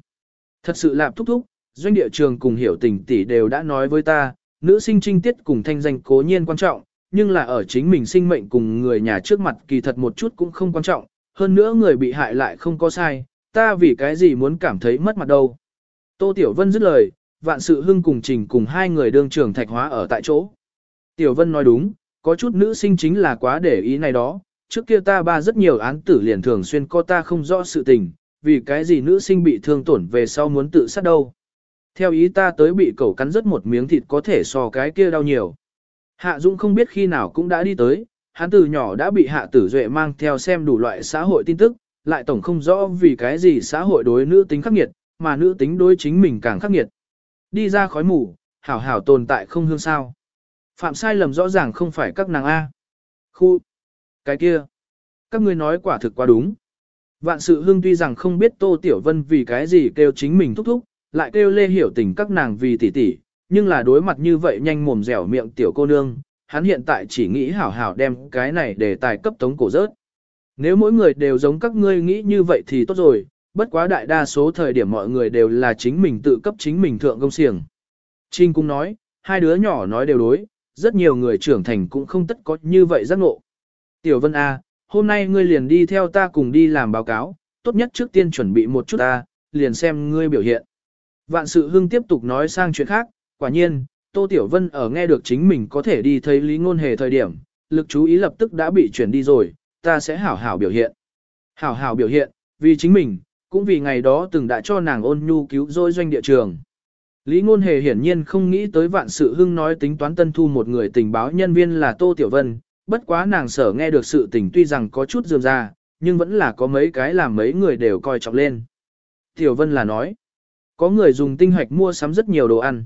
Thật sự lạp thúc thúc, doanh địa trường cùng hiểu tình tỷ đều đã nói với ta, nữ sinh trinh tiết cùng thanh danh cố nhiên quan trọng, nhưng là ở chính mình sinh mệnh cùng người nhà trước mặt kỳ thật một chút cũng không quan trọng, hơn nữa người bị hại lại không có sai, ta vì cái gì muốn cảm thấy mất mặt đâu. Tô Tiểu Vân dứt lời, vạn sự hưng cùng trình cùng hai người đương trường thạch hóa ở tại chỗ. Tiểu Vân nói đúng, có chút nữ sinh chính là quá để ý này đó, trước kia ta ba rất nhiều án tử liền thường xuyên co ta không rõ sự tình, vì cái gì nữ sinh bị thương tổn về sau muốn tự sát đâu. Theo ý ta tới bị cẩu cắn rất một miếng thịt có thể so cái kia đau nhiều. Hạ Dũng không biết khi nào cũng đã đi tới, hắn từ nhỏ đã bị Hạ Tử Duệ mang theo xem đủ loại xã hội tin tức, lại tổng không rõ vì cái gì xã hội đối nữ tính khắc nghiệt, mà nữ tính đối chính mình càng khắc nghiệt. Đi ra khói mù, hảo hảo tồn tại không hương sao. Phạm sai lầm rõ ràng không phải các nàng A. Khu. Cái kia. Các ngươi nói quả thực quá đúng. Vạn sự hương tuy rằng không biết Tô Tiểu Vân vì cái gì kêu chính mình thúc thúc, lại kêu lê hiểu tình các nàng vì tỷ tỷ, nhưng là đối mặt như vậy nhanh mồm dẻo miệng tiểu cô nương, hắn hiện tại chỉ nghĩ hảo hảo đem cái này để tài cấp tống cổ rớt. Nếu mỗi người đều giống các ngươi nghĩ như vậy thì tốt rồi, bất quá đại đa số thời điểm mọi người đều là chính mình tự cấp chính mình thượng công xiềng. Trinh cũng nói, hai đứa nhỏ nói đều đối, rất nhiều người trưởng thành cũng không tất có như vậy giác ngộ. Tiểu Vân A, hôm nay ngươi liền đi theo ta cùng đi làm báo cáo, tốt nhất trước tiên chuẩn bị một chút ta, liền xem ngươi biểu hiện. Vạn sự hưng tiếp tục nói sang chuyện khác, quả nhiên, Tô Tiểu Vân ở nghe được chính mình có thể đi thấy Lý Ngôn Hề thời điểm, lực chú ý lập tức đã bị chuyển đi rồi, ta sẽ hảo hảo biểu hiện. Hảo hảo biểu hiện, vì chính mình, cũng vì ngày đó từng đã cho nàng ôn nhu cứu rỗi doanh địa trường. Lý Ngôn Hề hiển nhiên không nghĩ tới vạn sự hưng nói tính toán tân thu một người tình báo nhân viên là Tô Tiểu Vân, bất quá nàng sở nghe được sự tình tuy rằng có chút dườm ra, nhưng vẫn là có mấy cái làm mấy người đều coi trọng lên. Tiểu Vân là nói, có người dùng tinh hoạch mua sắm rất nhiều đồ ăn.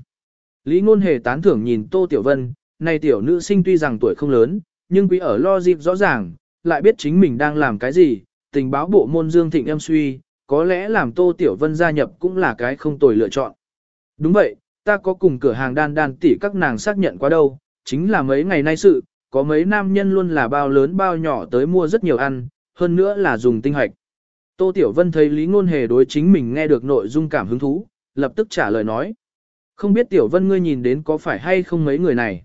Lý Ngôn Hề tán thưởng nhìn Tô Tiểu Vân, này tiểu nữ sinh tuy rằng tuổi không lớn, nhưng quý ở lo dịp rõ ràng, lại biết chính mình đang làm cái gì, tình báo bộ môn Dương Thịnh em suy, có lẽ làm Tô Tiểu Vân gia nhập cũng là cái không tồi lựa chọn. Đúng vậy, ta có cùng cửa hàng đan đan tỷ các nàng xác nhận quá đâu, chính là mấy ngày nay sự, có mấy nam nhân luôn là bao lớn bao nhỏ tới mua rất nhiều ăn, hơn nữa là dùng tinh hoạch. Tô Tiểu Vân thấy Lý Ngôn Hề đối chính mình nghe được nội dung cảm hứng thú, lập tức trả lời nói. Không biết Tiểu Vân ngươi nhìn đến có phải hay không mấy người này.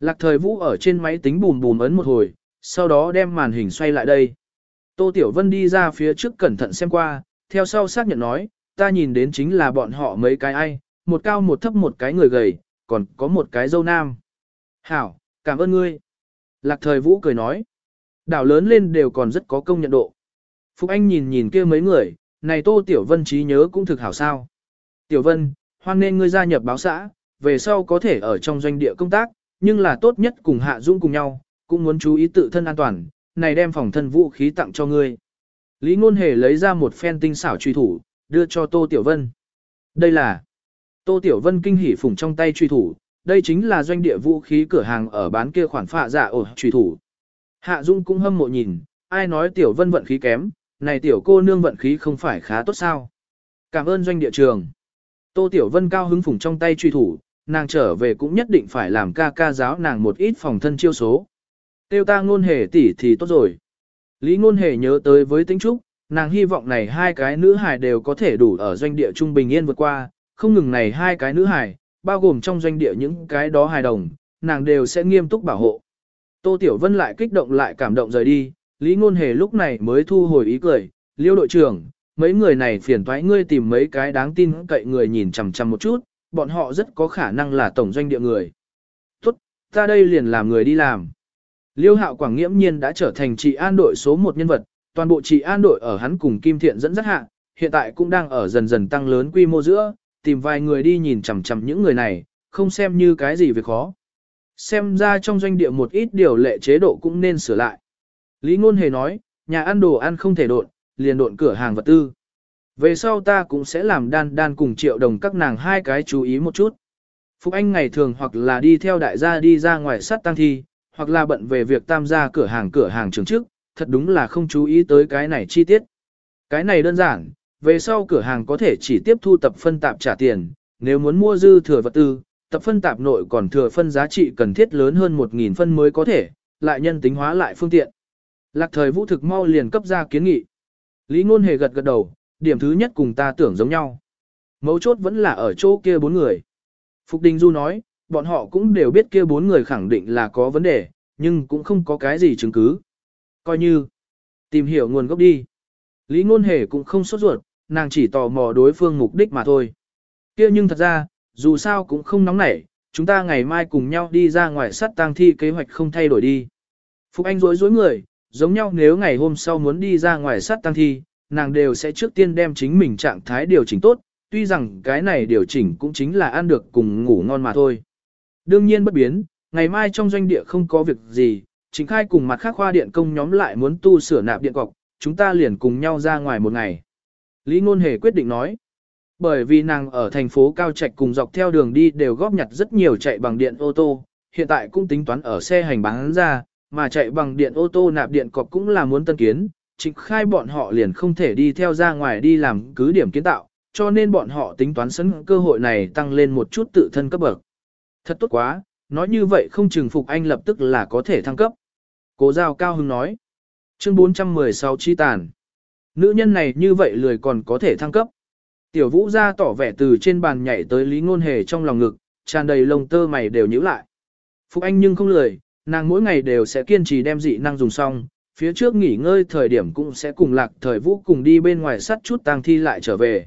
Lạc thời vũ ở trên máy tính bùm bùm ấn một hồi, sau đó đem màn hình xoay lại đây. Tô Tiểu Vân đi ra phía trước cẩn thận xem qua, theo sau xác nhận nói, ta nhìn đến chính là bọn họ mấy cái ai, một cao một thấp một cái người gầy, còn có một cái dâu nam. Hảo, cảm ơn ngươi. Lạc thời vũ cười nói, đảo lớn lên đều còn rất có công nhận độ. Phúc Anh nhìn nhìn kia mấy người, này Tô Tiểu Vân trí nhớ cũng thực hảo sao. Tiểu Vân, hoan nên ngươi gia nhập báo xã, về sau có thể ở trong doanh địa công tác, nhưng là tốt nhất cùng Hạ Dung cùng nhau, cũng muốn chú ý tự thân an toàn, này đem phòng thân vũ khí tặng cho ngươi. Lý Ngôn Hề lấy ra một phen tinh xảo truy thủ, đưa cho Tô Tiểu Vân. Đây là Tô Tiểu Vân kinh hỉ phủng trong tay truy thủ, đây chính là doanh địa vũ khí cửa hàng ở bán kia khoản phạ giả dạ ổ truy thủ. Hạ Dung cũng hâm mộ nhìn, ai nói Tiểu Vân vận khí kém, này Tiểu cô nương vận khí không phải khá tốt sao. Cảm ơn doanh địa trường. Tô Tiểu Vân cao hứng phủng trong tay truy thủ, nàng trở về cũng nhất định phải làm ca ca giáo nàng một ít phòng thân chiêu số. Tiêu ta ngôn hề tỷ thì tốt rồi. Lý ngôn hề nhớ tới với tính trúc, nàng hy vọng này hai cái nữ hài đều có thể đủ ở doanh địa trung bình yên vượt qua, không ngừng này hai cái nữ hài, bao gồm trong doanh địa những cái đó hài đồng, nàng đều sẽ nghiêm túc bảo hộ. Tô Tiểu Vân lại kích động lại cảm động rời đi, Lý Ngôn Hề lúc này mới thu hồi ý cười, liêu đội trưởng, mấy người này phiền toái ngươi tìm mấy cái đáng tin cậy người nhìn chằm chằm một chút, bọn họ rất có khả năng là tổng doanh địa người. Tốt, ta đây liền làm người đi làm. Liêu hạo quảng nghiễm nhiên đã trở thành trị an đội số một nhân vật, toàn bộ trị an đội ở hắn cùng Kim Thiện dẫn dắt hạ, hiện tại cũng đang ở dần dần tăng lớn quy mô giữa, tìm vài người đi nhìn chằm chằm những người này, không xem như cái gì việc khó. Xem ra trong doanh địa một ít điều lệ chế độ cũng nên sửa lại. Lý Ngôn Hề nói, nhà ăn đồ ăn không thể độn, liền độn cửa hàng vật tư. Về sau ta cũng sẽ làm đan đan cùng triệu đồng các nàng hai cái chú ý một chút. phục Anh ngày thường hoặc là đi theo đại gia đi ra ngoài sát tăng thi, hoặc là bận về việc tam gia cửa hàng cửa hàng trường trước, thật đúng là không chú ý tới cái này chi tiết. Cái này đơn giản, về sau cửa hàng có thể chỉ tiếp thu tập phân tạp trả tiền, nếu muốn mua dư thừa vật tư, tập phân tạp nội còn thừa phân giá trị cần thiết lớn hơn 1.000 phân mới có thể, lại nhân tính hóa lại phương tiện. Lạc thời vũ thực mau liền cấp ra kiến nghị. Lý ngôn hề gật gật đầu, điểm thứ nhất cùng ta tưởng giống nhau. Mấu chốt vẫn là ở chỗ kia bốn người. Phục Đình Du nói, bọn họ cũng đều biết kia bốn người khẳng định là có vấn đề, nhưng cũng không có cái gì chứng cứ. Coi như, tìm hiểu nguồn gốc đi. Lý ngôn hề cũng không sốt ruột, nàng chỉ tò mò đối phương mục đích mà thôi. Kia nhưng thật ra, dù sao cũng không nóng nảy, chúng ta ngày mai cùng nhau đi ra ngoài sắt tang thi kế hoạch không thay đổi đi. Phục Anh rối rối người, giống nhau nếu ngày hôm sau muốn đi ra ngoài sắt tang thi, nàng đều sẽ trước tiên đem chính mình trạng thái điều chỉnh tốt, tuy rằng cái này điều chỉnh cũng chính là ăn được cùng ngủ ngon mà thôi. Đương nhiên bất biến, ngày mai trong doanh địa không có việc gì, chính khai cùng mặt khác khoa điện công nhóm lại muốn tu sửa nạp điện cọc, chúng ta liền cùng nhau ra ngoài một ngày. Lý Ngôn Hề quyết định nói, bởi vì nàng ở thành phố Cao Trạch cùng dọc theo đường đi đều góp nhặt rất nhiều chạy bằng điện ô tô, hiện tại cũng tính toán ở xe hành bán ra, mà chạy bằng điện ô tô nạp điện cọc cũng là muốn tân kiến, trịnh khai bọn họ liền không thể đi theo ra ngoài đi làm cứ điểm kiến tạo, cho nên bọn họ tính toán sẵn cơ hội này tăng lên một chút tự thân cấp bậc. Thật tốt quá, nói như vậy không chừng Phục Anh lập tức là có thể thăng cấp. Cố giao cao hưng nói. Chương 416 chi tàn. Nữ nhân này như vậy lười còn có thể thăng cấp. Tiểu vũ ra tỏ vẻ từ trên bàn nhảy tới lý ngôn hề trong lòng ngực, tràn đầy lông tơ mày đều nhíu lại. Phục Anh nhưng không lười, nàng mỗi ngày đều sẽ kiên trì đem dị năng dùng xong, phía trước nghỉ ngơi thời điểm cũng sẽ cùng lạc thời vũ cùng đi bên ngoài sắt chút tang thi lại trở về.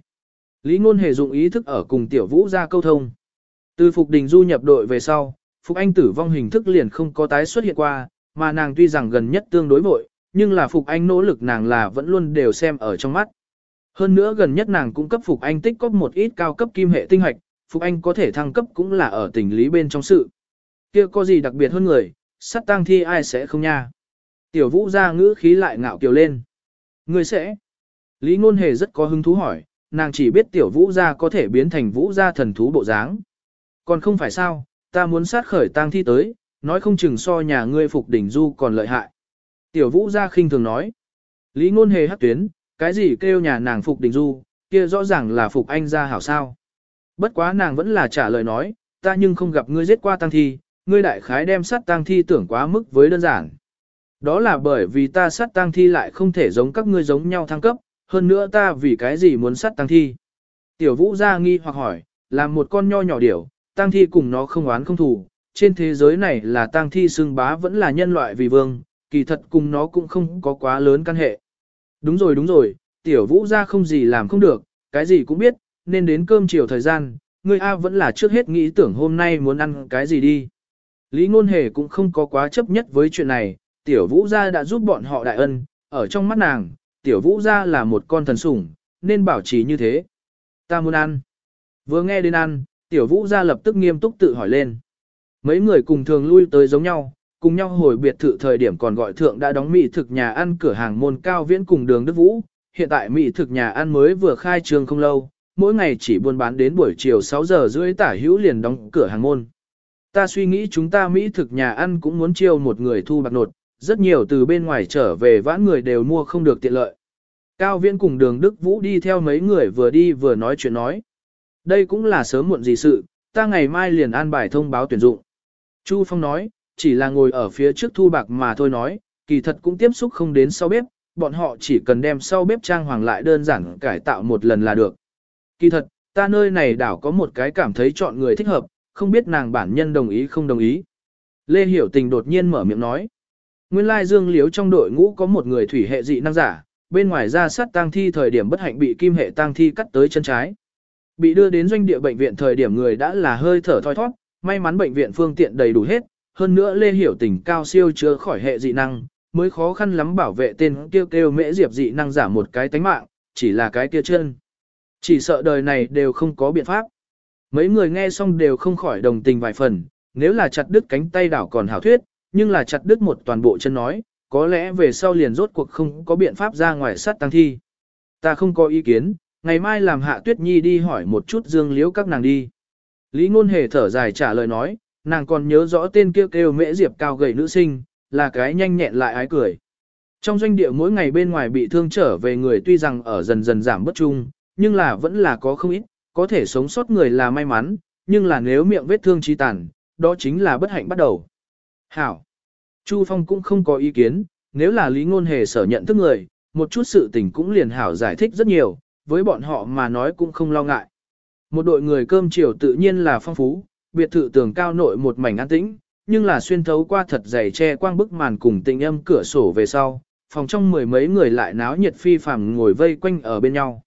Lý ngôn hề dụng ý thức ở cùng tiểu vũ ra câu thông. Từ Phục Đình du nhập đội về sau, Phục Anh tử vong hình thức liền không có tái xuất hiện qua, mà nàng tuy rằng gần nhất tương đối vội, nhưng là Phục Anh nỗ lực nàng là vẫn luôn đều xem ở trong mắt. Hơn nữa gần nhất nàng cũng cấp Phục Anh tích có một ít cao cấp kim hệ tinh hoạch, Phục Anh có thể thăng cấp cũng là ở tình lý bên trong sự. kia có gì đặc biệt hơn người, sát tang thi ai sẽ không nha. Tiểu vũ ra ngữ khí lại ngạo kiều lên. Người sẽ. Lý ngôn hề rất có hứng thú hỏi, nàng chỉ biết tiểu vũ gia có thể biến thành vũ gia thần thú bộ dáng. Còn không phải sao, ta muốn sát khởi tang thi tới, nói không chừng so nhà ngươi phục đỉnh du còn lợi hại. Tiểu vũ gia khinh thường nói. Lý ngôn hề hắc tuyến, cái gì kêu nhà nàng phục đình du, kia rõ ràng là phục anh gia hảo sao. Bất quá nàng vẫn là trả lời nói, ta nhưng không gặp ngươi giết qua tang thi, ngươi đại khái đem sát tang thi tưởng quá mức với đơn giản. Đó là bởi vì ta sát tang thi lại không thể giống các ngươi giống nhau thăng cấp, hơn nữa ta vì cái gì muốn sát tang thi. Tiểu vũ gia nghi hoặc hỏi, là một con nho nhỏ điểu, tang thi cùng nó không oán không thù, trên thế giới này là tang thi xưng bá vẫn là nhân loại vì vương, kỳ thật cùng nó cũng không có quá lớn căn hệ. Đúng rồi đúng rồi, tiểu vũ gia không gì làm không được, cái gì cũng biết, nên đến cơm chiều thời gian, người A vẫn là trước hết nghĩ tưởng hôm nay muốn ăn cái gì đi. Lý ngôn hề cũng không có quá chấp nhất với chuyện này, tiểu vũ gia đã giúp bọn họ đại ân, ở trong mắt nàng, tiểu vũ gia là một con thần sủng, nên bảo trì như thế. Ta muốn ăn. Vừa nghe đến ăn, tiểu vũ gia lập tức nghiêm túc tự hỏi lên. Mấy người cùng thường lui tới giống nhau, cùng nhau hồi biệt thự thời điểm còn gọi thượng đã đóng mỹ thực nhà ăn cửa hàng môn cao viễn cùng đường Đức Vũ. Hiện tại mỹ thực nhà ăn mới vừa khai trương không lâu, mỗi ngày chỉ buôn bán đến buổi chiều 6 giờ rưỡi tả hữu liền đóng cửa hàng môn. Ta suy nghĩ chúng ta mỹ thực nhà ăn cũng muốn chiêu một người thu bạc nột, rất nhiều từ bên ngoài trở về vãn người đều mua không được tiện lợi. Cao Viễn cùng đường Đức Vũ đi theo mấy người vừa đi vừa nói chuyện nói. Đây cũng là sớm muộn gì sự, ta ngày mai liền an bài thông báo tuyển dụng. Chu Phong nói, chỉ là ngồi ở phía trước thu bạc mà thôi nói, kỳ thật cũng tiếp xúc không đến sau bếp, bọn họ chỉ cần đem sau bếp trang hoàng lại đơn giản cải tạo một lần là được. Kỳ thật, ta nơi này đảo có một cái cảm thấy chọn người thích hợp, không biết nàng bản nhân đồng ý không đồng ý. Lê Hiểu Tình đột nhiên mở miệng nói. Nguyên lai Dương Liếu trong đội ngũ có một người thủy hệ dị năng giả, bên ngoài ra sát tang thi thời điểm bất hạnh bị kim hệ tang thi cắt tới chân trái. Bị đưa đến doanh địa bệnh viện thời điểm người đã là hơi thở thoi thoát, may mắn bệnh viện phương tiện đầy đủ hết, hơn nữa Lê Hiểu Tình cao siêu chưa khỏi hệ dị năng, mới khó khăn lắm bảo vệ tên kêu kêu mễ diệp dị năng giả một cái tánh mạng, chỉ là cái kia chân. Chỉ sợ đời này đều không có biện pháp. Mấy người nghe xong đều không khỏi đồng tình vài phần, nếu là chặt đứt cánh tay đảo còn hảo thuyết, nhưng là chặt đứt một toàn bộ chân nói, có lẽ về sau liền rốt cuộc không có biện pháp ra ngoài sát tăng thi. Ta không có ý kiến, ngày mai làm hạ tuyết nhi đi hỏi một chút dương liếu các nàng đi. Lý ngôn hề thở dài trả lời nói, nàng còn nhớ rõ tên kêu kêu mễ diệp cao gầy nữ sinh, là cái nhanh nhẹn lại ái cười. Trong doanh địa mỗi ngày bên ngoài bị thương trở về người tuy rằng ở dần dần giảm bất chung, nhưng là vẫn là có không ít, có thể sống sót người là may mắn, nhưng là nếu miệng vết thương chi tàn, đó chính là bất hạnh bắt đầu. Hảo. Chu Phong cũng không có ý kiến, nếu là lý ngôn hề sở nhận thức người, một chút sự tình cũng liền hảo giải thích rất nhiều, với bọn họ mà nói cũng không lo ngại. Một đội người cơm chiều tự nhiên là phong phú, biệt thự tường cao nội một mảnh an tĩnh, nhưng là xuyên thấu qua thật dày che quang bức màn cùng tình âm cửa sổ về sau, phòng trong mười mấy người lại náo nhiệt phi phàm ngồi vây quanh ở bên nhau.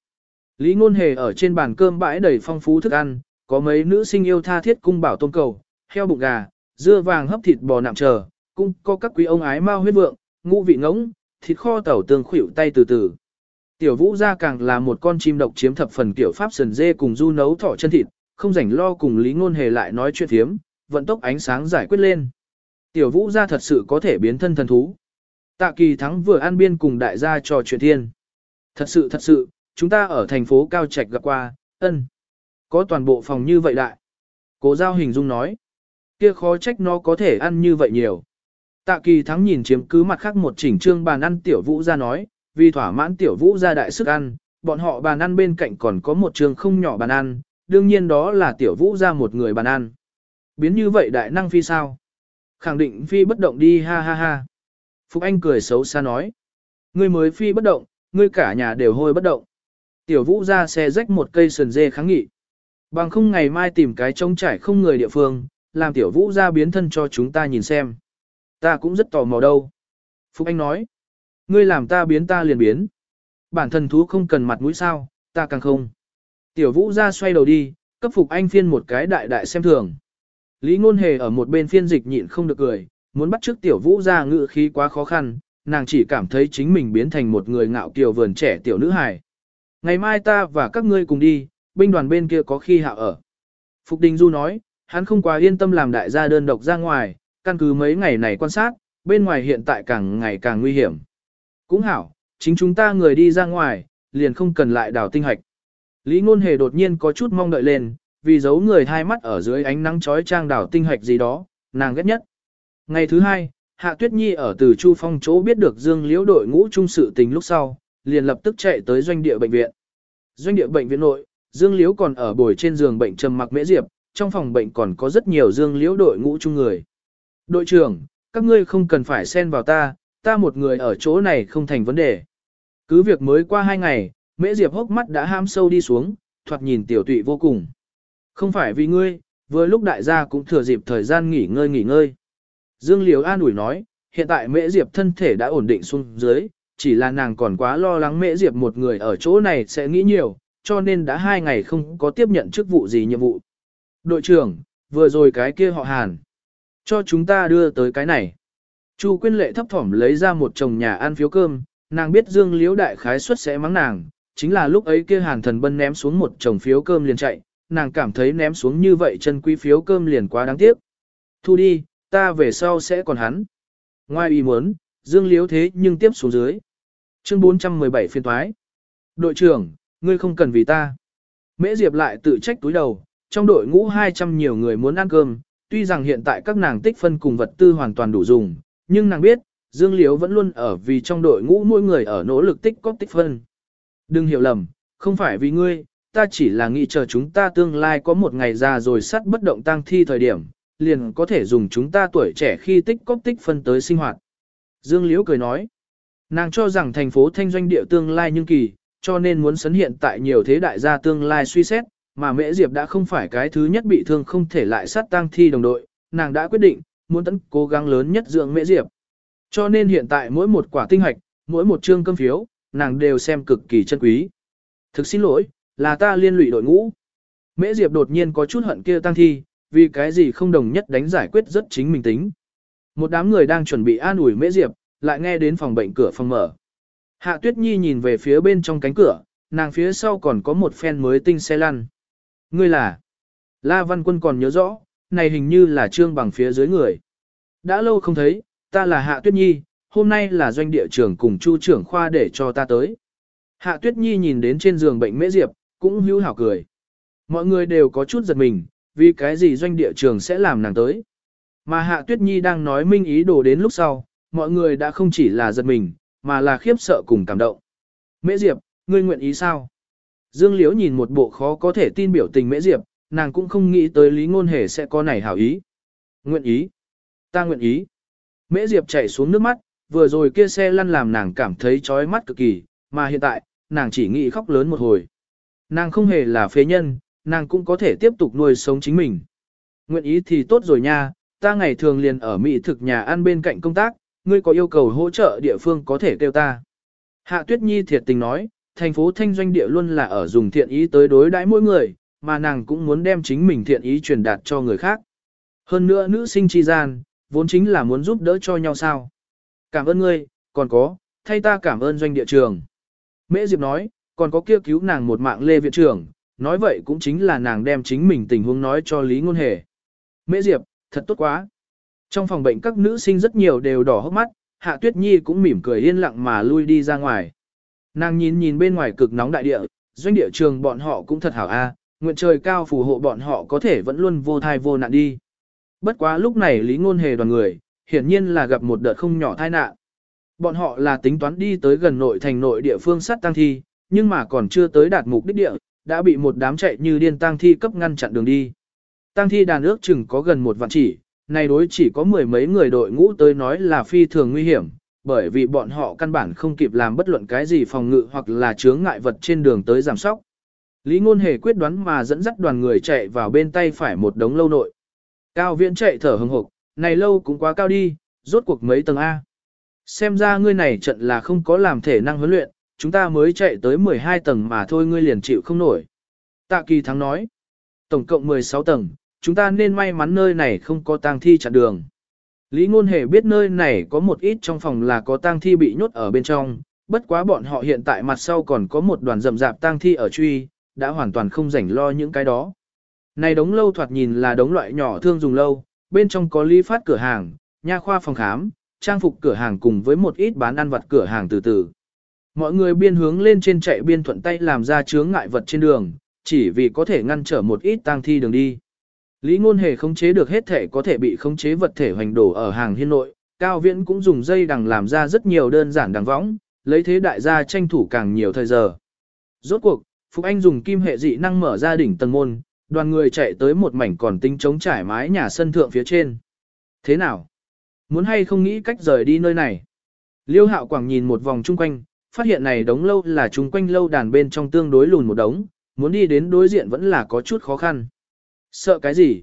Lý ngôn hề ở trên bàn cơm bãi đầy phong phú thức ăn, có mấy nữ sinh yêu tha thiết cung bảo tôm cầu, heo bụng gà, dưa vàng hấp thịt bò nạm chờ, cũng có các quý ông ái mau huyết vượng, ngũ vị ngỗng, thịt kho tẩu tương khuỷu tay từ từ. Tiểu vũ gia càng là một con chim độc chiếm thập phần tiểu pháp sần dê cùng du nấu thỏ chân thịt, không rảnh lo cùng lý ngôn hề lại nói chuyện thiếm, vận tốc ánh sáng giải quyết lên. Tiểu vũ gia thật sự có thể biến thân thần thú. Tạ kỳ thắng vừa an biên cùng đại gia trò chuyện thiên. Thật sự thật sự, chúng ta ở thành phố Cao Trạch gặp qua, ân. Có toàn bộ phòng như vậy đại. Cố giao hình dung nói. Kia khó trách nó có thể ăn như vậy nhiều. Tạ kỳ thắng nhìn chiếm cứ mặt khác một chỉnh trương bàn ăn tiểu vũ ra nói, vì thỏa mãn tiểu vũ ra đại sức ăn, bọn họ bàn ăn bên cạnh còn có một trường không nhỏ bàn ăn, đương nhiên đó là tiểu vũ ra một người bàn ăn. biến như vậy đại năng phi sao? Khẳng định phi bất động đi ha ha ha. Phục Anh cười xấu xa nói. Ngươi mới phi bất động, ngươi cả nhà đều hôi bất động. Tiểu vũ ra xe rách một cây sườn dê kháng nghị. Bằng không ngày mai tìm cái trông trải không người địa phương, làm tiểu vũ ra biến thân cho chúng ta nhìn xem. Ta cũng rất tò mò đâu. Phục Anh nói. Ngươi làm ta biến ta liền biến. Bản thân thú không cần mặt mũi sao, ta càng không. Tiểu vũ ra xoay đầu đi, cấp Phục Anh phiên một cái đại đại xem thường. Lý ngôn hề ở một bên phiên dịch nhịn không được cười, muốn bắt trước tiểu vũ ra ngự khí quá khó khăn, nàng chỉ cảm thấy chính mình biến thành một người ngạo kiều vườn trẻ tiểu nữ hài. Ngày mai ta và các ngươi cùng đi, binh đoàn bên kia có khi hạ ở. Phục Đình Du nói, hắn không quá yên tâm làm đại gia đơn độc ra ngoài, căn cứ mấy ngày này quan sát, bên ngoài hiện tại càng ngày càng nguy hiểm. Cũng hảo, chính chúng ta người đi ra ngoài, liền không cần lại đào tinh hạch. Lý Ngôn Hề đột nhiên có chút mong đợi lên, vì giấu người hai mắt ở dưới ánh nắng chói trang đảo tinh hạch gì đó, nàng ghét nhất. Ngày thứ hai, Hạ Tuyết Nhi ở từ Chu Phong chỗ biết được Dương Liễu đội ngũ trung sự tình lúc sau, liền lập tức chạy tới doanh địa bệnh viện. Doanh địa bệnh viện nội, Dương Liễu còn ở bồi trên giường bệnh trầm mặc mễ diệp, trong phòng bệnh còn có rất nhiều Dương Liễu đội ngũ chung người. Đội trưởng, các ngươi không cần phải xen vào ta, ta một người ở chỗ này không thành vấn đề. Cứ việc mới qua hai ngày, mễ diệp hốc mắt đã ham sâu đi xuống, thoạt nhìn tiểu tụy vô cùng. Không phải vì ngươi, vừa lúc đại gia cũng thừa dịp thời gian nghỉ ngơi nghỉ ngơi. Dương Liễu an ủi nói, hiện tại mễ diệp thân thể đã ổn định xuống dưới, chỉ là nàng còn quá lo lắng mễ diệp một người ở chỗ này sẽ nghĩ nhiều, cho nên đã hai ngày không có tiếp nhận chức vụ gì nhiệm vụ. Đội trưởng, vừa rồi cái kia họ hàn. Cho chúng ta đưa tới cái này. Chu Quyên Lệ thấp thỏm lấy ra một chồng nhà ăn phiếu cơm, nàng biết Dương Liễu đại khái suất sẽ mắng nàng, chính là lúc ấy kia Hàn Thần Bân ném xuống một chồng phiếu cơm liền chạy, nàng cảm thấy ném xuống như vậy chân quý phiếu cơm liền quá đáng tiếc. Thu đi, ta về sau sẽ còn hắn. Ngoài ý muốn, Dương liếu thế nhưng tiếp xuống dưới. Chương 417 phiên thoái. Đội trưởng, ngươi không cần vì ta. Mễ Diệp lại tự trách túi đầu, trong đội ngũ 200 nhiều người muốn ăn cơm, tuy rằng hiện tại các nàng tích phân cùng vật tư hoàn toàn đủ dùng, nhưng nàng biết, Dương liếu vẫn luôn ở vì trong đội ngũ mỗi người ở nỗ lực tích góp tích phân. Đừng hiểu lầm, không phải vì ngươi, ta chỉ là nghĩ chờ chúng ta tương lai có một ngày già rồi sắt bất động tăng thi thời điểm, liền có thể dùng chúng ta tuổi trẻ khi tích cóp tích phân tới sinh hoạt. Dương Liễu cười nói, nàng cho rằng thành phố thanh doanh địa tương lai nhưng kỳ, cho nên muốn sấn hiện tại nhiều thế đại gia tương lai suy xét, mà Mễ Diệp đã không phải cái thứ nhất bị thương không thể lại sát tăng thi đồng đội, nàng đã quyết định, muốn tấn cố gắng lớn nhất dưỡng Mễ Diệp. Cho nên hiện tại mỗi một quả tinh hạch, mỗi một chương cơm phiếu, nàng đều xem cực kỳ chân quý. Thực xin lỗi, là ta liên lụy đội ngũ. Mễ Diệp đột nhiên có chút hận kia tăng thi, vì cái gì không đồng nhất đánh giải quyết rất chính mình tính. Một đám người đang chuẩn bị an ủi Mễ Diệp, lại nghe đến phòng bệnh cửa phòng mở. Hạ Tuyết Nhi nhìn về phía bên trong cánh cửa, nàng phía sau còn có một phen mới tinh xe lăn. Ngươi là? La Văn Quân còn nhớ rõ, này hình như là trương bằng phía dưới người. Đã lâu không thấy, ta là Hạ Tuyết Nhi, hôm nay là doanh địa trưởng cùng chu trưởng khoa để cho ta tới. Hạ Tuyết Nhi nhìn đến trên giường bệnh mễ diệp, cũng hữu hảo cười. Mọi người đều có chút giật mình, vì cái gì doanh địa trường sẽ làm nàng tới. Mà Hạ Tuyết Nhi đang nói minh ý đồ đến lúc sau, mọi người đã không chỉ là giật mình, mà là khiếp sợ cùng cảm động. Mễ Diệp, ngươi nguyện ý sao? Dương Liễu nhìn một bộ khó có thể tin biểu tình Mễ Diệp, nàng cũng không nghĩ tới Lý Ngôn Hề sẽ có này hảo ý. Nguyện ý. Ta nguyện ý. Mễ Diệp chảy xuống nước mắt, vừa rồi kia xe lăn làm nàng cảm thấy chói mắt cực kỳ, mà hiện tại, nàng chỉ nghĩ khóc lớn một hồi. Nàng không hề là phế nhân, nàng cũng có thể tiếp tục nuôi sống chính mình. Nguyện ý thì tốt rồi nha, ta ngày thường liền ở Mỹ thực nhà ăn bên cạnh công tác, ngươi có yêu cầu hỗ trợ địa phương có thể kêu ta. Hạ Tuyết Nhi thiệt tình nói, thành phố Thanh Doanh địa luôn là ở dùng thiện ý tới đối đãi mỗi người, mà nàng cũng muốn đem chính mình thiện ý truyền đạt cho người khác. Hơn nữa nữ sinh chi gian, vốn chính là muốn giúp đỡ cho nhau sao. Cảm ơn ngươi, còn có, thay ta cảm ơn doanh địa trường. Mễ Diệp nói, còn có kia cứu nàng một mạng lê viện trưởng, nói vậy cũng chính là nàng đem chính mình tình huống nói cho Lý Ngôn Hề. Mễ Diệp, thật tốt quá. Trong phòng bệnh các nữ sinh rất nhiều đều đỏ hốc mắt, Hạ Tuyết Nhi cũng mỉm cười yên lặng mà lui đi ra ngoài. Nàng nhìn nhìn bên ngoài cực nóng đại địa, doanh địa trường bọn họ cũng thật hảo a, nguyện trời cao phù hộ bọn họ có thể vẫn luôn vô thai vô nạn đi. Bất quá lúc này Lý Ngôn Hề đoàn người, hiển nhiên là gặp một đợt không nhỏ tai nạn. Bọn họ là tính toán đi tới gần nội thành nội địa phương sát tăng thi, nhưng mà còn chưa tới đạt mục đích địa, đã bị một đám chạy như điên tăng thi cấp ngăn chặn đường đi. Tăng thi đàn ước chừng có gần một vạn chỉ, này đối chỉ có mười mấy người đội ngũ tới nói là phi thường nguy hiểm, bởi vì bọn họ căn bản không kịp làm bất luận cái gì phòng ngự hoặc là chướng ngại vật trên đường tới giảm sóc. Lý Ngôn Hề quyết đoán mà dẫn dắt đoàn người chạy vào bên tay phải một đống lâu nội. Cao Viễn chạy thở hừng hực, này lâu cũng quá cao đi, rốt cuộc mấy tầng A. Xem ra ngươi này trận là không có làm thể năng huấn luyện, chúng ta mới chạy tới 12 tầng mà thôi ngươi liền chịu không nổi. Tạ Kỳ Thắng nói, tổng cộng 16 tầng, chúng ta nên may mắn nơi này không có tang thi chặn đường. Lý Ngôn Hề biết nơi này có một ít trong phòng là có tang thi bị nhốt ở bên trong, bất quá bọn họ hiện tại mặt sau còn có một đoàn rậm rạp tang thi ở truy, đã hoàn toàn không rảnh lo những cái đó. Này đống lâu thoạt nhìn là đống loại nhỏ thương dùng lâu, bên trong có lý phát cửa hàng, nha khoa phòng khám, trang phục cửa hàng cùng với một ít bán ăn vặt cửa hàng từ từ. Mọi người biên hướng lên trên chạy biên thuận tay làm ra chướng ngại vật trên đường, chỉ vì có thể ngăn trở một ít tang thi đường đi. Lý ngôn hề khống chế được hết thể có thể bị khống chế vật thể hoành đổ ở hàng hiên nội, Cao Viễn cũng dùng dây đằng làm ra rất nhiều đơn giản đằng võng, lấy thế đại gia tranh thủ càng nhiều thời giờ. Rốt cuộc, Phục Anh dùng kim hệ dị năng mở ra đỉnh tầng môn, đoàn người chạy tới một mảnh còn tinh chống trải mái nhà sân thượng phía trên. Thế nào? Muốn hay không nghĩ cách rời đi nơi này? Liêu Hạo Quảng nhìn một vòng chung quanh, phát hiện này đống lâu là chung quanh lâu đàn bên trong tương đối lùn một đống, muốn đi đến đối diện vẫn là có chút khó khăn. Sợ cái gì?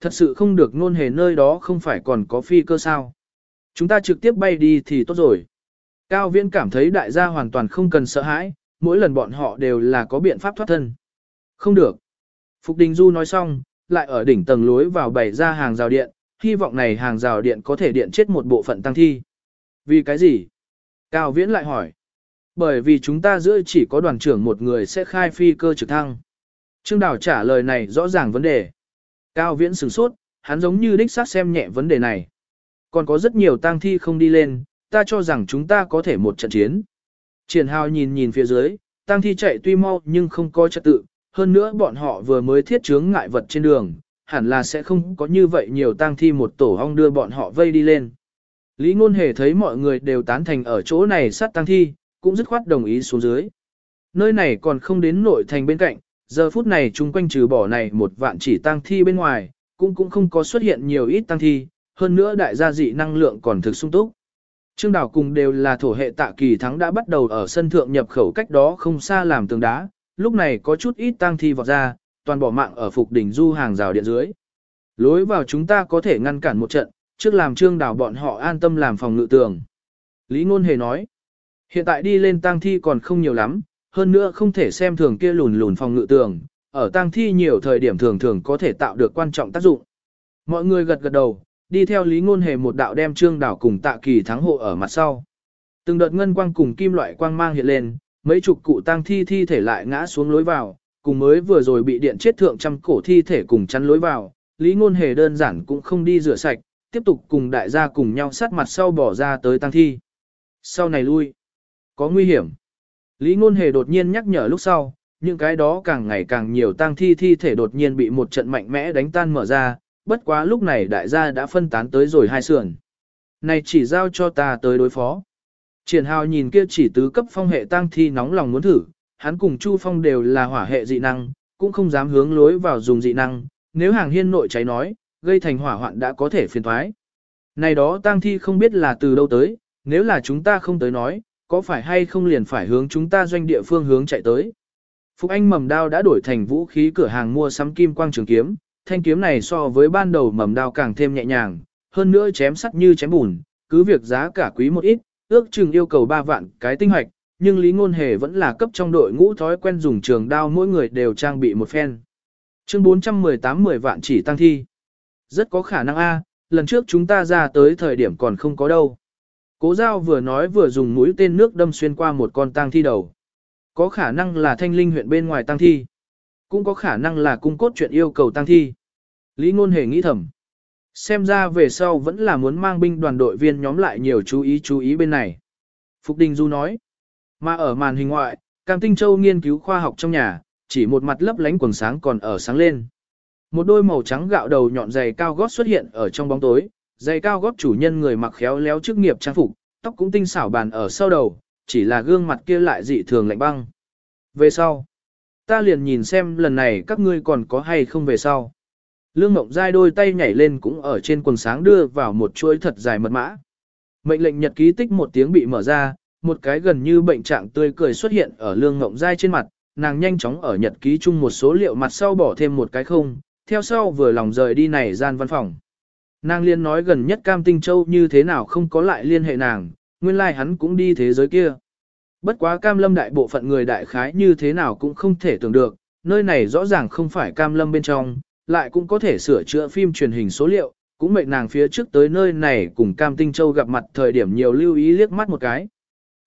Thật sự không được nôn hề nơi đó không phải còn có phi cơ sao. Chúng ta trực tiếp bay đi thì tốt rồi. Cao Viễn cảm thấy đại gia hoàn toàn không cần sợ hãi, mỗi lần bọn họ đều là có biện pháp thoát thân. Không được. Phục Đình Du nói xong, lại ở đỉnh tầng lối vào bày ra hàng rào điện, hy vọng này hàng rào điện có thể điện chết một bộ phận tăng thi. Vì cái gì? Cao Viễn lại hỏi. Bởi vì chúng ta giữa chỉ có đoàn trưởng một người sẽ khai phi cơ trực thăng. Trương Đào trả lời này rõ ràng vấn đề. Cao Viễn sửng sốt, hắn giống như đích xác xem nhẹ vấn đề này. Còn có rất nhiều tang thi không đi lên, ta cho rằng chúng ta có thể một trận chiến. Triển Hào nhìn nhìn phía dưới, tang thi chạy tuy mau nhưng không có trật tự, hơn nữa bọn họ vừa mới thiết chướng ngại vật trên đường, hẳn là sẽ không có như vậy nhiều tang thi một tổ ong đưa bọn họ vây đi lên. Lý Ngôn Hề thấy mọi người đều tán thành ở chỗ này sát tang thi, cũng dứt khoát đồng ý xuống dưới. Nơi này còn không đến nội thành bên cạnh, giờ phút này chung quanh trừ bỏ này một vạn chỉ tang thi bên ngoài, cũng cũng không có xuất hiện nhiều ít tang thi, hơn nữa đại gia dị năng lượng còn thực sung túc. Trương đảo cùng đều là thổ hệ tạ kỳ thắng đã bắt đầu ở sân thượng nhập khẩu cách đó không xa làm tường đá, lúc này có chút ít tang thi vọt ra, toàn bỏ mạng ở phục đỉnh du hàng rào điện dưới. Lối vào chúng ta có thể ngăn cản một trận, trước làm trương đảo bọn họ an tâm làm phòng ngự tường. Lý Ngôn Hề nói, hiện tại đi lên tang thi còn không nhiều lắm, hơn nữa không thể xem thường kia lùn lùn phòng ngự tường, ở tang thi nhiều thời điểm thường thường có thể tạo được quan trọng tác dụng. Mọi người gật gật đầu, đi theo Lý Ngôn Hề một đạo đem trương đảo cùng tạ kỳ thắng hộ ở mặt sau. Từng đợt ngân quang cùng kim loại quang mang hiện lên, mấy chục cụ tang thi thi thể lại ngã xuống lối vào, cùng mới vừa rồi bị điện chết thượng trăm cổ thi thể cùng chắn lối vào, Lý Ngôn Hề đơn giản cũng không đi rửa sạch, tiếp tục cùng đại gia cùng nhau sát mặt sau bỏ ra tới tang thi. Sau này lui, có nguy hiểm. Lý Ngôn Hề đột nhiên nhắc nhở lúc sau, những cái đó càng ngày càng nhiều tang thi thi thể đột nhiên bị một trận mạnh mẽ đánh tan mở ra, bất quá lúc này đại gia đã phân tán tới rồi hai sườn. Này chỉ giao cho ta tới đối phó. Triển hào nhìn kia chỉ tứ cấp phong hệ tăng thi nóng lòng muốn thử, hắn cùng Chu Phong đều là hỏa hệ dị năng, cũng không dám hướng lối vào dùng dị năng, nếu hàng hiên nội cháy nói, gây thành hỏa hoạn đã có thể phiền thoái. Này đó tăng thi không biết là từ đâu tới, nếu là chúng ta không tới nói, có phải hay không liền phải hướng chúng ta doanh địa phương hướng chạy tới. Phục Anh mầm đao đã đổi thành vũ khí cửa hàng mua sắm kim quang trường kiếm, thanh kiếm này so với ban đầu mầm đao càng thêm nhẹ nhàng, hơn nữa chém sắt như chém bùn, cứ việc giá cả quý một ít, ước chừng yêu cầu 3 vạn cái tinh hoạch, nhưng Lý Ngôn Hề vẫn là cấp trong đội ngũ thói quen dùng trường đao mỗi người đều trang bị một phen. Chương 418 10 vạn chỉ tăng thi. Rất có khả năng A, lần trước chúng ta ra tới thời điểm còn không có đâu. Cố giao vừa nói vừa dùng mũi tên nước đâm xuyên qua một con tang thi đầu. Có khả năng là thanh linh huyện bên ngoài tang thi. Cũng có khả năng là cung cốt chuyện yêu cầu tang thi. Lý ngôn hề nghĩ thầm. Xem ra về sau vẫn là muốn mang binh đoàn đội viên nhóm lại nhiều chú ý chú ý bên này. Phục Đình Du nói. Mà ở màn hình ngoại, Cam Tinh Châu nghiên cứu khoa học trong nhà, chỉ một mặt lấp lánh quần sáng còn ở sáng lên. Một đôi màu trắng gạo đầu nhọn dày cao gót xuất hiện ở trong bóng tối, giày cao gót chủ nhân người mặc khéo léo chức nghiệp trang phục, tóc cũng tinh xảo bàn ở sau đầu, chỉ là gương mặt kia lại dị thường lạnh băng. Về sau, ta liền nhìn xem lần này các ngươi còn có hay không về sau. Lương Ngộng Giai đôi tay nhảy lên cũng ở trên quần sáng đưa vào một chuỗi thật dài mật mã. Mệnh lệnh nhật ký tích một tiếng bị mở ra, một cái gần như bệnh trạng tươi cười xuất hiện ở Lương Ngộng Giai trên mặt, nàng nhanh chóng ở nhật ký chung một số liệu mặt sau bỏ thêm một cái không, theo sau vừa lòng rời đi này gian văn phòng. Nàng liên nói gần nhất Cam Tinh Châu như thế nào không có lại liên hệ nàng, nguyên lai like hắn cũng đi thế giới kia. Bất quá Cam Lâm đại bộ phận người đại khái như thế nào cũng không thể tưởng được, nơi này rõ ràng không phải Cam Lâm bên trong, lại cũng có thể sửa chữa phim truyền hình số liệu, cũng mệnh nàng phía trước tới nơi này cùng Cam Tinh Châu gặp mặt thời điểm nhiều lưu ý liếc mắt một cái.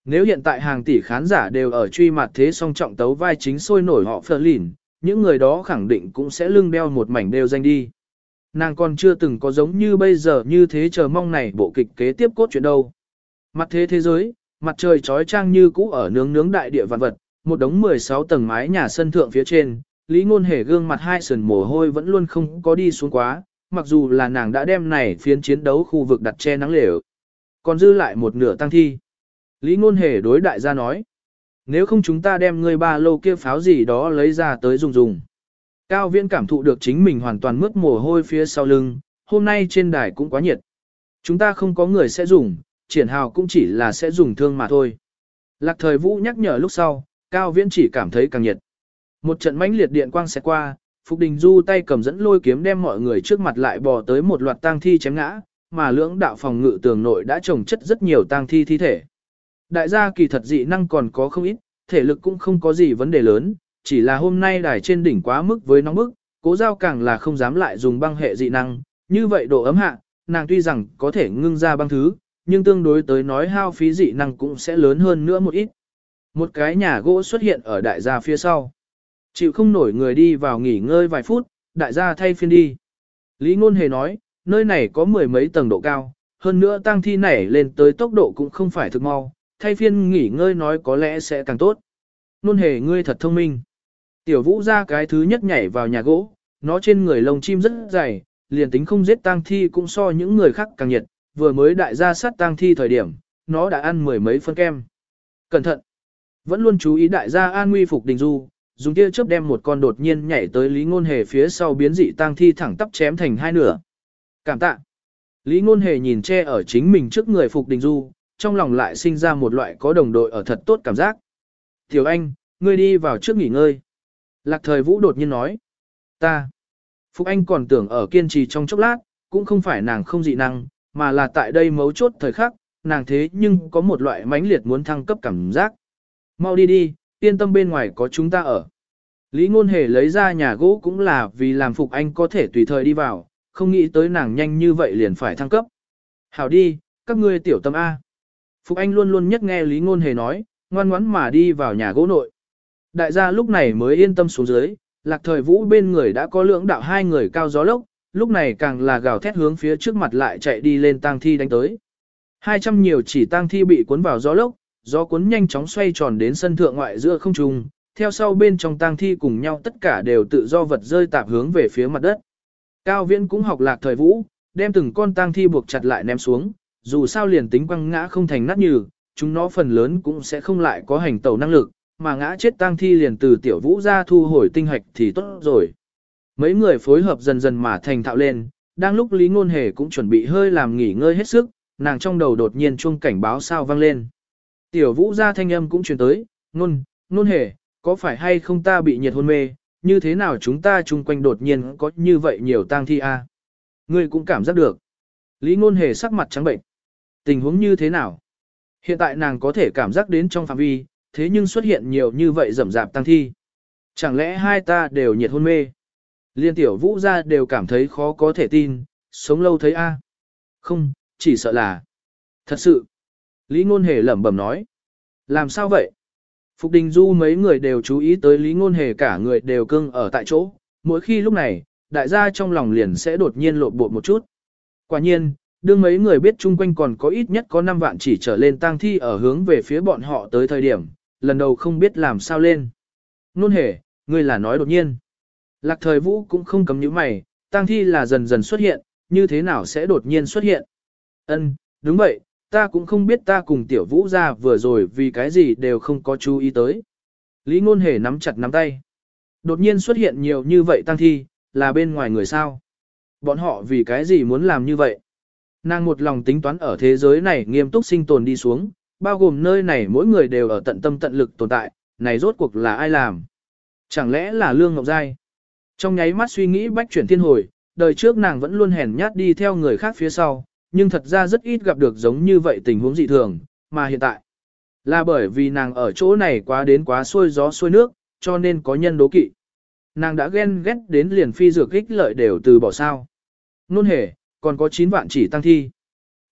Nếu hiện tại hàng tỷ khán giả đều ở truy mặt thế song trọng tấu vai chính sôi nổi họ phờ lìn, những người đó khẳng định cũng sẽ lưng đeo một mảnh đều danh đi. Nàng còn chưa từng có giống như bây giờ như thế chờ mong này bộ kịch kế tiếp cốt chuyện đâu. Mặt thế thế giới, mặt trời trói trang như cũ ở nướng nướng đại địa vạn vật, một đống 16 tầng mái nhà sân thượng phía trên, Lý Ngôn Hề gương mặt hai sườn mồ hôi vẫn luôn không có đi xuống quá, mặc dù là nàng đã đem này phiến chiến đấu khu vực đặt che nắng lều. Còn dư lại một nửa tăng thi. Lý Ngôn Hề đối đại gia nói, nếu không chúng ta đem ngươi ba lô kia pháo gì đó lấy ra tới dùng dùng. Cao Viễn cảm thụ được chính mình hoàn toàn mướt mồ hôi phía sau lưng, hôm nay trên đài cũng quá nhiệt. Chúng ta không có người sẽ dùng, triển hào cũng chỉ là sẽ dùng thương mà thôi. Lạc thời vũ nhắc nhở lúc sau, Cao Viễn chỉ cảm thấy càng nhiệt. Một trận mãnh liệt điện quang xẹt qua, Phục Đình Du tay cầm dẫn lôi kiếm đem mọi người trước mặt lại bò tới một loạt tang thi chém ngã, mà lưỡng đạo phòng ngự tường nội đã trồng chất rất nhiều tang thi thi thể. Đại gia kỳ thật dị năng còn có không ít, thể lực cũng không có gì vấn đề lớn, chỉ là hôm nay đài trên đỉnh quá mức với nóng bức, cố giao càng là không dám lại dùng băng hệ dị năng, như vậy độ ấm hạ, nàng tuy rằng có thể ngưng ra băng thứ, nhưng tương đối tới nói hao phí dị năng cũng sẽ lớn hơn nữa một ít. Một cái nhà gỗ xuất hiện ở đại gia phía sau. Chịu không nổi người đi vào nghỉ ngơi vài phút, đại gia thay phiên đi. Lý Ngôn Hề nói, nơi này có mười mấy tầng độ cao, hơn nữa tăng thi nảy lên tới tốc độ cũng không phải thực mau, thay phiên nghỉ ngơi nói có lẽ sẽ càng tốt. Ngôn Hề ngươi thật thông minh. Tiểu vũ ra cái thứ nhất nhảy vào nhà gỗ, nó trên người lông chim rất dày, liền tính không giết tang thi cũng so những người khác càng nhiệt, vừa mới đại gia sát tang thi thời điểm, nó đã ăn mười mấy phân kem. Cẩn thận! Vẫn luôn chú ý đại gia an nguy phục đình du, dùng tia chớp đem một con đột nhiên nhảy tới Lý Ngôn Hề phía sau biến dị tang thi thẳng tắp chém thành hai nửa. Cảm tạ! Lý Ngôn Hề nhìn che ở chính mình trước người phục đình du, trong lòng lại sinh ra một loại có đồng đội ở thật tốt cảm giác. Tiểu Anh, ngươi đi vào trước nghỉ ngơi. Lạc thời vũ đột nhiên nói. Ta. Phục Anh còn tưởng ở kiên trì trong chốc lát, cũng không phải nàng không dị năng, mà là tại đây mấu chốt thời khắc, nàng thế nhưng có một loại mãnh liệt muốn thăng cấp cảm giác. Mau đi đi, yên tâm bên ngoài có chúng ta ở. Lý Ngôn Hề lấy ra nhà gỗ cũng là vì làm Phục Anh có thể tùy thời đi vào, không nghĩ tới nàng nhanh như vậy liền phải thăng cấp. Hảo đi, các ngươi tiểu tâm A. Phục Anh luôn luôn nhất nghe Lý Ngôn Hề nói, ngoan ngoãn mà đi vào nhà gỗ nội. Đại gia lúc này mới yên tâm xuống dưới, lạc thời vũ bên người đã có lưỡng đạo hai người cao gió lốc, lúc này càng là gào thét hướng phía trước mặt lại chạy đi lên tang thi đánh tới. Hai trăm nhiều chỉ tang thi bị cuốn vào gió lốc, gió cuốn nhanh chóng xoay tròn đến sân thượng ngoại giữa không trung, theo sau bên trong tang thi cùng nhau tất cả đều tự do vật rơi tạp hướng về phía mặt đất. Cao Viễn cũng học lạc thời vũ, đem từng con tang thi buộc chặt lại ném xuống, dù sao liền tính quăng ngã không thành nát nhừ, chúng nó phần lớn cũng sẽ không lại có hành tẩu năng lực, mà ngã chết tang thi liền từ tiểu vũ ra thu hồi tinh hạch thì tốt rồi. Mấy người phối hợp dần dần mà thành thạo lên, đang lúc Lý Ngôn Hề cũng chuẩn bị hơi làm nghỉ ngơi hết sức, nàng trong đầu đột nhiên chuông cảnh báo sao vang lên. Tiểu vũ ra thanh âm cũng truyền tới, nôn, nôn Hề, có phải hay không ta bị nhiệt hôn mê, như thế nào chúng ta chung quanh đột nhiên có như vậy nhiều tang thi a? À? Ngươi cũng cảm giác được. Lý Ngôn Hề sắc mặt trắng bệnh. Tình huống như thế nào? Hiện tại nàng có thể cảm giác đến trong phạm vi, thế nhưng xuất hiện nhiều như vậy rầm rạp tăng thi. Chẳng lẽ hai ta đều nhiệt hôn mê? Liên tiểu vũ ra đều cảm thấy khó có thể tin, sống lâu thấy a Không, chỉ sợ là. Thật sự. Lý Ngôn Hề lẩm bẩm nói. Làm sao vậy? Phục Đình Du mấy người đều chú ý tới Lý Ngôn Hề cả người đều cưng ở tại chỗ. Mỗi khi lúc này, đại gia trong lòng liền sẽ đột nhiên lộn bột một chút. Quả nhiên, đương mấy người biết chung quanh còn có ít nhất có 5 vạn chỉ trở lên tang thi ở hướng về phía bọn họ tới thời điểm, lần đầu không biết làm sao lên. Nôn hề, ngươi là nói đột nhiên. Lạc thời vũ cũng không cấm những mày, tang thi là dần dần xuất hiện, như thế nào sẽ đột nhiên xuất hiện. Ân, đúng vậy, ta cũng không biết ta cùng tiểu vũ ra vừa rồi vì cái gì đều không có chú ý tới. Lý ngôn hề nắm chặt nắm tay. Đột nhiên xuất hiện nhiều như vậy tăng thi, là bên ngoài người sao. Bọn họ vì cái gì muốn làm như vậy? Nàng một lòng tính toán ở thế giới này nghiêm túc sinh tồn đi xuống, bao gồm nơi này mỗi người đều ở tận tâm tận lực tồn tại, này rốt cuộc là ai làm? Chẳng lẽ là Lương Ngọc Giai? Trong nháy mắt suy nghĩ bách chuyển thiên hồi, đời trước nàng vẫn luôn hèn nhát đi theo người khác phía sau, nhưng thật ra rất ít gặp được giống như vậy tình huống dị thường, mà hiện tại là bởi vì nàng ở chỗ này quá đến quá xuôi gió xuôi nước, cho nên có nhân đố kỵ. Nàng đã ghen ghét đến liền phi dược ích lợi đều từ bỏ sao. Nôn hề, còn có 9 vạn chỉ tăng thi.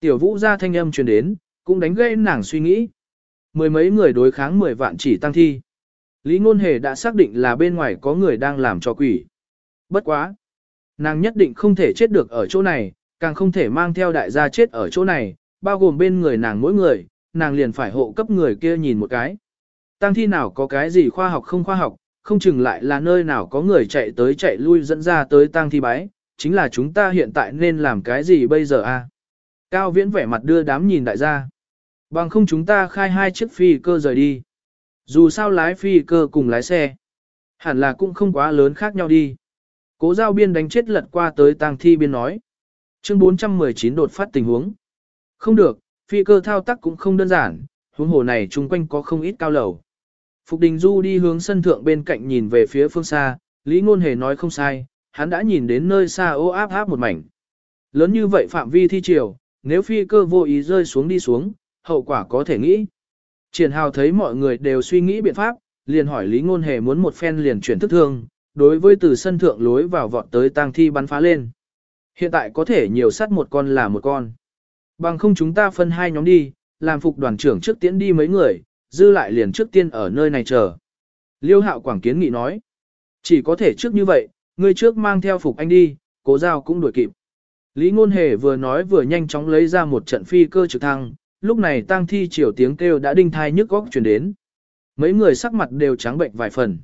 Tiểu vũ ra thanh âm truyền đến, cũng đánh gây nàng suy nghĩ. Mười mấy người đối kháng 10 vạn chỉ tăng thi. Lý ngôn hề đã xác định là bên ngoài có người đang làm cho quỷ. Bất quá. Nàng nhất định không thể chết được ở chỗ này, càng không thể mang theo đại gia chết ở chỗ này, bao gồm bên người nàng mỗi người, nàng liền phải hộ cấp người kia nhìn một cái. Tăng thi nào có cái gì khoa học không khoa học, không chừng lại là nơi nào có người chạy tới chạy lui dẫn ra tới tăng thi bái, chính là chúng ta hiện tại nên làm cái gì bây giờ a? Cao viễn vẻ mặt đưa đám nhìn đại gia. Bằng không chúng ta khai hai chiếc phi cơ rời đi. Dù sao lái phi cơ cùng lái xe. Hẳn là cũng không quá lớn khác nhau đi. Cố giao biên đánh chết lật qua tới tang thi biên nói. Chương 419 đột phát tình huống. Không được, phi cơ thao tác cũng không đơn giản, huống hồ này chung quanh có không ít cao lầu. Phục Đình Du đi hướng sân thượng bên cạnh nhìn về phía phương xa, Lý Ngôn Hề nói không sai, hắn đã nhìn đến nơi xa ô áp áp một mảnh. Lớn như vậy phạm vi thi triều, nếu phi cơ vô ý rơi xuống đi xuống, hậu quả có thể nghĩ. Triển Hào thấy mọi người đều suy nghĩ biện pháp, liền hỏi Lý Ngôn Hề muốn một phen liền chuyển thức thương, đối với từ sân thượng lối vào vọt tới tang thi bắn phá lên. Hiện tại có thể nhiều sát một con là một con. Bằng không chúng ta phân hai nhóm đi, làm phục đoàn trưởng trước tiễn đi mấy người, dư lại liền trước tiên ở nơi này chờ. Liêu hạo quảng kiến nghị nói. Chỉ có thể trước như vậy, người trước mang theo phục anh đi, cố giao cũng đuổi kịp. Lý ngôn hề vừa nói vừa nhanh chóng lấy ra một trận phi cơ trực thăng, lúc này tang thi chiều tiếng kêu đã đinh thai nhức góc truyền đến. Mấy người sắc mặt đều trắng bệnh vài phần.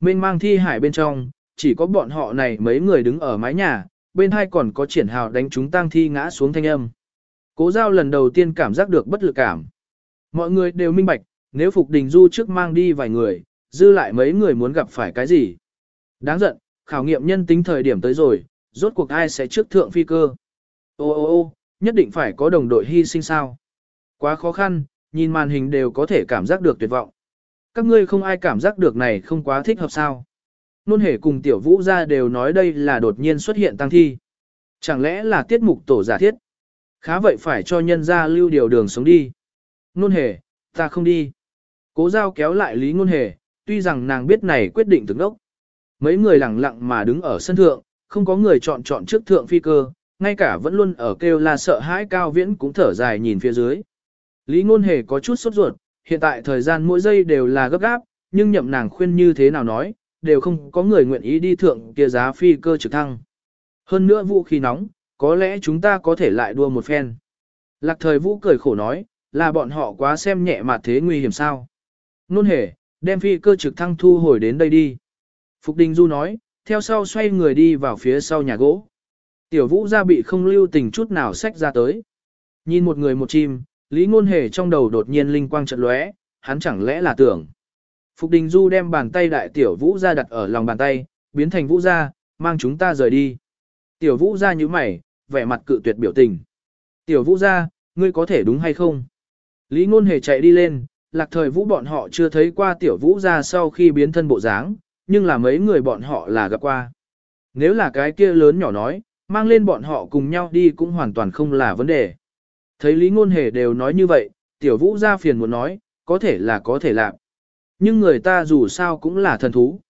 Mênh mang thi hải bên trong, chỉ có bọn họ này mấy người đứng ở mái nhà, bên hai còn có triển hào đánh chúng tang thi ngã xuống thanh âm. Cố giao lần đầu tiên cảm giác được bất lực cảm. Mọi người đều minh bạch, nếu Phục Đình Du trước mang đi vài người, dư lại mấy người muốn gặp phải cái gì. Đáng giận, khảo nghiệm nhân tính thời điểm tới rồi, rốt cuộc ai sẽ trước thượng phi cơ. Ô ô ô, nhất định phải có đồng đội hy sinh sao. Quá khó khăn, nhìn màn hình đều có thể cảm giác được tuyệt vọng. Các ngươi không ai cảm giác được này không quá thích hợp sao. Nôn hề cùng tiểu vũ ra đều nói đây là đột nhiên xuất hiện tăng thi. Chẳng lẽ là tiết mục tổ giả thiết? Khá vậy phải cho nhân ra lưu điều đường sống đi. Nôn hề, ta không đi. Cố giao kéo lại Lý Nôn hề, tuy rằng nàng biết này quyết định từng đốc. Mấy người lặng lặng mà đứng ở sân thượng, không có người chọn chọn trước thượng phi cơ, ngay cả vẫn luôn ở kêu là sợ hãi cao viễn cũng thở dài nhìn phía dưới. Lý Ngôn Hề có chút sốt ruột, hiện tại thời gian mỗi giây đều là gấp gáp, nhưng nhậm nàng khuyên như thế nào nói, đều không có người nguyện ý đi thượng kia giá phi cơ trực thăng. Hơn nữa vũ khí nóng, có lẽ chúng ta có thể lại đua một phen. Lạc thời vũ cười khổ nói, là bọn họ quá xem nhẹ mà thế nguy hiểm sao. Nôn hề, đem phi cơ trực thăng thu hồi đến đây đi. Phục Đình Du nói, theo sau xoay người đi vào phía sau nhà gỗ. Tiểu vũ ra bị không lưu tình chút nào xách ra tới. Nhìn một người một chim, Lý Ngôn Hề trong đầu đột nhiên linh quang chợt lóe, hắn chẳng lẽ là tưởng. Phục Đình Du đem bàn tay đại tiểu vũ ra đặt ở lòng bàn tay, biến thành vũ ra, mang chúng ta rời đi. Tiểu vũ ra như mày, vẻ mặt cự tuyệt biểu tình. Tiểu vũ ra, ngươi có thể đúng hay không? Lý Ngôn Hề chạy đi lên, lạc thời vũ bọn họ chưa thấy qua tiểu vũ ra sau khi biến thân bộ dáng, nhưng là mấy người bọn họ là gặp qua. Nếu là cái kia lớn nhỏ nói, mang lên bọn họ cùng nhau đi cũng hoàn toàn không là vấn đề. Thấy Lý Ngôn Hề đều nói như vậy, tiểu vũ ra phiền muốn nói, có thể là có thể làm. Nhưng người ta dù sao cũng là thần thú.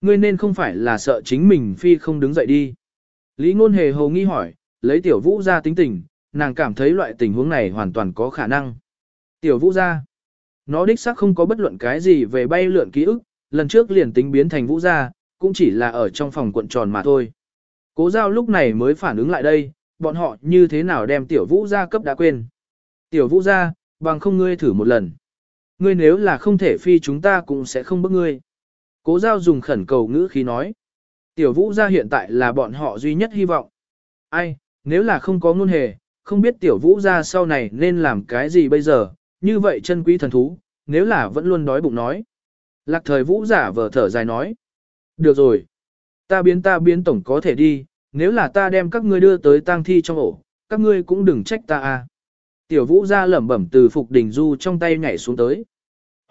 Ngươi nên không phải là sợ chính mình phi không đứng dậy đi. Lý Ngôn Hề hồ nghi hỏi, lấy tiểu vũ ra tính tình, nàng cảm thấy loại tình huống này hoàn toàn có khả năng. Tiểu vũ ra, nó đích xác không có bất luận cái gì về bay lượn ký ức, lần trước liền tính biến thành vũ ra, cũng chỉ là ở trong phòng cuộn tròn mà thôi. Cố giao lúc này mới phản ứng lại đây, bọn họ như thế nào đem tiểu vũ ra cấp đã quên. Tiểu vũ ra, bằng không ngươi thử một lần. Ngươi nếu là không thể phi chúng ta cũng sẽ không bức ngươi. Cố giao dùng khẩn cầu ngữ khí nói. Tiểu vũ gia hiện tại là bọn họ duy nhất hy vọng. Ai, nếu là không có ngôn hề, không biết tiểu vũ gia sau này nên làm cái gì bây giờ, như vậy chân quý thần thú, nếu là vẫn luôn đói bụng nói. Lạc thời vũ giả vờ thở dài nói. Được rồi. Ta biến ta biến tổng có thể đi, nếu là ta đem các ngươi đưa tới tang thi trong ổ, các ngươi cũng đừng trách ta à. Tiểu vũ ra lẩm bẩm từ Phục Đình Du trong tay nhảy xuống tới.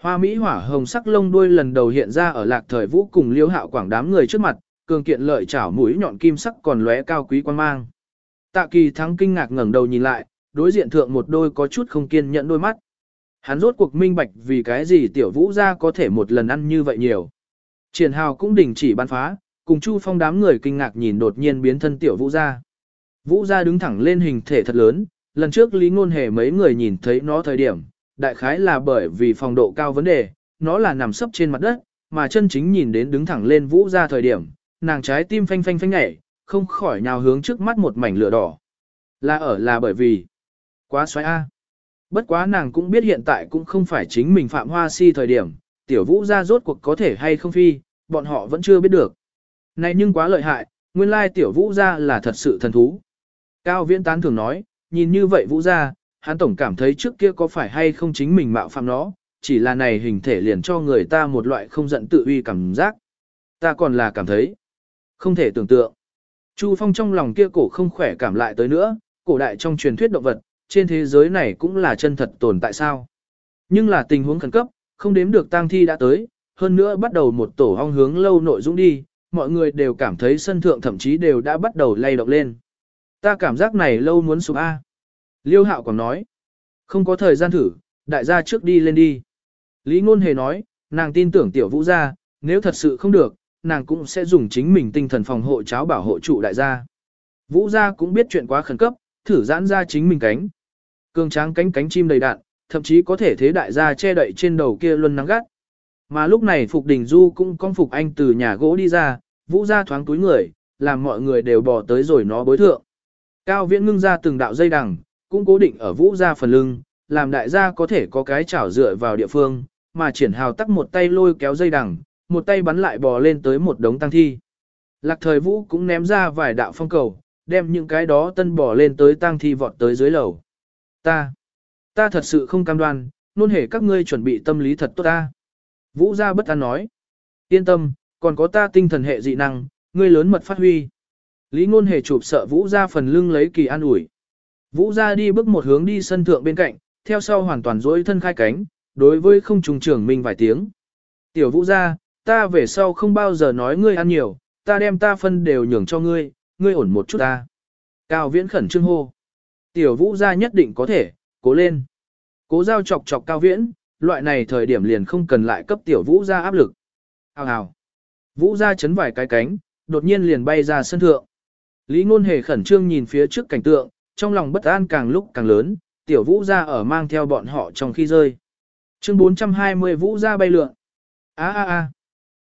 Hoa Mỹ hỏa hồng sắc lông đuôi lần đầu hiện ra ở lạc thời vũ cùng liêu hạo quảng đám người trước mặt, cường kiện lợi chảo mũi nhọn kim sắc còn lóe cao quý quan mang. Tạ kỳ thắng kinh ngạc ngẩng đầu nhìn lại, đối diện thượng một đôi có chút không kiên nhẫn đôi mắt. Hắn rốt cuộc minh bạch vì cái gì tiểu vũ ra có thể một lần ăn như vậy nhiều. Triển hào cũng đình chỉ bắn phá, cùng Chu Phong đám người kinh ngạc nhìn đột nhiên biến thân tiểu vũ ra. Vũ ra đứng thẳng lên hình thể thật lớn, lần trước Lý Ngôn Hề mấy người nhìn thấy nó thời điểm, đại khái là bởi vì phòng độ cao vấn đề, nó là nằm sấp trên mặt đất, mà chân chính nhìn đến đứng thẳng lên vũ ra thời điểm, nàng trái tim phanh phanh phanh nhảy, không khỏi nhào hướng trước mắt một mảnh lửa đỏ. Là ở là bởi vì, quá xoáy A. Bất quá nàng cũng biết hiện tại cũng không phải chính mình phạm hoa si thời điểm, tiểu vũ ra rốt cuộc có thể hay không phi, bọn họ vẫn chưa biết được. Này nhưng quá lợi hại, nguyên lai tiểu vũ ra là thật sự thần thú. Cao viễn tán thường nói, nhìn như vậy vũ ra, hắn tổng cảm thấy trước kia có phải hay không chính mình mạo phạm nó, chỉ là này hình thể liền cho người ta một loại không giận tự uy cảm giác. Ta còn là cảm thấy, không thể tưởng tượng. Chu Phong trong lòng kia cổ không khỏe cảm lại tới nữa, cổ đại trong truyền thuyết động vật, trên thế giới này cũng là chân thật tồn tại sao. Nhưng là tình huống khẩn cấp, không đếm được tang thi đã tới, hơn nữa bắt đầu một tổ hong hướng lâu nội dũng đi, mọi người đều cảm thấy sân thượng thậm chí đều đã bắt đầu lay động lên. Ta cảm giác này lâu muốn sụp A. Liêu hạo còn nói, không có thời gian thử, đại gia trước đi lên đi. Lý ngôn hề nói, nàng tin tưởng tiểu vũ gia, nếu thật sự không được, nàng cũng sẽ dùng chính mình tinh thần phòng hộ cháo bảo hộ trụ đại gia. Vũ gia cũng biết chuyện quá khẩn cấp, thử giãn ra chính mình cánh. Cương tráng cánh cánh chim đầy đạn, thậm chí có thể thế đại gia che đậy trên đầu kia luân nắng gắt. Mà lúc này Phục Đình Du cũng con Phục Anh từ nhà gỗ đi ra, vũ gia thoáng túi người, làm mọi người đều bỏ tới rồi nó bối thượng. Cao viễn ngưng ra từng đạo dây đằng, cũng cố định ở vũ ra phần lưng, làm đại gia có thể có cái chảo dựa vào địa phương, mà triển hào tắc một tay lôi kéo dây đằng, một tay bắn lại bò lên tới một đống tăng thi. Lạc thời vũ cũng ném ra vài đạo phong cầu, đem những cái đó tân bò lên tới tăng thi vọt tới dưới lầu. Ta, ta thật sự không cam đoan, luôn hề các ngươi chuẩn bị tâm lý thật tốt ta. Vũ gia bất an nói. Yên tâm, còn có ta tinh thần hệ dị năng, ngươi lớn mật phát huy. Lý ngôn hề chụp sợ vũ gia phần lưng lấy kỳ an ủi. Vũ gia đi bước một hướng đi sân thượng bên cạnh, theo sau hoàn toàn dối thân khai cánh, đối với không trùng trưởng mình vài tiếng. Tiểu vũ gia, ta về sau không bao giờ nói ngươi ăn nhiều, ta đem ta phân đều nhường cho ngươi, ngươi ổn một chút ta. Cao viễn khẩn trương hô. Tiểu vũ gia nhất định có thể, cố lên. Cố giao chọc chọc cao viễn, loại này thời điểm liền không cần lại cấp tiểu vũ gia áp lực. Hào hào. Vũ gia chấn vài cái cánh, đột nhiên liền bay ra sân thượng. Lý ngôn hề khẩn trương nhìn phía trước cảnh tượng, trong lòng bất an càng lúc càng lớn, tiểu vũ gia ở mang theo bọn họ trong khi rơi. Chương 420 vũ gia bay lượn. A a a.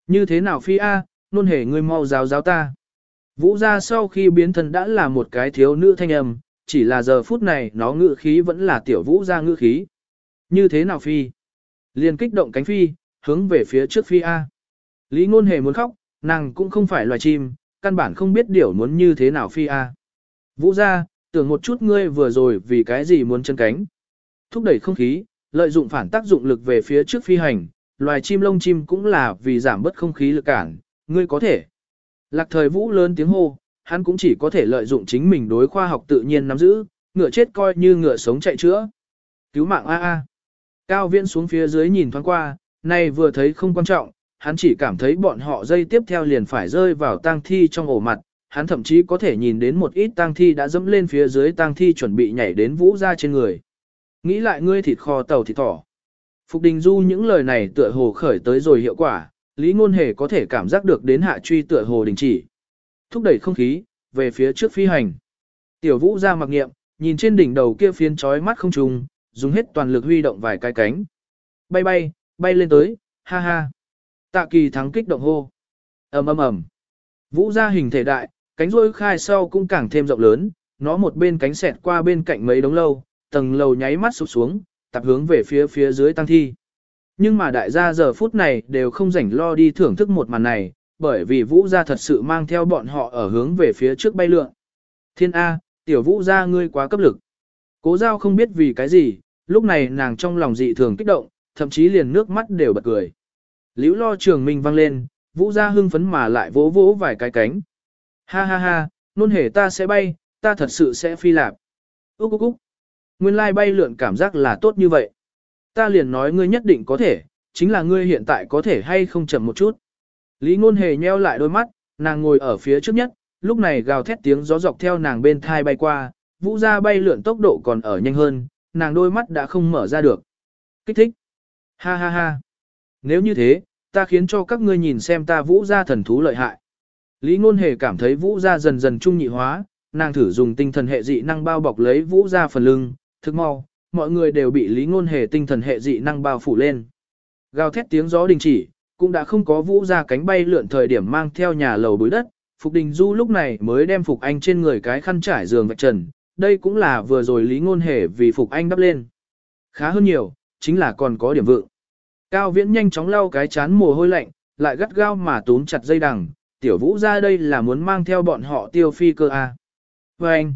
Như thế nào phi a, nôn hề ngươi mau giáo giáo ta. Vũ gia sau khi biến thân đã là một cái thiếu nữ thanh âm, chỉ là giờ phút này nó ngự khí vẫn là tiểu vũ gia ngự khí. Như thế nào phi? Liền kích động cánh phi, hướng về phía trước phi A. Lý ngôn hề muốn khóc, nàng cũng không phải loài chim, căn bản không biết điều muốn như thế nào phi A. Vũ gia, tưởng một chút ngươi vừa rồi vì cái gì muốn chân cánh. Thúc đẩy không khí, lợi dụng phản tác dụng lực về phía trước phi hành, loài chim lông chim cũng là vì giảm bớt không khí lực cản, ngươi có thể. Lạc thời vũ lớn tiếng hô, hắn cũng chỉ có thể lợi dụng chính mình đối khoa học tự nhiên nắm giữ, ngựa chết coi như ngựa sống chạy chữa. Cứu mạng A A. Cao viễn xuống phía dưới nhìn thoáng qua, nay vừa thấy không quan trọng, hắn chỉ cảm thấy bọn họ dây tiếp theo liền phải rơi vào tang thi trong ổ mặt, hắn thậm chí có thể nhìn đến một ít tang thi đã dẫm lên phía dưới tang thi chuẩn bị nhảy đến vũ ra trên người. Nghĩ lại ngươi thịt kho tàu thịt thỏ. Phục Đình Du những lời này tựa hồ khởi tới rồi hiệu quả, Lý Ngôn Hề có thể cảm giác được đến hạ truy tựa hồ đình chỉ. Thúc đẩy không khí, về phía trước phi hành. Tiểu Vũ ra mặc nghiệm, nhìn trên đỉnh đầu kia phiến chói mắt không trùng, dùng hết toàn lực huy động vài cái cánh. Bay bay, bay lên tới, ha ha. Tạ kỳ thắng kích động hô. ầm ầm ầm. Vũ ra hình thể đại, cánh rôi khai sau cũng càng thêm rộng lớn, nó một bên cánh xẹt qua bên cạnh mấy đống lâu, tầng lầu nháy mắt sụp xuống, tập hướng về phía phía dưới tăng thi. Nhưng mà đại gia giờ phút này đều không rảnh lo đi thưởng thức một màn này, bởi vì vũ gia thật sự mang theo bọn họ ở hướng về phía trước bay lượn. Thiên A, tiểu vũ gia ngươi quá cấp lực. Cố giao không biết vì cái gì, lúc này nàng trong lòng dị thường kích động, thậm chí liền nước mắt đều bật cười. Liễu lo trường minh vang lên, vũ gia hưng phấn mà lại vỗ vỗ vài cái cánh. Ha ha ha, Nôn hề ta sẽ bay, ta thật sự sẽ phi lạp. Úc úc úc. Nguyên lai bay lượn cảm giác là tốt như vậy. Ta liền nói ngươi nhất định có thể, chính là ngươi hiện tại có thể hay không chậm một chút. Lý ngôn hề nheo lại đôi mắt, nàng ngồi ở phía trước nhất, lúc này gào thét tiếng gió dọc theo nàng bên thai bay qua, vũ ra bay lượn tốc độ còn ở nhanh hơn, nàng đôi mắt đã không mở ra được. Kích thích. Ha ha ha. Nếu như thế, ta khiến cho các ngươi nhìn xem ta vũ gia thần thú lợi hại. Lý ngôn hề cảm thấy vũ gia dần dần trung nhị hóa, nàng thử dùng tinh thần hệ dị năng bao bọc lấy vũ gia phần lưng, thức mau, mọi người đều bị lý ngôn hề tinh thần hệ dị năng bao phủ lên. Gào thét tiếng gió đình chỉ, cũng đã không có vũ gia cánh bay lượn thời điểm mang theo nhà lầu bối đất, Phục Đình Du lúc này mới đem Phục Anh trên người cái khăn trải giường vạch trần, đây cũng là vừa rồi lý ngôn hề vì Phục Anh đắp lên. Khá hơn nhiều, chính là còn có điểm vượng. Cao Viễn nhanh chóng lau cái chán mồ hôi lạnh, lại gắt gao mà túm chặt dây đằng, tiểu vũ ra đây là muốn mang theo bọn họ tiêu phi cơ à Và anh,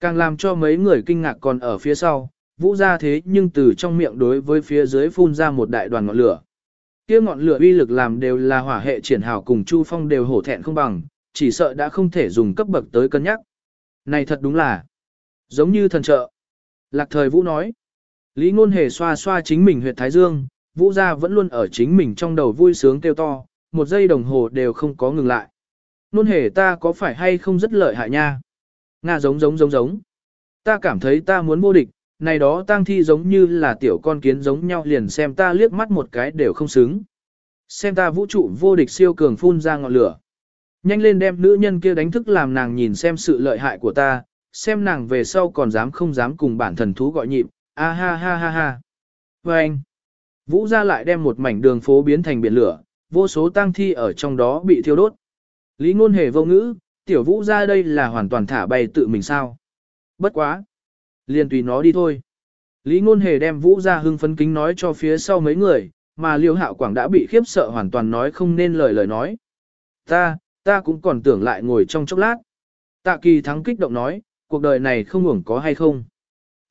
càng làm cho mấy người kinh ngạc còn ở phía sau, vũ ra thế nhưng từ trong miệng đối với phía dưới phun ra một đại đoàn ngọn lửa. kia ngọn lửa uy lực làm đều là hỏa hệ triển hào cùng Chu Phong đều hổ thẹn không bằng, chỉ sợ đã không thể dùng cấp bậc tới cân nhắc. Này thật đúng là, giống như thần trợ. Lạc thời vũ nói, Lý ngôn hề xoa xoa chính mình huyệt thái dương, vũ gia vẫn luôn ở chính mình trong đầu vui sướng kêu to, một giây đồng hồ đều không có ngừng lại. Nôn hề ta có phải hay không rất lợi hại nha? Nga giống giống giống giống. Ta cảm thấy ta muốn vô địch, này đó tang thi giống như là tiểu con kiến giống nhau liền xem ta liếc mắt một cái đều không xứng. Xem ta vũ trụ vô địch siêu cường phun ra ngọn lửa. Nhanh lên đem nữ nhân kia đánh thức làm nàng nhìn xem sự lợi hại của ta, xem nàng về sau còn dám không dám cùng bản thần thú gọi nhịp, a ha ha ha ha. Và anh, Vũ ra lại đem một mảnh đường phố biến thành biển lửa, vô số tang thi ở trong đó bị thiêu đốt. Lý ngôn hề vô ngữ, tiểu vũ ra đây là hoàn toàn thả bay tự mình sao. Bất quá. Liền tùy nó đi thôi. Lý ngôn hề đem vũ ra hưng phấn kính nói cho phía sau mấy người, mà liêu hạo quảng đã bị khiếp sợ hoàn toàn nói không nên lời lời nói. Ta, ta cũng còn tưởng lại ngồi trong chốc lát. Tạ kỳ thắng kích động nói, cuộc đời này không hưởng có hay không.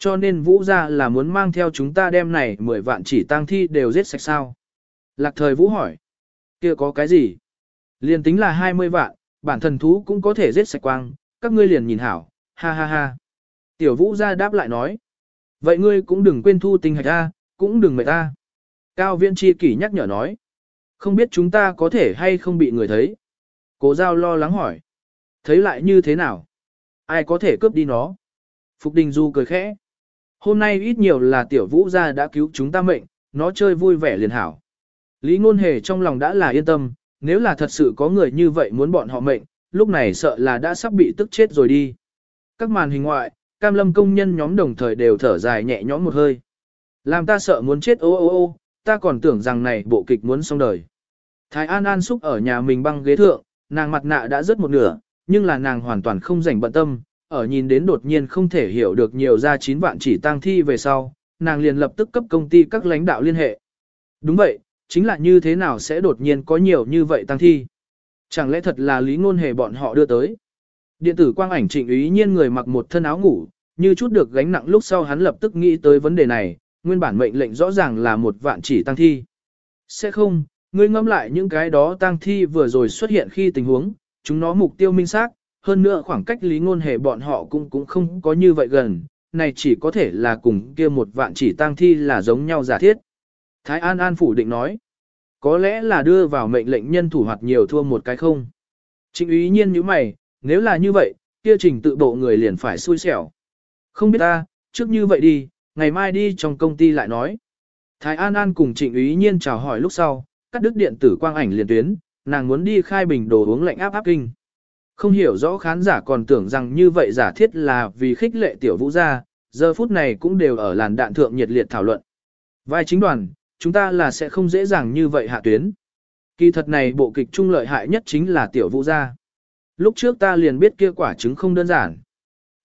Cho nên vũ ra là muốn mang theo chúng ta đem này 10 vạn chỉ tang thi đều giết sạch sao. Lạc thời vũ hỏi kia có cái gì? Liền tính là 20 vạn, bản thần thú cũng có thể giết sạch quang, các ngươi liền nhìn hảo, ha ha ha. Tiểu vũ ra đáp lại nói. Vậy ngươi cũng đừng quên thu tinh hạch ta, cũng đừng mệt ta. Cao viên chi kỷ nhắc nhở nói. Không biết chúng ta có thể hay không bị người thấy. Cố giao lo lắng hỏi. Thấy lại như thế nào? Ai có thể cướp đi nó? Phục Đình Du cười khẽ. Hôm nay ít nhiều là tiểu vũ gia đã cứu chúng ta mệnh, nó chơi vui vẻ liền hảo. Lý ngôn hề trong lòng đã là yên tâm, nếu là thật sự có người như vậy muốn bọn họ mệnh, lúc này sợ là đã sắp bị tức chết rồi đi. Các màn hình ngoại, cam lâm công nhân nhóm đồng thời đều thở dài nhẹ nhõm một hơi. Làm ta sợ muốn chết ô ô ô, ta còn tưởng rằng này bộ kịch muốn xong đời. Thái An An xúc ở nhà mình băng ghế thượng, nàng mặt nạ đã rớt một nửa, nhưng là nàng hoàn toàn không rảnh bận tâm, ở nhìn đến đột nhiên không thể hiểu được nhiều ra 9 vạn chỉ tang thi về sau, nàng liền lập tức cấp công ty các lãnh đạo liên hệ. Đúng vậy, chính là như thế nào sẽ đột nhiên có nhiều như vậy tăng thi. Chẳng lẽ thật là lý ngôn hề bọn họ đưa tới. Điện tử quang ảnh trịnh ý nhiên người mặc một thân áo ngủ, như chút được gánh nặng lúc sau hắn lập tức nghĩ tới vấn đề này, nguyên bản mệnh lệnh rõ ràng là một vạn chỉ tăng thi. Sẽ không, ngươi ngâm lại những cái đó tăng thi vừa rồi xuất hiện khi tình huống, chúng nó mục tiêu minh xác, hơn nữa khoảng cách lý ngôn hề bọn họ cũng cũng không có như vậy gần, này chỉ có thể là cùng kia một vạn chỉ tang thi là giống nhau giả thiết. Thái An An phủ định nói, có lẽ là đưa vào mệnh lệnh nhân thủ hoặc nhiều thua một cái không. Trịnh ý nhiên như mày, nếu là như vậy, kia trình tự bộ người liền phải xui xẻo. Không biết ta, trước như vậy đi, ngày mai đi trong công ty lại nói. Thái An An cùng trịnh ý nhiên chào hỏi lúc sau, cắt đứt điện tử quang ảnh liền tuyến, nàng muốn đi khai bình đồ uống lạnh áp áp kinh. Không hiểu rõ khán giả còn tưởng rằng như vậy giả thiết là vì khích lệ tiểu vũ gia, giờ phút này cũng đều ở làn đạn thượng nhiệt liệt thảo luận. Vai chính đoàn, chúng ta là sẽ không dễ dàng như vậy hạ tuyến. Kỳ thật này bộ kịch trung lợi hại nhất chính là tiểu vũ gia. Lúc trước ta liền biết kia quả trứng không đơn giản.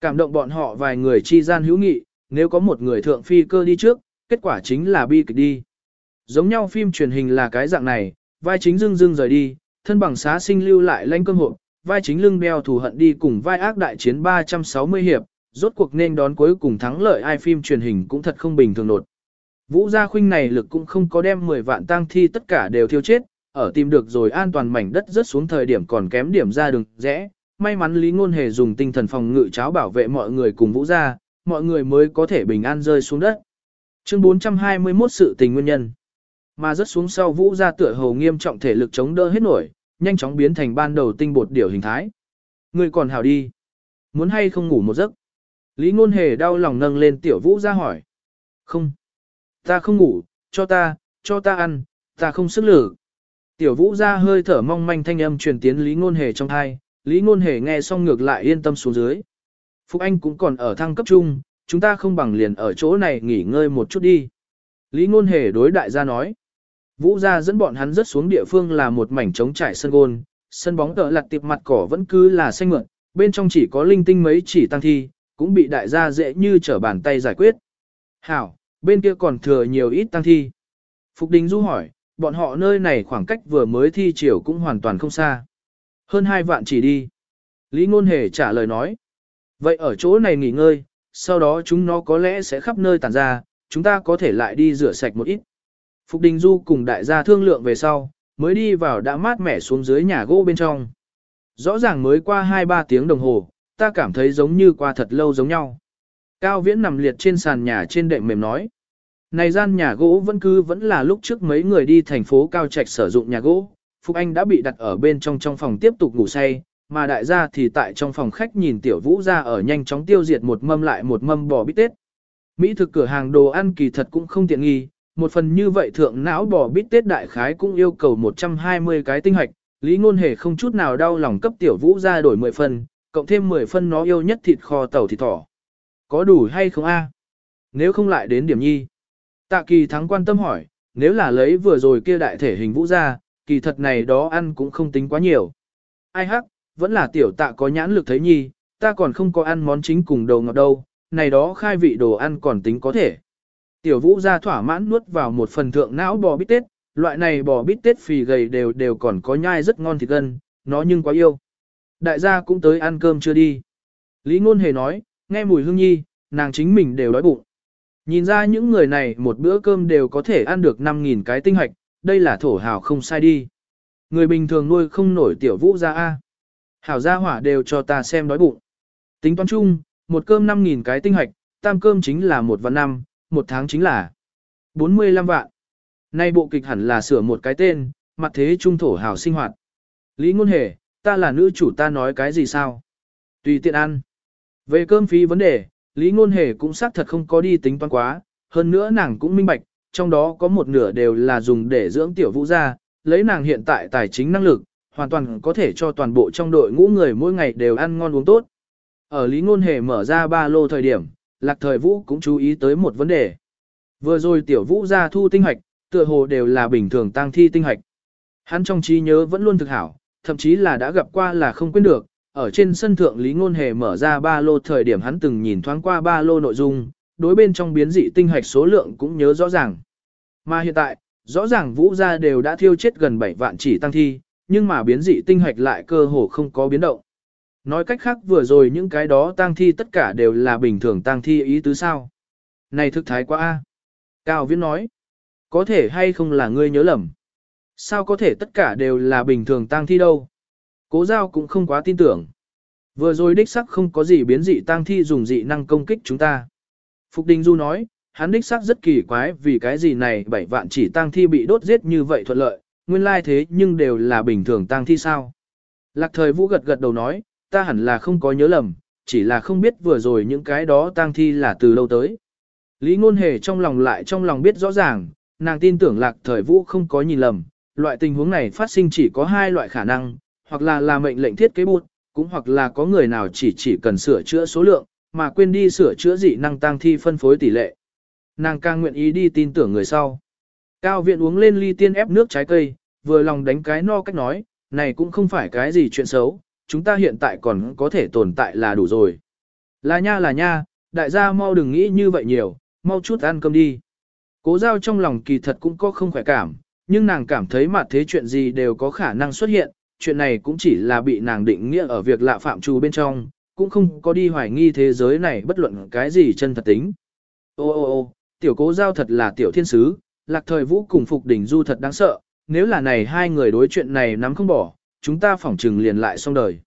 Cảm động bọn họ vài người chi gian hữu nghị, nếu có một người thượng phi cơ đi trước, kết quả chính là bi kịch đi. Giống nhau phim truyền hình là cái dạng này, vai chính dưng dưng rời đi, thân bằng xá sinh lưu lại lanh cơm hộp, vai chính lưng đeo thù hận đi cùng vai ác đại chiến 360 hiệp, rốt cuộc nên đón cuối cùng thắng lợi ai phim truyền hình cũng thật không bình thường nột. Vũ Gia Khuynh này lực cũng không có đem 10 vạn tang thi tất cả đều thiêu chết, ở tìm được rồi an toàn mảnh đất rớt xuống thời điểm còn kém điểm ra đường rẽ, may mắn Lý Ngôn Hề dùng tinh thần phòng ngự cháo bảo vệ mọi người cùng vũ gia, mọi người mới có thể bình an rơi xuống đất. Chương 421 sự tình nguyên nhân. Mà rớt xuống sau vũ gia tựa hồ nghiêm trọng thể lực chống đỡ hết nổi, nhanh chóng biến thành ban đầu tinh bột điều hình thái. Người còn hào đi. Muốn hay không ngủ một giấc. Lý Ngôn Hề đau lòng nâng lên tiểu vũ ra hỏi. Không. Ta không ngủ, cho ta, cho ta ăn, ta không sức lực. Tiểu vũ ra hơi thở mong manh thanh âm truyền tiến Lý Ngôn Hề trong thai, Lý Ngôn Hề nghe xong ngược lại yên tâm xuống dưới. Phúc Anh cũng còn ở thăng cấp trung, chúng ta không bằng liền ở chỗ này nghỉ ngơi một chút đi. Lý Ngôn Hề đối đại gia nói. Vũ gia dẫn bọn hắn rớt xuống địa phương là một mảnh trống trải sân gôn, sân bóng tợ lặt tiệp mặt cỏ vẫn cứ là xanh mượn, bên trong chỉ có linh tinh mấy chỉ tăng thi, cũng bị đại gia dễ như trở bàn tay giải quyết. Hảo, bên kia còn thừa nhiều ít tăng thi. Phục Đình Du hỏi, bọn họ nơi này khoảng cách vừa mới thi chiều cũng hoàn toàn không xa. Hơn hai vạn chỉ đi. Lý Ngôn Hề trả lời nói. Vậy ở chỗ này nghỉ ngơi, sau đó chúng nó có lẽ sẽ khắp nơi tản ra, chúng ta có thể lại đi rửa sạch một ít. Phục Đình Du cùng đại gia thương lượng về sau, mới đi vào đã mát mẻ xuống dưới nhà gỗ bên trong. Rõ ràng mới qua 2-3 tiếng đồng hồ, ta cảm thấy giống như qua thật lâu giống nhau. Cao Viễn nằm liệt trên sàn nhà trên đệm mềm nói. Này gian nhà gỗ vẫn cứ vẫn là lúc trước mấy người đi thành phố Cao Trạch sử dụng nhà gỗ, Phục Anh đã bị đặt ở bên trong trong phòng tiếp tục ngủ say, mà đại gia thì tại trong phòng khách nhìn tiểu vũ ra ở nhanh chóng tiêu diệt một mâm lại một mâm bò bít tết. Mỹ thực cửa hàng đồ ăn kỳ thật cũng không tiện nghi, một phần như vậy thượng não bò bít tết đại khái cũng yêu cầu 120 cái tinh hạch, Lý Ngôn Hề không chút nào đau lòng cấp tiểu vũ ra đổi 10 phần, cộng thêm 10 phần nó yêu nhất thịt kho tàu thịt thỏ. Có đủ hay không a? Nếu không lại đến điểm nhi. Tạ kỳ thắng quan tâm hỏi, nếu là lấy vừa rồi kia đại thể hình vũ ra, kỳ thật này đó ăn cũng không tính quá nhiều. Ai hắc, vẫn là tiểu tạ có nhãn lực thấy nhi, ta còn không có ăn món chính cùng đầu ngọt đâu, này đó khai vị đồ ăn còn tính có thể. Tiểu vũ ra thỏa mãn nuốt vào một phần thượng não bò bít tết, loại này bò bít tết phì gầy đều đều còn có nhai rất ngon thịt gân, nó nhưng quá yêu. Đại gia cũng tới ăn cơm chưa đi. Lý ngôn hề nói, nghe mùi hương nhi, nàng chính mình đều đói bụng. Nhìn ra những người này một bữa cơm đều có thể ăn được 5.000 cái tinh hạch, đây là thổ hào không sai đi. Người bình thường nuôi không nổi tiểu vũ ra A. Hảo gia hỏa đều cho ta xem đói bụng. Tính toán chung, một cơm 5.000 cái tinh hạch, tam cơm chính là một vạn năm, một tháng chính là 45 vạn. Nay bộ kịch hẳn là sửa một cái tên, mặt thế trung thổ hào sinh hoạt. Lý ngôn hề, ta là nữ chủ ta nói cái gì sao? Tùy tiện ăn. Về cơm phí vấn đề, Lý ngôn hề cũng xác thật không có đi tính toán quá, hơn nữa nàng cũng minh bạch, trong đó có một nửa đều là dùng để dưỡng tiểu vũ gia, lấy nàng hiện tại tài chính năng lực, hoàn toàn có thể cho toàn bộ trong đội ngũ người mỗi ngày đều ăn ngon uống tốt. Ở Lý Ngôn Hề mở ra ba lô thời điểm, Lạc Thời Vũ cũng chú ý tới một vấn đề. Vừa rồi tiểu vũ ra thu tinh hoạch, tựa hồ đều là bình thường tăng thi tinh hoạch. Hắn trong trí nhớ vẫn luôn thực hảo, thậm chí là đã gặp qua là không quên được. Ở trên sân thượng Lý Ngôn Hề mở ra ba lô thời điểm hắn từng nhìn thoáng qua ba lô nội dung, đối bên trong biến dị tinh hoạch số lượng cũng nhớ rõ ràng. Mà hiện tại, rõ ràng vũ gia đều đã thiêu chết gần 7 vạn chỉ tăng thi, nhưng mà biến dị tinh hoạch lại cơ hồ không có biến động. Nói cách khác vừa rồi những cái đó tang thi tất cả đều là bình thường tang thi ý tứ sao. Này thực thái quá a. Cao Viễn nói, có thể hay không là ngươi nhớ lầm. Sao có thể tất cả đều là bình thường tang thi đâu. Cố giao cũng không quá tin tưởng. Vừa rồi đích sắc không có gì biến dị tang thi dùng dị năng công kích chúng ta. Phục Đình Du nói, hắn đích sắc rất kỳ quái vì cái gì này bảy vạn chỉ tang thi bị đốt giết như vậy thuận lợi, nguyên lai thế nhưng đều là bình thường tang thi sao. Lạc thời vũ gật gật đầu nói, ta hẳn là không có nhớ lầm, chỉ là không biết vừa rồi những cái đó tang thi là từ lâu tới. Lý ngôn hề trong lòng lại trong lòng biết rõ ràng, nàng tin tưởng lạc thời vũ không có nhìn lầm, loại tình huống này phát sinh chỉ có hai loại khả năng, hoặc là là mệnh lệnh thiết kế bút, cũng hoặc là có người nào chỉ chỉ cần sửa chữa số lượng, mà quên đi sửa chữa dị năng tăng thi phân phối tỷ lệ. Nàng càng nguyện ý đi tin tưởng người sau. Cao viện uống lên ly tiên ép nước trái cây, vừa lòng đánh cái no cách nói, này cũng không phải cái gì chuyện xấu, chúng ta hiện tại còn có thể tồn tại là đủ rồi. Là nha là nha, đại gia mau đừng nghĩ như vậy nhiều, mau chút ăn cơm đi. Cố giao trong lòng kỳ thật cũng có không khỏe cảm, nhưng nàng cảm thấy mà thế chuyện gì đều có khả năng xuất hiện, chuyện này cũng chỉ là bị nàng định nghĩa ở việc lạ phạm trù bên trong, cũng không có đi hoài nghi thế giới này bất luận cái gì chân thật tính. Ô ô ô, tiểu cố giao thật là tiểu thiên sứ, lạc thời vũ cùng phục đỉnh du thật đáng sợ, nếu là này hai người đối chuyện này nắm không bỏ, chúng ta phỏng trừng liền lại xong đời.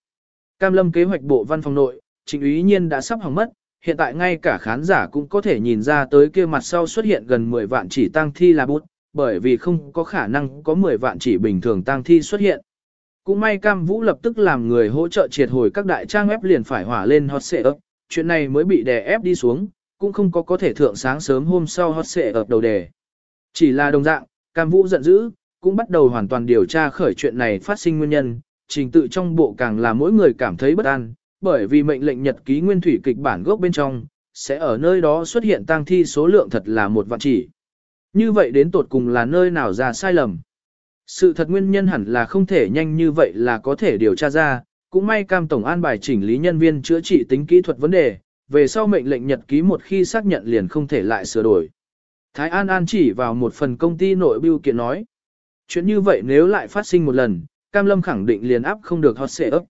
Cam lâm kế hoạch bộ văn phòng nội, trịnh úy nhiên đã sắp hỏng mất, hiện tại ngay cả khán giả cũng có thể nhìn ra tới kia mặt sau xuất hiện gần 10 vạn chỉ tăng thi là bút, bởi vì không có khả năng có 10 vạn chỉ bình thường tăng thi xuất hiện. Cũng may Cam Vũ lập tức làm người hỗ trợ triệt hồi các đại trang web liền phải hỏa lên hot ấp, chuyện này mới bị đè ép đi xuống, cũng không có có thể thượng sáng sớm hôm sau hot ấp đầu đề. Chỉ là đồng dạng, Cam Vũ giận dữ, cũng bắt đầu hoàn toàn điều tra khởi chuyện này phát sinh nguyên nhân, trình tự trong bộ càng là mỗi người cảm thấy bất an, bởi vì mệnh lệnh nhật ký nguyên thủy kịch bản gốc bên trong, sẽ ở nơi đó xuất hiện tang thi số lượng thật là một vạn chỉ. Như vậy đến tột cùng là nơi nào ra sai lầm. Sự thật nguyên nhân hẳn là không thể nhanh như vậy là có thể điều tra ra, cũng may cam tổng an bài chỉnh lý nhân viên chữa trị tính kỹ thuật vấn đề, về sau mệnh lệnh nhật ký một khi xác nhận liền không thể lại sửa đổi. Thái An An chỉ vào một phần công ty nội biêu kiện nói. Chuyện như vậy nếu lại phát sinh một lần, Cam Lâm khẳng định liền áp không được hot xệ ấp.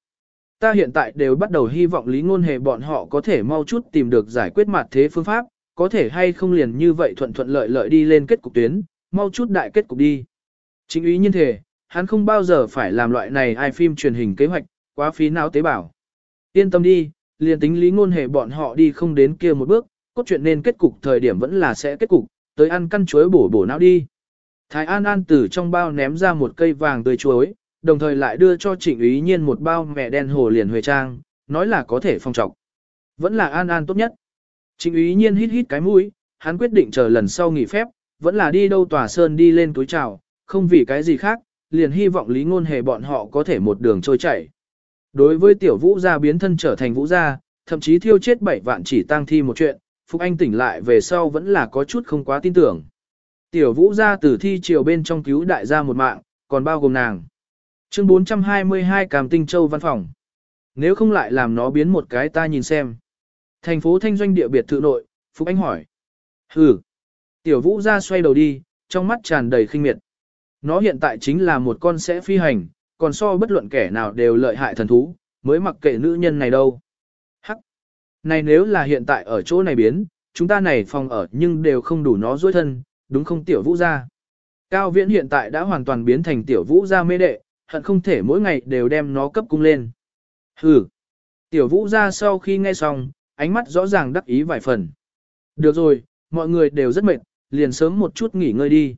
Ta hiện tại đều bắt đầu hy vọng lý ngôn hề bọn họ có thể mau chút tìm được giải quyết mặt thế phương pháp, có thể hay không liền như vậy thuận thuận lợi lợi đi lên kết cục tuyến, mau chút đại kết cục đi. Chính ý nhân thể, hắn không bao giờ phải làm loại này ai phim truyền hình kế hoạch, quá phí não tế bào. Yên tâm đi, liền tính lý ngôn hề bọn họ đi không đến kia một bước, cốt truyện nên kết cục thời điểm vẫn là sẽ kết cục, tới ăn căn chuối bổ bổ não đi. Thái An An từ trong bao ném ra một cây vàng tươi chuối, đồng thời lại đưa cho trịnh ý nhiên một bao mẹ đen hồ liền huề trang, nói là có thể phong trọc. Vẫn là An An tốt nhất. Trịnh ý nhiên hít hít cái mũi, hắn quyết định chờ lần sau nghỉ phép, vẫn là đi đâu tòa sơn đi lên túi trào, không vì cái gì khác, liền hy vọng lý ngôn hề bọn họ có thể một đường trôi chảy. Đối với tiểu vũ gia biến thân trở thành vũ gia, thậm chí thiêu chết bảy vạn chỉ tang thi một chuyện, Phúc Anh tỉnh lại về sau vẫn là có chút không quá tin tưởng. Tiểu vũ gia tử thi triều bên trong cứu đại gia một mạng, còn bao gồm nàng. Chương 422 Càm Tinh Châu văn phòng. Nếu không lại làm nó biến một cái ta nhìn xem. Thành phố thanh doanh địa biệt thự nội, Phúc Anh hỏi. Hừ. Tiểu vũ gia xoay đầu đi, trong mắt tràn đầy khinh miệt. Nó hiện tại chính là một con sẽ phi hành, còn so bất luận kẻ nào đều lợi hại thần thú, mới mặc kệ nữ nhân này đâu. Hắc. Này nếu là hiện tại ở chỗ này biến, chúng ta này phòng ở nhưng đều không đủ nó dối thân, đúng không tiểu vũ gia? Cao viễn hiện tại đã hoàn toàn biến thành tiểu vũ gia mê đệ, hận không thể mỗi ngày đều đem nó cấp cung lên. Hừ. Tiểu vũ gia sau khi nghe xong, ánh mắt rõ ràng đắc ý vài phần. Được rồi, mọi người đều rất mệt, liền sớm một chút nghỉ ngơi đi.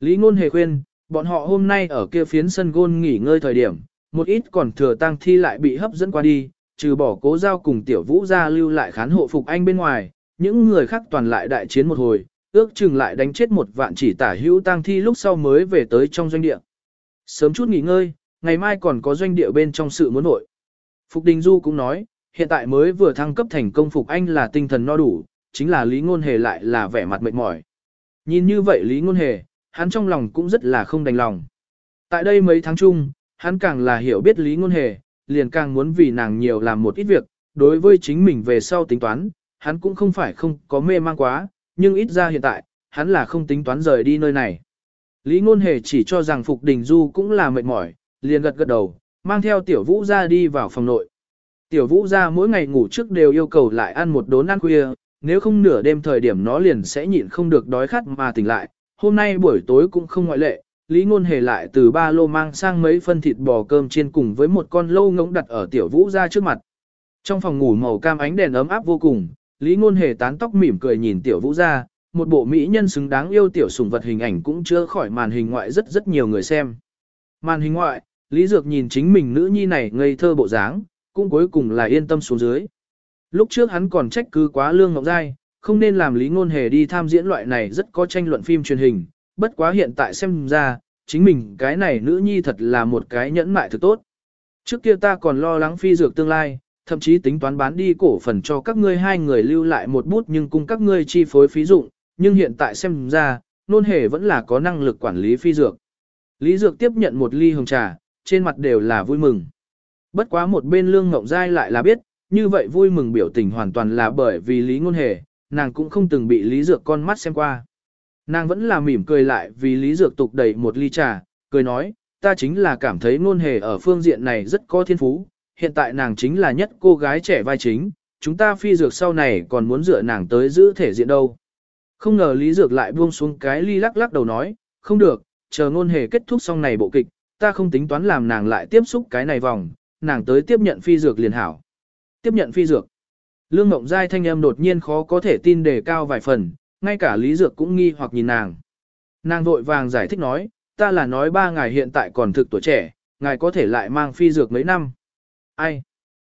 Lý ngôn hề khuyên, bọn họ hôm nay ở kia phiến sân gôn nghỉ ngơi thời điểm, một ít còn thừa tang thi lại bị hấp dẫn qua đi, trừ bỏ cố giao cùng tiểu vũ gia lưu lại khán hộ phục anh bên ngoài, những người khác toàn lại đại chiến một hồi, ước chừng lại đánh chết một vạn chỉ tả hữu tang thi lúc sau mới về tới trong doanh địa. Sớm chút nghỉ ngơi, ngày mai còn có doanh địa bên trong sự muốn nội. Phục Đình Du cũng nói, hiện tại mới vừa thăng cấp thành công Phục Anh là tinh thần no đủ, chính là Lý Ngôn Hề lại là vẻ mặt mệt mỏi. Nhìn như vậy Lý Ngôn Hề, hắn trong lòng cũng rất là không đành lòng. Tại đây mấy tháng chung, hắn càng là hiểu biết Lý Ngôn Hề, liền càng muốn vì nàng nhiều làm một ít việc, đối với chính mình về sau tính toán, hắn cũng không phải không có mê mang quá, nhưng ít ra hiện tại, hắn là không tính toán rời đi nơi này. Lý Ngôn Hề chỉ cho rằng Phục Đình Du cũng là mệt mỏi, liền gật gật đầu, mang theo Tiểu Vũ ra đi vào phòng nội. Tiểu Vũ ra mỗi ngày ngủ trước đều yêu cầu lại ăn một đốn ăn khuya, nếu không nửa đêm thời điểm nó liền sẽ nhịn không được đói khát mà tỉnh lại. Hôm nay buổi tối cũng không ngoại lệ, Lý Ngôn Hề lại từ ba lô mang sang mấy phân thịt bò cơm chiên cùng với một con lâu ngỗng đặt ở Tiểu Vũ ra trước mặt. Trong phòng ngủ màu cam ánh đèn ấm áp vô cùng, Lý Ngôn Hề tán tóc mỉm cười nhìn Tiểu Vũ ra, một bộ mỹ nhân xứng đáng yêu tiểu sủng vật hình ảnh cũng chưa khỏi màn hình ngoại rất rất nhiều người xem. Màn hình ngoại, Lý Dược nhìn chính mình nữ nhi này ngây thơ bộ dáng, cũng cuối cùng là yên tâm xuống dưới. Lúc trước hắn còn trách cứ quá lương ngọc dai, không nên làm Lý Ngôn Hề đi tham diễn loại này rất có tranh luận phim truyền hình, bất quá hiện tại xem ra, chính mình cái này nữ nhi thật là một cái nhẫn mại thực tốt. Trước kia ta còn lo lắng phi dược tương lai, thậm chí tính toán bán đi cổ phần cho các ngươi hai người lưu lại một bút nhưng cung các ngươi chi phối phí dụng, nhưng hiện tại xem ra, nôn hề vẫn là có năng lực quản lý phi dược. Lý Dược tiếp nhận một ly hồng trà, trên mặt đều là vui mừng. Bất quá một bên lương ngộng dai lại là biết, như vậy vui mừng biểu tình hoàn toàn là bởi vì Lý Ngôn Hề, nàng cũng không từng bị Lý Dược con mắt xem qua. Nàng vẫn là mỉm cười lại vì Lý Dược tục đẩy một ly trà, cười nói, ta chính là cảm thấy Ngôn Hề ở phương diện này rất có thiên phú, hiện tại nàng chính là nhất cô gái trẻ vai chính, chúng ta phi dược sau này còn muốn dựa nàng tới giữ thể diện đâu. Không ngờ Lý Dược lại buông xuống cái ly lắc lắc đầu nói, không được, chờ ngôn hề kết thúc xong này bộ kịch, ta không tính toán làm nàng lại tiếp xúc cái này vòng, nàng tới tiếp nhận phi dược liền hảo. Tiếp nhận phi dược. Lương Mộng Giai thanh âm đột nhiên khó có thể tin đề cao vài phần, ngay cả Lý Dược cũng nghi hoặc nhìn nàng. Nàng vội vàng giải thích nói, ta là nói ba ngài hiện tại còn thực tuổi trẻ, ngài có thể lại mang phi dược mấy năm. Ai?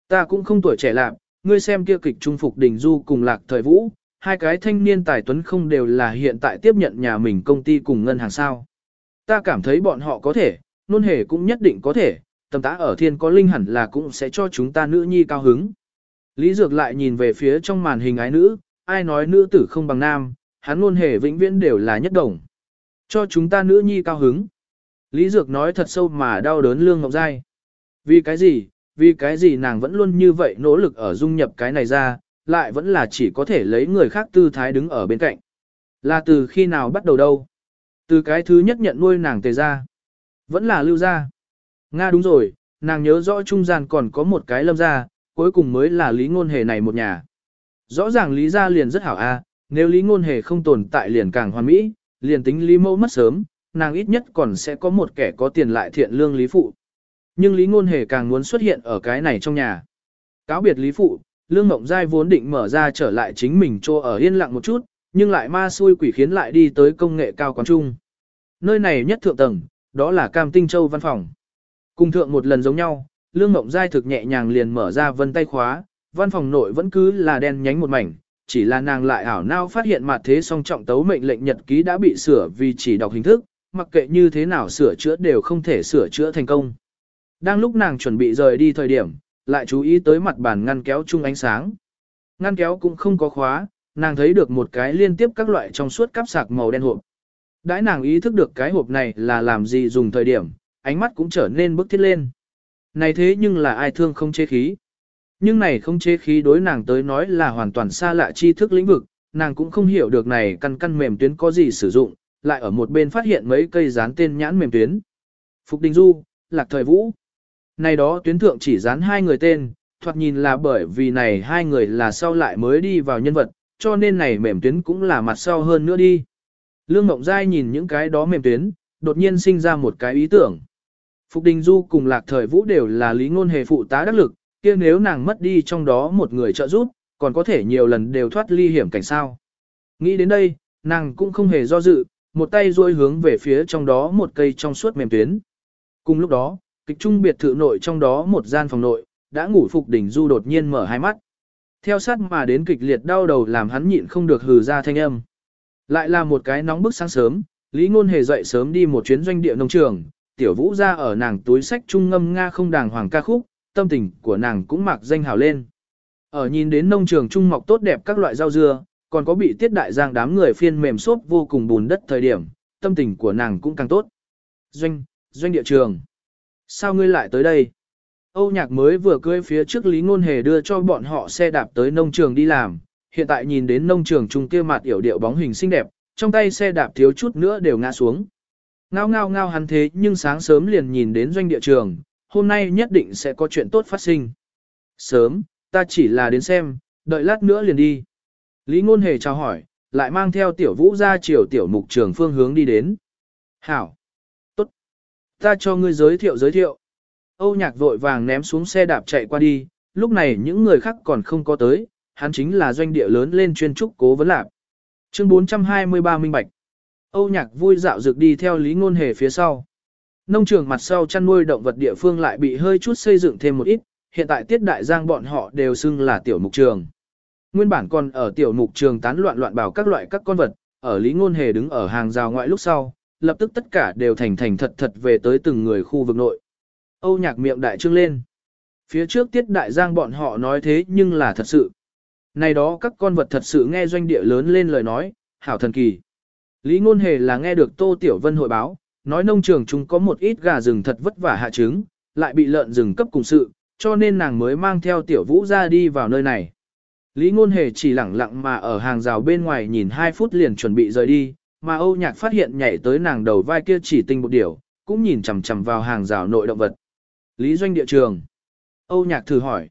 Ta cũng không tuổi trẻ lạc, ngươi xem kia kịch trung phục đình du cùng lạc thời vũ, hai cái thanh niên tài tuấn không đều là hiện tại tiếp nhận nhà mình công ty cùng ngân hàng sao. Ta cảm thấy bọn họ có thể, nôn hề cũng nhất định có thể, tầm tá ở thiên có linh hẳn là cũng sẽ cho chúng ta nữ nhi cao hứng. Lý Dược lại nhìn về phía trong màn hình ái nữ, ai nói nữ tử không bằng nam, hắn luôn hề vĩnh viễn đều là nhất đồng. Cho chúng ta nữ nhi cao hứng. Lý Dược nói thật sâu mà đau đớn Lương Ngọc Giai. Vì cái gì, vì cái gì nàng vẫn luôn như vậy nỗ lực ở dung nhập cái này ra, lại vẫn là chỉ có thể lấy người khác tư thái đứng ở bên cạnh. Là từ khi nào bắt đầu đâu? Từ cái thứ nhất nhận nuôi nàng tề ra. Vẫn là lưu ra. Nga đúng rồi, nàng nhớ rõ trung gian còn có một cái lâm ra, cuối cùng mới là lý ngôn hề này một nhà. Rõ ràng lý gia liền rất hảo a, nếu lý ngôn hề không tồn tại liền càng hoàn mỹ, liền tính lý mẫu mất sớm, nàng ít nhất còn sẽ có một kẻ có tiền lại thiện lương lý phụ. Nhưng lý ngôn hề càng muốn xuất hiện ở cái này trong nhà. Cáo biệt lý phụ, lương mộng giai vốn định mở ra trở lại chính mình cho ở yên lặng một chút, nhưng lại ma xui quỷ khiến lại đi tới công nghệ cao quán trung. Nơi này nhất thượng tầng, đó là Cam Tinh Châu văn phòng. Cùng thượng một lần giống nhau, Lương Ngộng Giai thực nhẹ nhàng liền mở ra vân tay khóa, văn phòng nội vẫn cứ là đen nhánh một mảnh, chỉ là nàng lại ảo nao phát hiện mặt thế song trọng tấu mệnh lệnh nhật ký đã bị sửa vì chỉ đọc hình thức, mặc kệ như thế nào sửa chữa đều không thể sửa chữa thành công. Đang lúc nàng chuẩn bị rời đi thời điểm, lại chú ý tới mặt bàn ngăn kéo chung ánh sáng. Ngăn kéo cũng không có khóa, nàng thấy được một cái liên tiếp các loại trong suốt cắp sạc màu đen hộp. Đãi nàng ý thức được cái hộp này là làm gì dùng thời điểm, ánh mắt cũng trở nên bức thiết lên. Này thế nhưng là ai thương không chế khí. Nhưng này không chế khí đối nàng tới nói là hoàn toàn xa lạ tri thức lĩnh vực, nàng cũng không hiểu được này căn căn mềm tuyến có gì sử dụng, lại ở một bên phát hiện mấy cây dán tên nhãn mềm tuyến. Phục Đình Du, Lạc Thời Vũ. Này đó tuyến thượng chỉ dán hai người tên, thoạt nhìn là bởi vì này hai người là sau lại mới đi vào nhân vật, cho nên này mềm tuyến cũng là mặt sau hơn nữa đi. Lương Mộng Giai nhìn những cái đó mềm tuyến, đột nhiên sinh ra một cái ý tưởng. Phục Đình Du cùng Lạc Thời Vũ đều là lý ngôn hề phụ tá đắc lực, kia nếu nàng mất đi trong đó một người trợ giúp, còn có thể nhiều lần đều thoát ly hiểm cảnh sao. Nghĩ đến đây, nàng cũng không hề do dự, một tay duỗi hướng về phía trong đó một cây trong suốt mềm tuyến. Cùng lúc đó, kịch trung biệt thự nội trong đó một gian phòng nội, đã ngủ Phục Đình Du đột nhiên mở hai mắt. Theo sát mà đến kịch liệt đau đầu làm hắn nhịn không được hừ ra thanh âm. Lại là một cái nóng bức sáng sớm, Lý Ngôn hề dậy sớm đi một chuyến doanh địa nông trường, tiểu vũ ra ở nàng túi sách trung ngâm nga không đàng hoàng ca khúc, tâm tình của nàng cũng mặc danh hào lên. Ở nhìn đến nông trường trung mọc tốt đẹp các loại rau dưa, còn có bị tiết đại giang đám người phiên mềm xốp vô cùng bùn đất thời điểm, tâm tình của nàng cũng càng tốt. Doanh, doanh địa trường. Sao ngươi lại tới đây? Âu nhạc mới vừa cưới phía trước Lý Ngôn Hề đưa cho bọn họ xe đạp tới nông trường đi làm, hiện tại nhìn đến nông trường trung kia mặt yểu điệu bóng hình xinh đẹp, trong tay xe đạp thiếu chút nữa đều ngã xuống. Ngao ngao ngao hắn thế nhưng sáng sớm liền nhìn đến doanh địa trường, hôm nay nhất định sẽ có chuyện tốt phát sinh. Sớm, ta chỉ là đến xem, đợi lát nữa liền đi. Lý Ngôn Hề chào hỏi, lại mang theo tiểu vũ ra chiều tiểu mục trường phương hướng đi đến. Hảo! Ta cho ngươi giới thiệu giới thiệu. Âu nhạc vội vàng ném xuống xe đạp chạy qua đi, lúc này những người khác còn không có tới, hắn chính là doanh địa lớn lên chuyên trúc cố vấn lạc. Chương 423 Minh Bạch Âu nhạc vui dạo dược đi theo Lý Ngôn Hề phía sau. Nông trường mặt sau chăn nuôi động vật địa phương lại bị hơi chút xây dựng thêm một ít, hiện tại tiết đại giang bọn họ đều xưng là tiểu mục trường. Nguyên bản còn ở tiểu mục trường tán loạn loạn bảo các loại các con vật, ở Lý Ngôn Hề đứng ở hàng rào ngoại lúc sau, lập tức tất cả đều thành thành thật thật về tới từng người khu vực nội. Âu nhạc miệng đại trương lên. Phía trước tiết đại giang bọn họ nói thế nhưng là thật sự. Này đó các con vật thật sự nghe doanh địa lớn lên lời nói, hảo thần kỳ. Lý Ngôn Hề là nghe được Tô Tiểu Vân hội báo, nói nông trường chúng có một ít gà rừng thật vất vả hạ trứng, lại bị lợn rừng cấp cùng sự, cho nên nàng mới mang theo Tiểu Vũ ra đi vào nơi này. Lý Ngôn Hề chỉ lẳng lặng mà ở hàng rào bên ngoài nhìn 2 phút liền chuẩn bị rời đi, mà Âu Nhạc phát hiện nhảy tới nàng đầu vai kia chỉ tinh một điều, cũng nhìn chằm chằm vào hàng rào nội động vật. Lý Doanh địa trường. Âu Nhạc thử hỏi.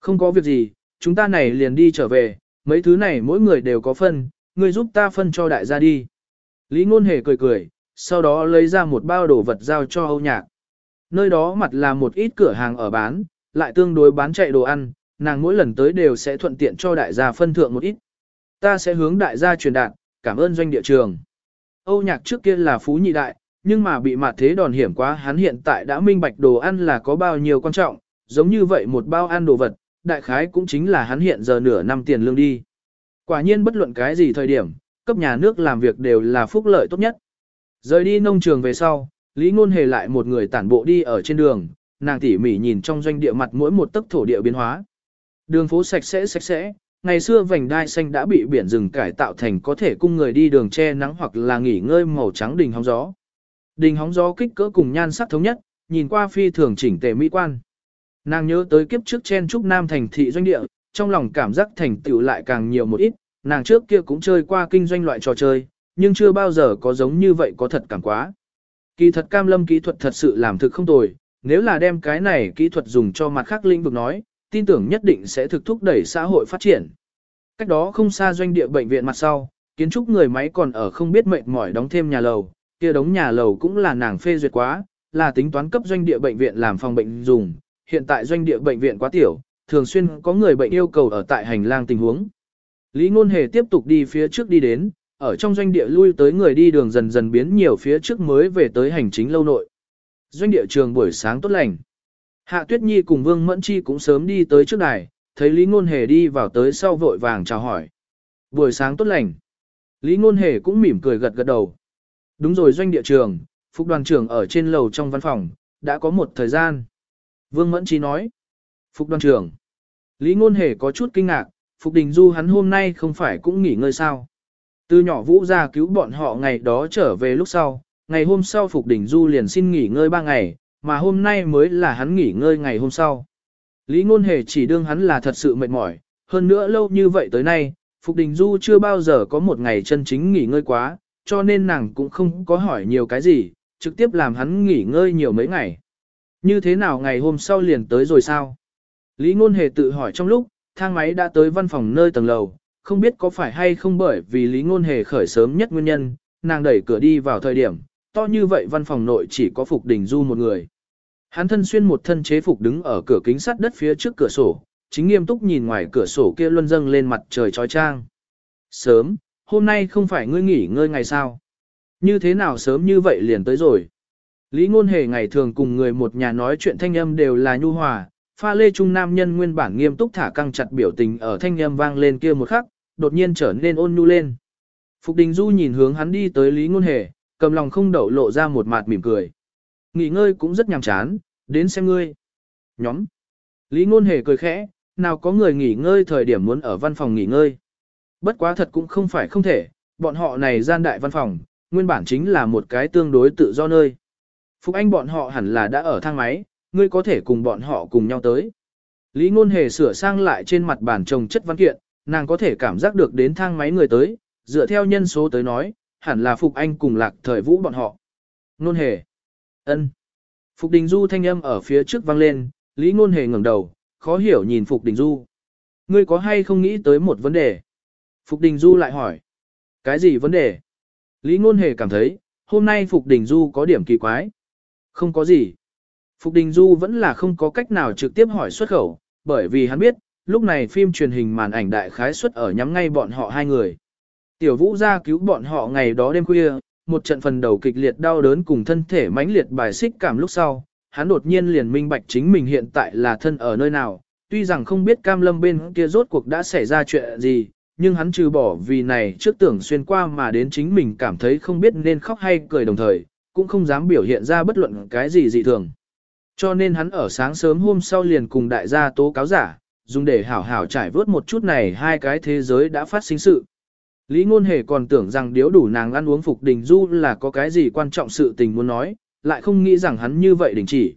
Không có việc gì, chúng ta này liền đi trở về, mấy thứ này mỗi người đều có phân, người giúp ta phân cho đại gia đi. Lý Ngôn Hề cười cười, sau đó lấy ra một bao đồ vật giao cho Âu Nhạc. Nơi đó mặt là một ít cửa hàng ở bán, lại tương đối bán chạy đồ ăn, nàng mỗi lần tới đều sẽ thuận tiện cho đại gia phân thượng một ít. Ta sẽ hướng đại gia truyền đạt, cảm ơn doanh địa trường. Âu nhạc trước kia là phú nhị đại, nhưng mà bị mặt thế đòn hiểm quá hắn hiện tại đã minh bạch đồ ăn là có bao nhiêu quan trọng, giống như vậy một bao ăn đồ vật, đại khái cũng chính là hắn hiện giờ nửa năm tiền lương đi. Quả nhiên bất luận cái gì thời điểm, cấp nhà nước làm việc đều là phúc lợi tốt nhất. Rời đi nông trường về sau, Lý Ngôn Hề lại một người tản bộ đi ở trên đường, nàng tỉ mỉ nhìn trong doanh địa mặt mỗi một tấc thổ địa biến hóa. Đường phố sạch sẽ sạch sẽ, ngày xưa vành đai xanh đã bị biển rừng cải tạo thành có thể cung người đi đường che nắng hoặc là nghỉ ngơi màu trắng đình hóng gió. Đình hóng gió kích cỡ cùng nhan sắc thống nhất, nhìn qua phi thường chỉnh tề mỹ quan. Nàng nhớ tới kiếp trước chen trúc nam thành thị doanh địa, trong lòng cảm giác thành tựu lại càng nhiều một ít, nàng trước kia cũng chơi qua kinh doanh loại trò chơi, nhưng chưa bao giờ có giống như vậy có thật cảm quá. Kỳ thật cam lâm kỹ thuật thật sự làm thực không tồi, nếu là đem cái này kỹ thuật dùng cho mặt khác lĩnh vực nói, tin tưởng nhất định sẽ thực thúc đẩy xã hội phát triển. Cách đó không xa doanh địa bệnh viện mặt sau, kiến trúc người máy còn ở không biết mệt mỏi đóng thêm nhà lầu, kia đóng nhà lầu cũng là nàng phê duyệt quá, là tính toán cấp doanh địa bệnh viện làm phòng bệnh dùng, hiện tại doanh địa bệnh viện quá tiểu, thường xuyên có người bệnh yêu cầu ở tại hành lang tình huống. Lý Ngôn Hề tiếp tục đi phía trước đi đến, ở trong doanh địa lui tới người đi đường dần dần biến nhiều phía trước mới về tới hành chính lâu nội. Doanh địa trường buổi sáng tốt lành. Hạ Tuyết Nhi cùng Vương Mẫn Chi cũng sớm đi tới trước đài, thấy Lý Ngôn Hề đi vào tới sau vội vàng chào hỏi. Buổi sáng tốt lành. Lý Ngôn Hề cũng mỉm cười gật gật đầu. Đúng rồi doanh địa trường, Phục đoàn trưởng ở trên lầu trong văn phòng, đã có một thời gian. Vương Mẫn Chi nói. Phục đoàn trưởng. Lý Ngôn Hề có chút kinh ngạc, Phục Đình Du hắn hôm nay không phải cũng nghỉ ngơi sao. Từ nhỏ Vũ ra cứu bọn họ ngày đó trở về lúc sau, ngày hôm sau Phục Đình Du liền xin nghỉ ngơi ba ngày, mà hôm nay mới là hắn nghỉ ngơi ngày hôm sau. Lý Ngôn Hề chỉ đương hắn là thật sự mệt mỏi, hơn nữa lâu như vậy tới nay, Phục Đình Du chưa bao giờ có một ngày chân chính nghỉ ngơi quá, cho nên nàng cũng không có hỏi nhiều cái gì, trực tiếp làm hắn nghỉ ngơi nhiều mấy ngày. Như thế nào ngày hôm sau liền tới rồi sao? Lý Ngôn Hề tự hỏi trong lúc, thang máy đã tới văn phòng nơi tầng lầu, không biết có phải hay không bởi vì Lý Ngôn Hề khởi sớm nhất nguyên nhân, nàng đẩy cửa đi vào thời điểm, to như vậy văn phòng nội chỉ có Phục Đình Du một người. Hắn thân xuyên một thân chế phục đứng ở cửa kính sắt đất phía trước cửa sổ, chính nghiêm túc nhìn ngoài cửa sổ kia luân dâng lên mặt trời trói trang. Sớm, hôm nay không phải ngươi nghỉ ngơi ngày sao? Như thế nào sớm như vậy liền tới rồi? Lý ngôn hề ngày thường cùng người một nhà nói chuyện thanh âm đều là nhu hòa, pha lê trung nam nhân nguyên bản nghiêm túc thả căng chặt biểu tình ở thanh âm vang lên kia một khắc, đột nhiên trở nên ôn nhu lên. Phục Đình Du nhìn hướng hắn đi tới Lý ngôn hề, cầm lòng không đậu lộ ra một mặt mỉm cười. Nghỉ ngơi cũng rất nhàm chán, đến xem ngươi. Nhóm. Lý ngôn hề cười khẽ, nào có người nghỉ ngơi thời điểm muốn ở văn phòng nghỉ ngơi. Bất quá thật cũng không phải không thể, bọn họ này gian đại văn phòng, nguyên bản chính là một cái tương đối tự do nơi. phục Anh bọn họ hẳn là đã ở thang máy, ngươi có thể cùng bọn họ cùng nhau tới. Lý ngôn hề sửa sang lại trên mặt bàn trồng chất văn kiện, nàng có thể cảm giác được đến thang máy người tới, dựa theo nhân số tới nói, hẳn là Phục Anh cùng lạc thời vũ bọn họ. Ngôn hề ân. Phục Đình Du thanh âm ở phía trước vang lên, Lý ngôn hề ngẩng đầu, khó hiểu nhìn Phục Đình Du. Ngươi có hay không nghĩ tới một vấn đề? Phục Đình Du lại hỏi. Cái gì vấn đề? Lý ngôn hề cảm thấy, hôm nay Phục Đình Du có điểm kỳ quái. Không có gì. Phục Đình Du vẫn là không có cách nào trực tiếp hỏi xuất khẩu, bởi vì hắn biết, lúc này phim truyền hình màn ảnh đại khái xuất ở nhắm ngay bọn họ hai người. Tiểu Vũ ra cứu bọn họ ngày đó đêm khuya, một trận phần đầu kịch liệt đau đớn cùng thân thể mãnh liệt bài xích cảm lúc sau, hắn đột nhiên liền minh bạch chính mình hiện tại là thân ở nơi nào, tuy rằng không biết cam lâm bên kia rốt cuộc đã xảy ra chuyện gì, nhưng hắn trừ bỏ vì này trước tưởng xuyên qua mà đến chính mình cảm thấy không biết nên khóc hay cười đồng thời, cũng không dám biểu hiện ra bất luận cái gì dị thường. Cho nên hắn ở sáng sớm hôm sau liền cùng đại gia tố cáo giả, dùng để hảo hảo trải vớt một chút này hai cái thế giới đã phát sinh sự. Lý Ngôn Hề còn tưởng rằng điếu đủ nàng ăn uống phục đình du là có cái gì quan trọng sự tình muốn nói, lại không nghĩ rằng hắn như vậy đình chỉ.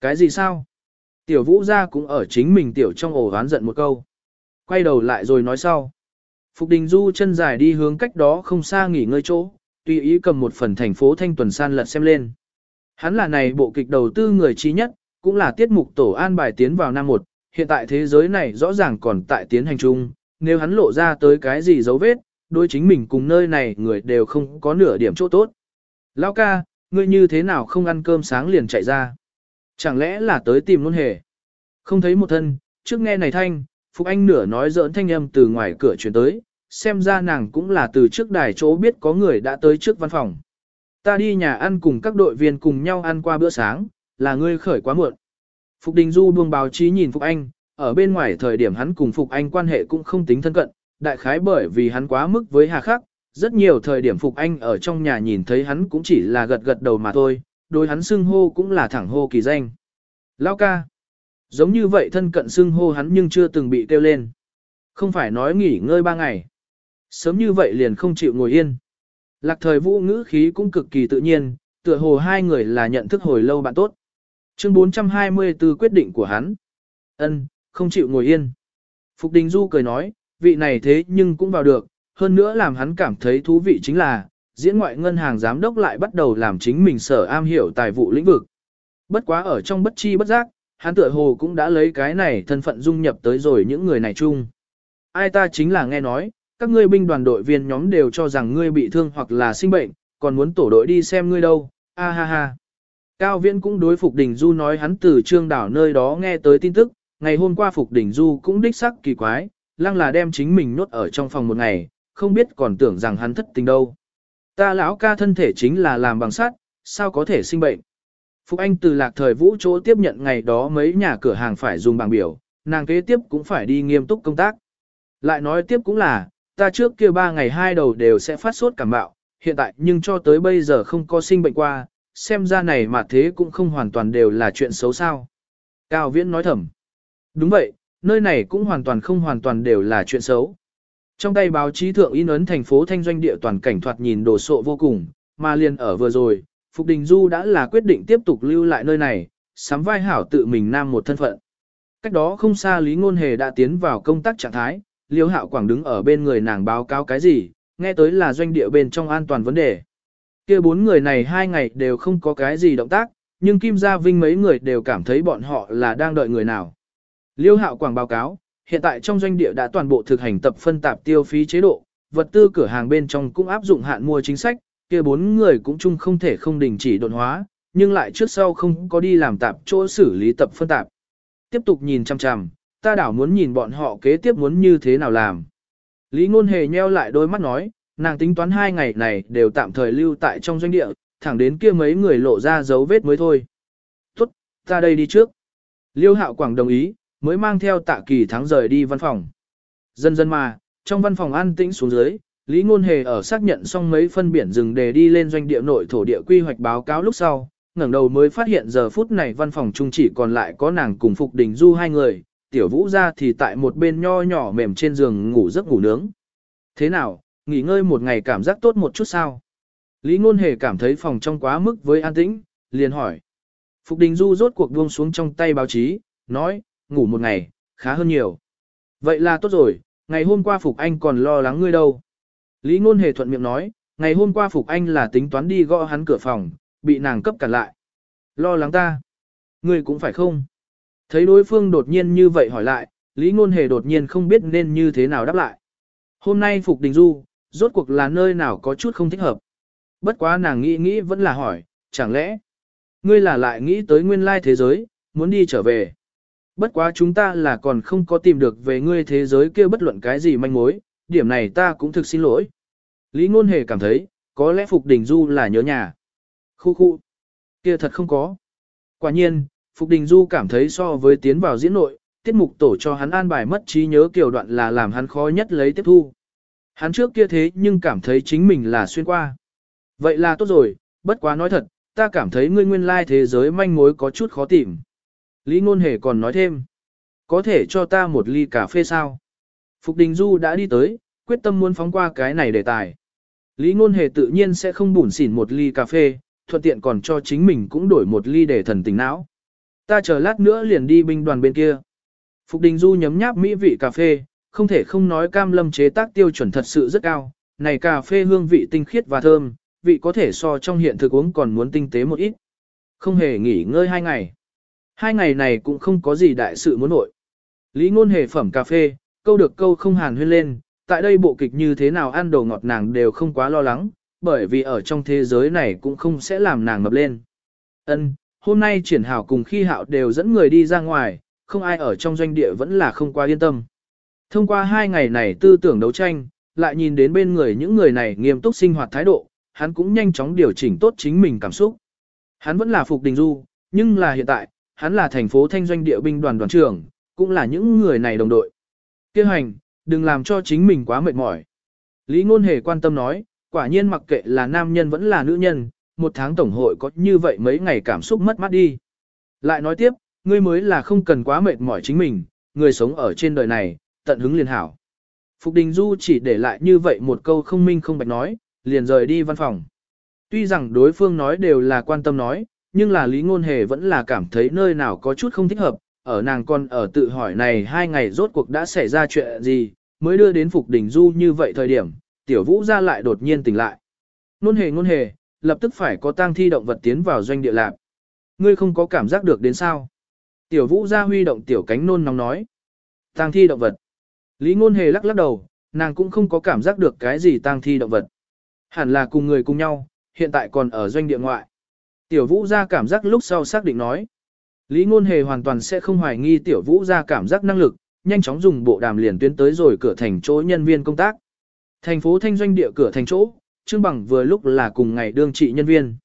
Cái gì sao? Tiểu vũ gia cũng ở chính mình tiểu trong ổ oán giận một câu. Quay đầu lại rồi nói sau. Phục đình du chân dài đi hướng cách đó không xa nghỉ ngơi chỗ, tùy ý cầm một phần thành phố thanh tuần san lật xem lên. Hắn là này bộ kịch đầu tư người trí nhất, cũng là tiết mục tổ an bài tiến vào năm một, hiện tại thế giới này rõ ràng còn tại tiến hành chung, nếu hắn lộ ra tới cái gì dấu vết, đối chính mình cùng nơi này người đều không có nửa điểm chỗ tốt. Lão ca, ngươi như thế nào không ăn cơm sáng liền chạy ra? Chẳng lẽ là tới tìm luôn hề? Không thấy một thân, trước nghe này thanh, Phục Anh nửa nói giỡn thanh âm từ ngoài cửa chuyển tới, xem ra nàng cũng là từ trước đài chỗ biết có người đã tới trước văn phòng. Ta đi nhà ăn cùng các đội viên cùng nhau ăn qua bữa sáng, là ngươi khởi quá muộn. Phục Đình Du buông báo chí nhìn Phục Anh, ở bên ngoài thời điểm hắn cùng Phục Anh quan hệ cũng không tính thân cận, đại khái bởi vì hắn quá mức với Hà Khắc, rất nhiều thời điểm Phục Anh ở trong nhà nhìn thấy hắn cũng chỉ là gật gật đầu mà thôi, đối hắn xưng hô cũng là thẳng hô kỳ danh. Lao ca. Giống như vậy thân cận xưng hô hắn nhưng chưa từng bị kêu lên. Không phải nói nghỉ ngơi ba ngày. Sớm như vậy liền không chịu ngồi yên. Lạc thời vũ ngữ khí cũng cực kỳ tự nhiên, tựa hồ hai người là nhận thức hồi lâu bạn tốt. Chương 424 quyết định của hắn. ân không chịu ngồi yên. Phục Đình Du cười nói, vị này thế nhưng cũng vào được, hơn nữa làm hắn cảm thấy thú vị chính là, diễn ngoại ngân hàng giám đốc lại bắt đầu làm chính mình sở am hiểu tài vụ lĩnh vực. Bất quá ở trong bất chi bất giác, hắn tựa hồ cũng đã lấy cái này thân phận dung nhập tới rồi những người này chung. Ai ta chính là nghe nói, các ngươi binh đoàn đội viên nhóm đều cho rằng ngươi bị thương hoặc là sinh bệnh, còn muốn tổ đội đi xem ngươi đâu, a ha ha. Cao Viễn cũng đối Phục Đình Du nói hắn từ trương đảo nơi đó nghe tới tin tức, ngày hôm qua Phục Đình Du cũng đích sắc kỳ quái, lăng là đem chính mình nốt ở trong phòng một ngày, không biết còn tưởng rằng hắn thất tình đâu. Ta lão ca thân thể chính là làm bằng sắt, sao có thể sinh bệnh. Phục Anh từ lạc thời vũ chỗ tiếp nhận ngày đó mấy nhà cửa hàng phải dùng bảng biểu, nàng kế tiếp cũng phải đi nghiêm túc công tác. Lại nói tiếp cũng là, ta trước kia ba ngày hai đầu đều sẽ phát sốt cảm bạo, hiện tại nhưng cho tới bây giờ không có sinh bệnh qua, xem ra này mà thế cũng không hoàn toàn đều là chuyện xấu sao. Cao Viễn nói thầm. Đúng vậy, nơi này cũng hoàn toàn không hoàn toàn đều là chuyện xấu. Trong tay báo chí thượng in ấn thành phố thanh doanh địa toàn cảnh thoạt nhìn đồ sộ vô cùng, mà liền ở vừa rồi, Phục Đình Du đã là quyết định tiếp tục lưu lại nơi này, sắm vai hảo tự mình nam một thân phận. Cách đó không xa Lý Ngôn Hề đã tiến vào công tác trạng thái, Liêu Hạo Quảng đứng ở bên người nàng báo cáo cái gì, nghe tới là doanh địa bên trong an toàn vấn đề. kia bốn người này hai ngày đều không có cái gì động tác, nhưng Kim Gia Vinh mấy người đều cảm thấy bọn họ là đang đợi người nào. Liêu Hạo Quảng báo cáo, hiện tại trong doanh địa đã toàn bộ thực hành tập phân tạp tiêu phí chế độ, vật tư cửa hàng bên trong cũng áp dụng hạn mua chính sách, kia bốn người cũng chung không thể không đình chỉ đột hóa, nhưng lại trước sau không có đi làm tạp chỗ xử lý tập phân tạp. Tiếp tục nhìn chăm chăm, ta đảo muốn nhìn bọn họ kế tiếp muốn như thế nào làm. Lý Ngôn Hề nheo lại đôi mắt nói, nàng tính toán hai ngày này đều tạm thời lưu tại trong doanh địa, thẳng đến kia mấy người lộ ra dấu vết mới thôi. Tốt, ta đây đi trước. Liêu Hạo Quảng đồng ý, mới mang theo tạ kỳ thắng rời đi văn phòng. Dần dần mà, trong văn phòng an tĩnh xuống dưới, Lý Ngôn Hề ở xác nhận xong mấy phân biển rừng để đi lên doanh địa nội thổ địa quy hoạch báo cáo lúc sau, ngẩng đầu mới phát hiện giờ phút này văn phòng trung chỉ còn lại có nàng cùng Phục Đình Du hai người, tiểu vũ ra thì tại một bên nho nhỏ mềm trên giường ngủ giấc ngủ nướng. Thế nào, nghỉ ngơi một ngày cảm giác tốt một chút sao? Lý Ngôn Hề cảm thấy phòng trong quá mức với an tĩnh, liền hỏi. Phục Đình Du rốt cuộc buông xuống trong tay báo chí, nói, ngủ một ngày, khá hơn nhiều. Vậy là tốt rồi, ngày hôm qua Phục Anh còn lo lắng ngươi đâu. Lý Ngôn Hề thuận miệng nói, ngày hôm qua Phục Anh là tính toán đi gõ hắn cửa phòng, bị nàng cấp cản lại. Lo lắng ta. Ngươi cũng phải không? Thấy đối phương đột nhiên như vậy hỏi lại, Lý Ngôn Hề đột nhiên không biết nên như thế nào đáp lại. Hôm nay Phục Đình Du, rốt cuộc là nơi nào có chút không thích hợp. Bất quá nàng nghĩ nghĩ vẫn là hỏi, chẳng lẽ, ngươi là lại nghĩ tới nguyên lai thế giới, muốn đi trở về. Bất quá chúng ta là còn không có tìm được về ngươi thế giới kia bất luận cái gì manh mối, điểm này ta cũng thực xin lỗi. Lý Ngôn Hề cảm thấy, có lẽ Phục Đình Du là nhớ nhà. Khu khu, kia thật không có. Quả nhiên, Phục Đình Du cảm thấy so với tiến vào diễn nội, tiết mục tổ cho hắn an bài mất trí nhớ kiểu đoạn là làm hắn khó nhất lấy tiếp thu. Hắn trước kia thế nhưng cảm thấy chính mình là xuyên qua. Vậy là tốt rồi, bất quá nói thật, ta cảm thấy ngươi nguyên lai thế giới manh mối có chút khó tìm. Lý Ngôn Hề còn nói thêm, có thể cho ta một ly cà phê sao? Phục Đình Du đã đi tới, quyết tâm muốn phóng qua cái này đề tài. Lý Ngôn Hề tự nhiên sẽ không bủn xỉn một ly cà phê, thuận tiện còn cho chính mình cũng đổi một ly để thần tỉnh não. Ta chờ lát nữa liền đi binh đoàn bên kia. Phục Đình Du nhấm nháp mỹ vị cà phê, không thể không nói cam lâm chế tác tiêu chuẩn thật sự rất cao. Này cà phê hương vị tinh khiết và thơm, vị có thể so trong hiện thực uống còn muốn tinh tế một ít. Không hề nghỉ ngơi hai ngày. Hai ngày này cũng không có gì đại sự muốn nội. Lý ngôn hề phẩm cà phê, câu được câu không hàn huyên lên, tại đây bộ kịch như thế nào ăn đồ ngọt nàng đều không quá lo lắng, bởi vì ở trong thế giới này cũng không sẽ làm nàng ngập lên. Ân, hôm nay triển hảo cùng khi hạo đều dẫn người đi ra ngoài, không ai ở trong doanh địa vẫn là không qua yên tâm. Thông qua hai ngày này tư tưởng đấu tranh, lại nhìn đến bên người những người này nghiêm túc sinh hoạt thái độ, hắn cũng nhanh chóng điều chỉnh tốt chính mình cảm xúc. Hắn vẫn là Phục Đình Du, nhưng là hiện tại, hắn là thành phố thanh doanh địa binh đoàn đoàn trưởng, cũng là những người này đồng đội. Kêu hành, đừng làm cho chính mình quá mệt mỏi. Lý Ngôn Hề quan tâm nói, quả nhiên mặc kệ là nam nhân vẫn là nữ nhân, một tháng tổng hội có như vậy mấy ngày cảm xúc mất mát đi. Lại nói tiếp, ngươi mới là không cần quá mệt mỏi chính mình, người sống ở trên đời này, tận hứng liền hảo. Phục Đình Du chỉ để lại như vậy một câu không minh không bạch nói, liền rời đi văn phòng. Tuy rằng đối phương nói đều là quan tâm nói, nhưng là Lý Ngôn Hề vẫn là cảm thấy nơi nào có chút không thích hợp, ở nàng còn ở tự hỏi này hai ngày rốt cuộc đã xảy ra chuyện gì, mới đưa đến Phục Đình Du như vậy thời điểm, Tiểu Vũ ra lại đột nhiên tỉnh lại. Ngôn Hề Ngôn Hề, lập tức phải có tang thi động vật tiến vào doanh địa lạc. Ngươi không có cảm giác được đến sao? Tiểu Vũ ra huy động tiểu cánh nôn nóng nói. Tang thi động vật. Lý Ngôn Hề lắc lắc đầu, nàng cũng không có cảm giác được cái gì tang thi động vật. Hẳn là cùng người cùng nhau, hiện tại còn ở doanh địa ngoại. Tiểu Vũ ra cảm giác lúc sau xác định nói. Lý Ngôn Hề hoàn toàn sẽ không hoài nghi Tiểu Vũ ra cảm giác năng lực, nhanh chóng dùng bộ đàm liền tuyến tới rồi cửa thành chỗ nhân viên công tác. Thành phố Thanh doanh địa cửa thành chỗ, Trương Bằng vừa lúc là cùng ngày đương trị nhân viên.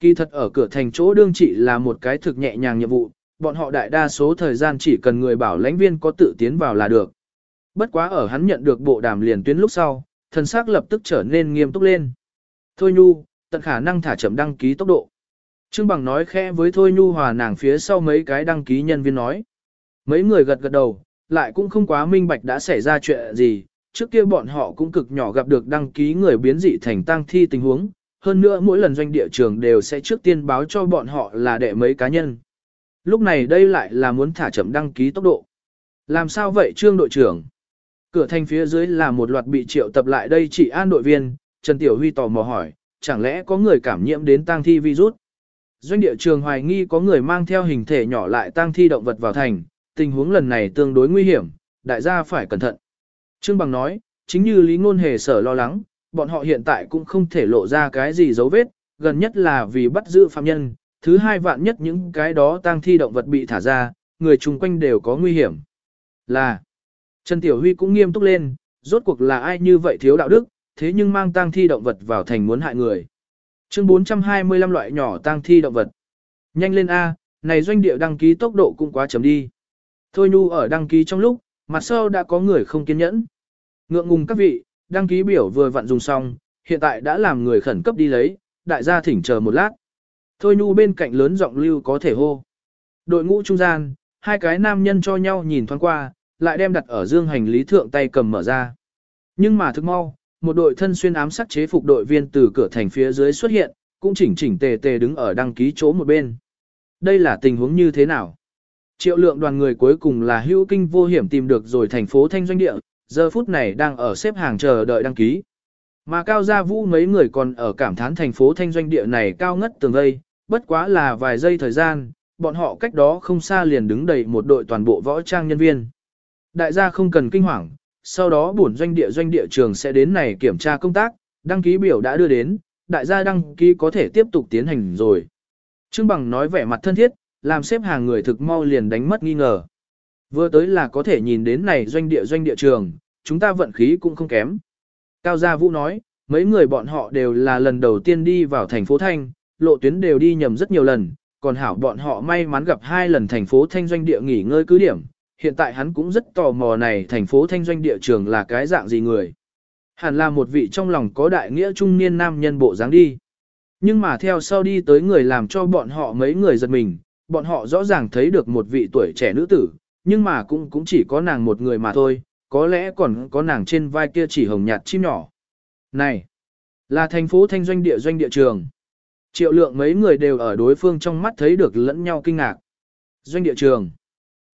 Kỳ thật ở cửa thành chỗ đương trị là một cái thực nhẹ nhàng nhiệm vụ, bọn họ đại đa số thời gian chỉ cần người bảo lãnh viên có tự tiến vào là được. Bất quá ở hắn nhận được bộ đàm liền tuyến lúc sau, thần sắc lập tức trở nên nghiêm túc lên. Thôi Nhu, tận khả năng thả chậm đăng ký tốc độ. Trương Bằng nói khẽ với Thôi Nhu hòa nàng phía sau mấy cái đăng ký nhân viên nói. Mấy người gật gật đầu, lại cũng không quá minh bạch đã xảy ra chuyện gì, trước kia bọn họ cũng cực nhỏ gặp được đăng ký người biến dị thành tăng thi tình huống, hơn nữa mỗi lần doanh địa trường đều sẽ trước tiên báo cho bọn họ là đệ mấy cá nhân. Lúc này đây lại là muốn thả chậm đăng ký tốc độ. Làm sao vậy trương đội trưởng? Cửa thành phía dưới là một loạt bị triệu tập lại đây chỉ an đội viên, Trần Tiểu Huy tò mò hỏi, chẳng lẽ có người cảm nhiễm đến tang thi virus? Doanh địa trường hoài nghi có người mang theo hình thể nhỏ lại tang thi động vật vào thành, tình huống lần này tương đối nguy hiểm, đại gia phải cẩn thận. Trương Bằng nói, chính như Lý Ngôn Hề sở lo lắng, bọn họ hiện tại cũng không thể lộ ra cái gì dấu vết, gần nhất là vì bắt giữ phạm nhân, thứ hai vạn nhất những cái đó tang thi động vật bị thả ra, người chung quanh đều có nguy hiểm. Là, Trần Tiểu Huy cũng nghiêm túc lên, rốt cuộc là ai như vậy thiếu đạo đức, thế nhưng mang tang thi động vật vào thành muốn hại người. Chương 425 loại nhỏ tang thi động vật. Nhanh lên A, này doanh địa đăng ký tốc độ cũng quá chấm đi. Thôi Nhu ở đăng ký trong lúc, mặt sau đã có người không kiên nhẫn. Ngượng ngùng các vị, đăng ký biểu vừa vặn dùng xong, hiện tại đã làm người khẩn cấp đi lấy, đại gia thỉnh chờ một lát. Thôi Nhu bên cạnh lớn giọng lưu có thể hô. Đội ngũ trung gian, hai cái nam nhân cho nhau nhìn thoáng qua, lại đem đặt ở dương hành lý thượng tay cầm mở ra. Nhưng mà thức mau, một đội thân xuyên ám sát chế phục đội viên từ cửa thành phía dưới xuất hiện, cũng chỉnh chỉnh tề tề đứng ở đăng ký chỗ một bên. Đây là tình huống như thế nào? Triệu lượng đoàn người cuối cùng là hữu kinh vô hiểm tìm được rồi thành phố Thanh Doanh Địa, giờ phút này đang ở xếp hàng chờ đợi đăng ký. Mà Cao Gia Vũ mấy người còn ở cảm thán thành phố Thanh Doanh Địa này cao ngất tường vây, bất quá là vài giây thời gian, bọn họ cách đó không xa liền đứng đầy một đội toàn bộ võ trang nhân viên. Đại gia không cần kinh hoàng, sau đó bổn doanh địa doanh địa trường sẽ đến này kiểm tra công tác, đăng ký biểu đã đưa đến, đại gia đăng ký có thể tiếp tục tiến hành rồi. Trương Bằng nói vẻ mặt thân thiết, làm xếp hàng người thực mau liền đánh mất nghi ngờ. Vừa tới là có thể nhìn đến này doanh địa doanh địa trường, chúng ta vận khí cũng không kém. Cao Gia Vũ nói, mấy người bọn họ đều là lần đầu tiên đi vào thành phố Thanh, lộ tuyến đều đi nhầm rất nhiều lần, còn hảo bọn họ may mắn gặp hai lần thành phố Thanh doanh địa nghỉ ngơi cứ điểm, hiện tại hắn cũng rất tò mò này thành phố thanh doanh địa trường là cái dạng gì người. Hẳn là một vị trong lòng có đại nghĩa trung niên nam nhân bộ dáng đi. Nhưng mà theo sau đi tới người làm cho bọn họ mấy người giật mình, bọn họ rõ ràng thấy được một vị tuổi trẻ nữ tử, nhưng mà cũng cũng chỉ có nàng một người mà thôi, có lẽ còn có nàng trên vai kia chỉ hồng nhạt chim nhỏ. Này, là thành phố thanh doanh địa doanh địa trường. Triệu lượng mấy người đều ở đối phương trong mắt thấy được lẫn nhau kinh ngạc. Doanh địa trường.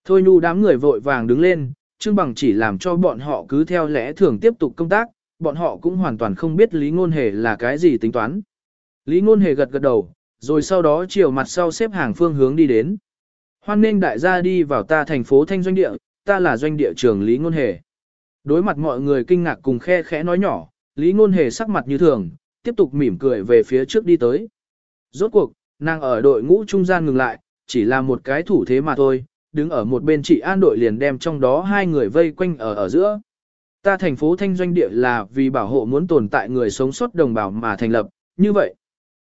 Thôi nhu đám người vội vàng đứng lên, Trương Bằng chỉ làm cho bọn họ cứ theo lẽ thường tiếp tục công tác, bọn họ cũng hoàn toàn không biết Lý Ngôn Hề là cái gì tính toán. Lý Ngôn Hề gật gật đầu, rồi sau đó chiều mặt sau xếp hàng phương hướng đi đến. Hoan nên đại gia đi vào ta thành phố Thanh Doanh Địa, ta là doanh địa trưởng Lý Ngôn Hề. Đối mặt mọi người kinh ngạc cùng khe khẽ nói nhỏ, Lý Ngôn Hề sắc mặt như thường, tiếp tục mỉm cười về phía trước đi tới. Rốt cuộc, nàng ở đội ngũ trung gian ngừng lại, chỉ là một cái thủ thế mà thôi, đứng ở một bên chị an đội liền đem trong đó hai người vây quanh ở ở giữa. Ta thành phố thanh doanh địa là vì bảo hộ muốn tồn tại người sống sót đồng bào mà thành lập, như vậy.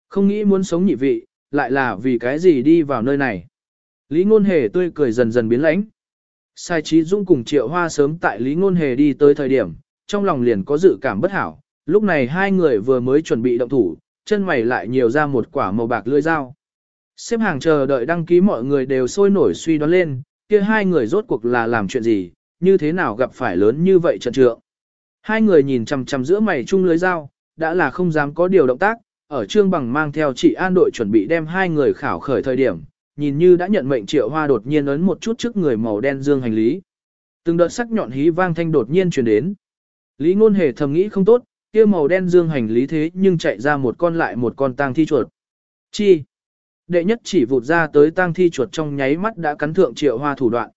Không nghĩ muốn sống nhị vị, lại là vì cái gì đi vào nơi này. Lý Ngôn Hề tươi cười dần dần biến lãnh. Sai Trí Dung cùng Triệu Hoa sớm tại Lý Ngôn Hề đi tới thời điểm, trong lòng liền có dự cảm bất hảo. Lúc này hai người vừa mới chuẩn bị động thủ, chân mày lại nhiều ra một quả màu bạc lưỡi dao. Xếp hàng chờ đợi đăng ký mọi người đều sôi nổi suy đoán lên, kia hai người rốt cuộc là làm chuyện gì, như thế nào gặp phải lớn như vậy trận trượng. Hai người nhìn chằm chằm giữa mày chung lưới dao, đã là không dám có điều động tác, ở trương bằng mang theo chị an đội chuẩn bị đem hai người khảo khởi thời điểm, nhìn như đã nhận mệnh triệu hoa đột nhiên ấn một chút trước người màu đen dương hành lý. Từng đợt sắc nhọn hí vang thanh đột nhiên truyền đến. Lý ngôn hề thầm nghĩ không tốt, kia màu đen dương hành lý thế nhưng chạy ra một con lại một con tang thi chuột. Chi? Đệ nhất chỉ vụt ra tới tang thi chuột trong nháy mắt đã cắn thượng triệu hoa thủ đoạn.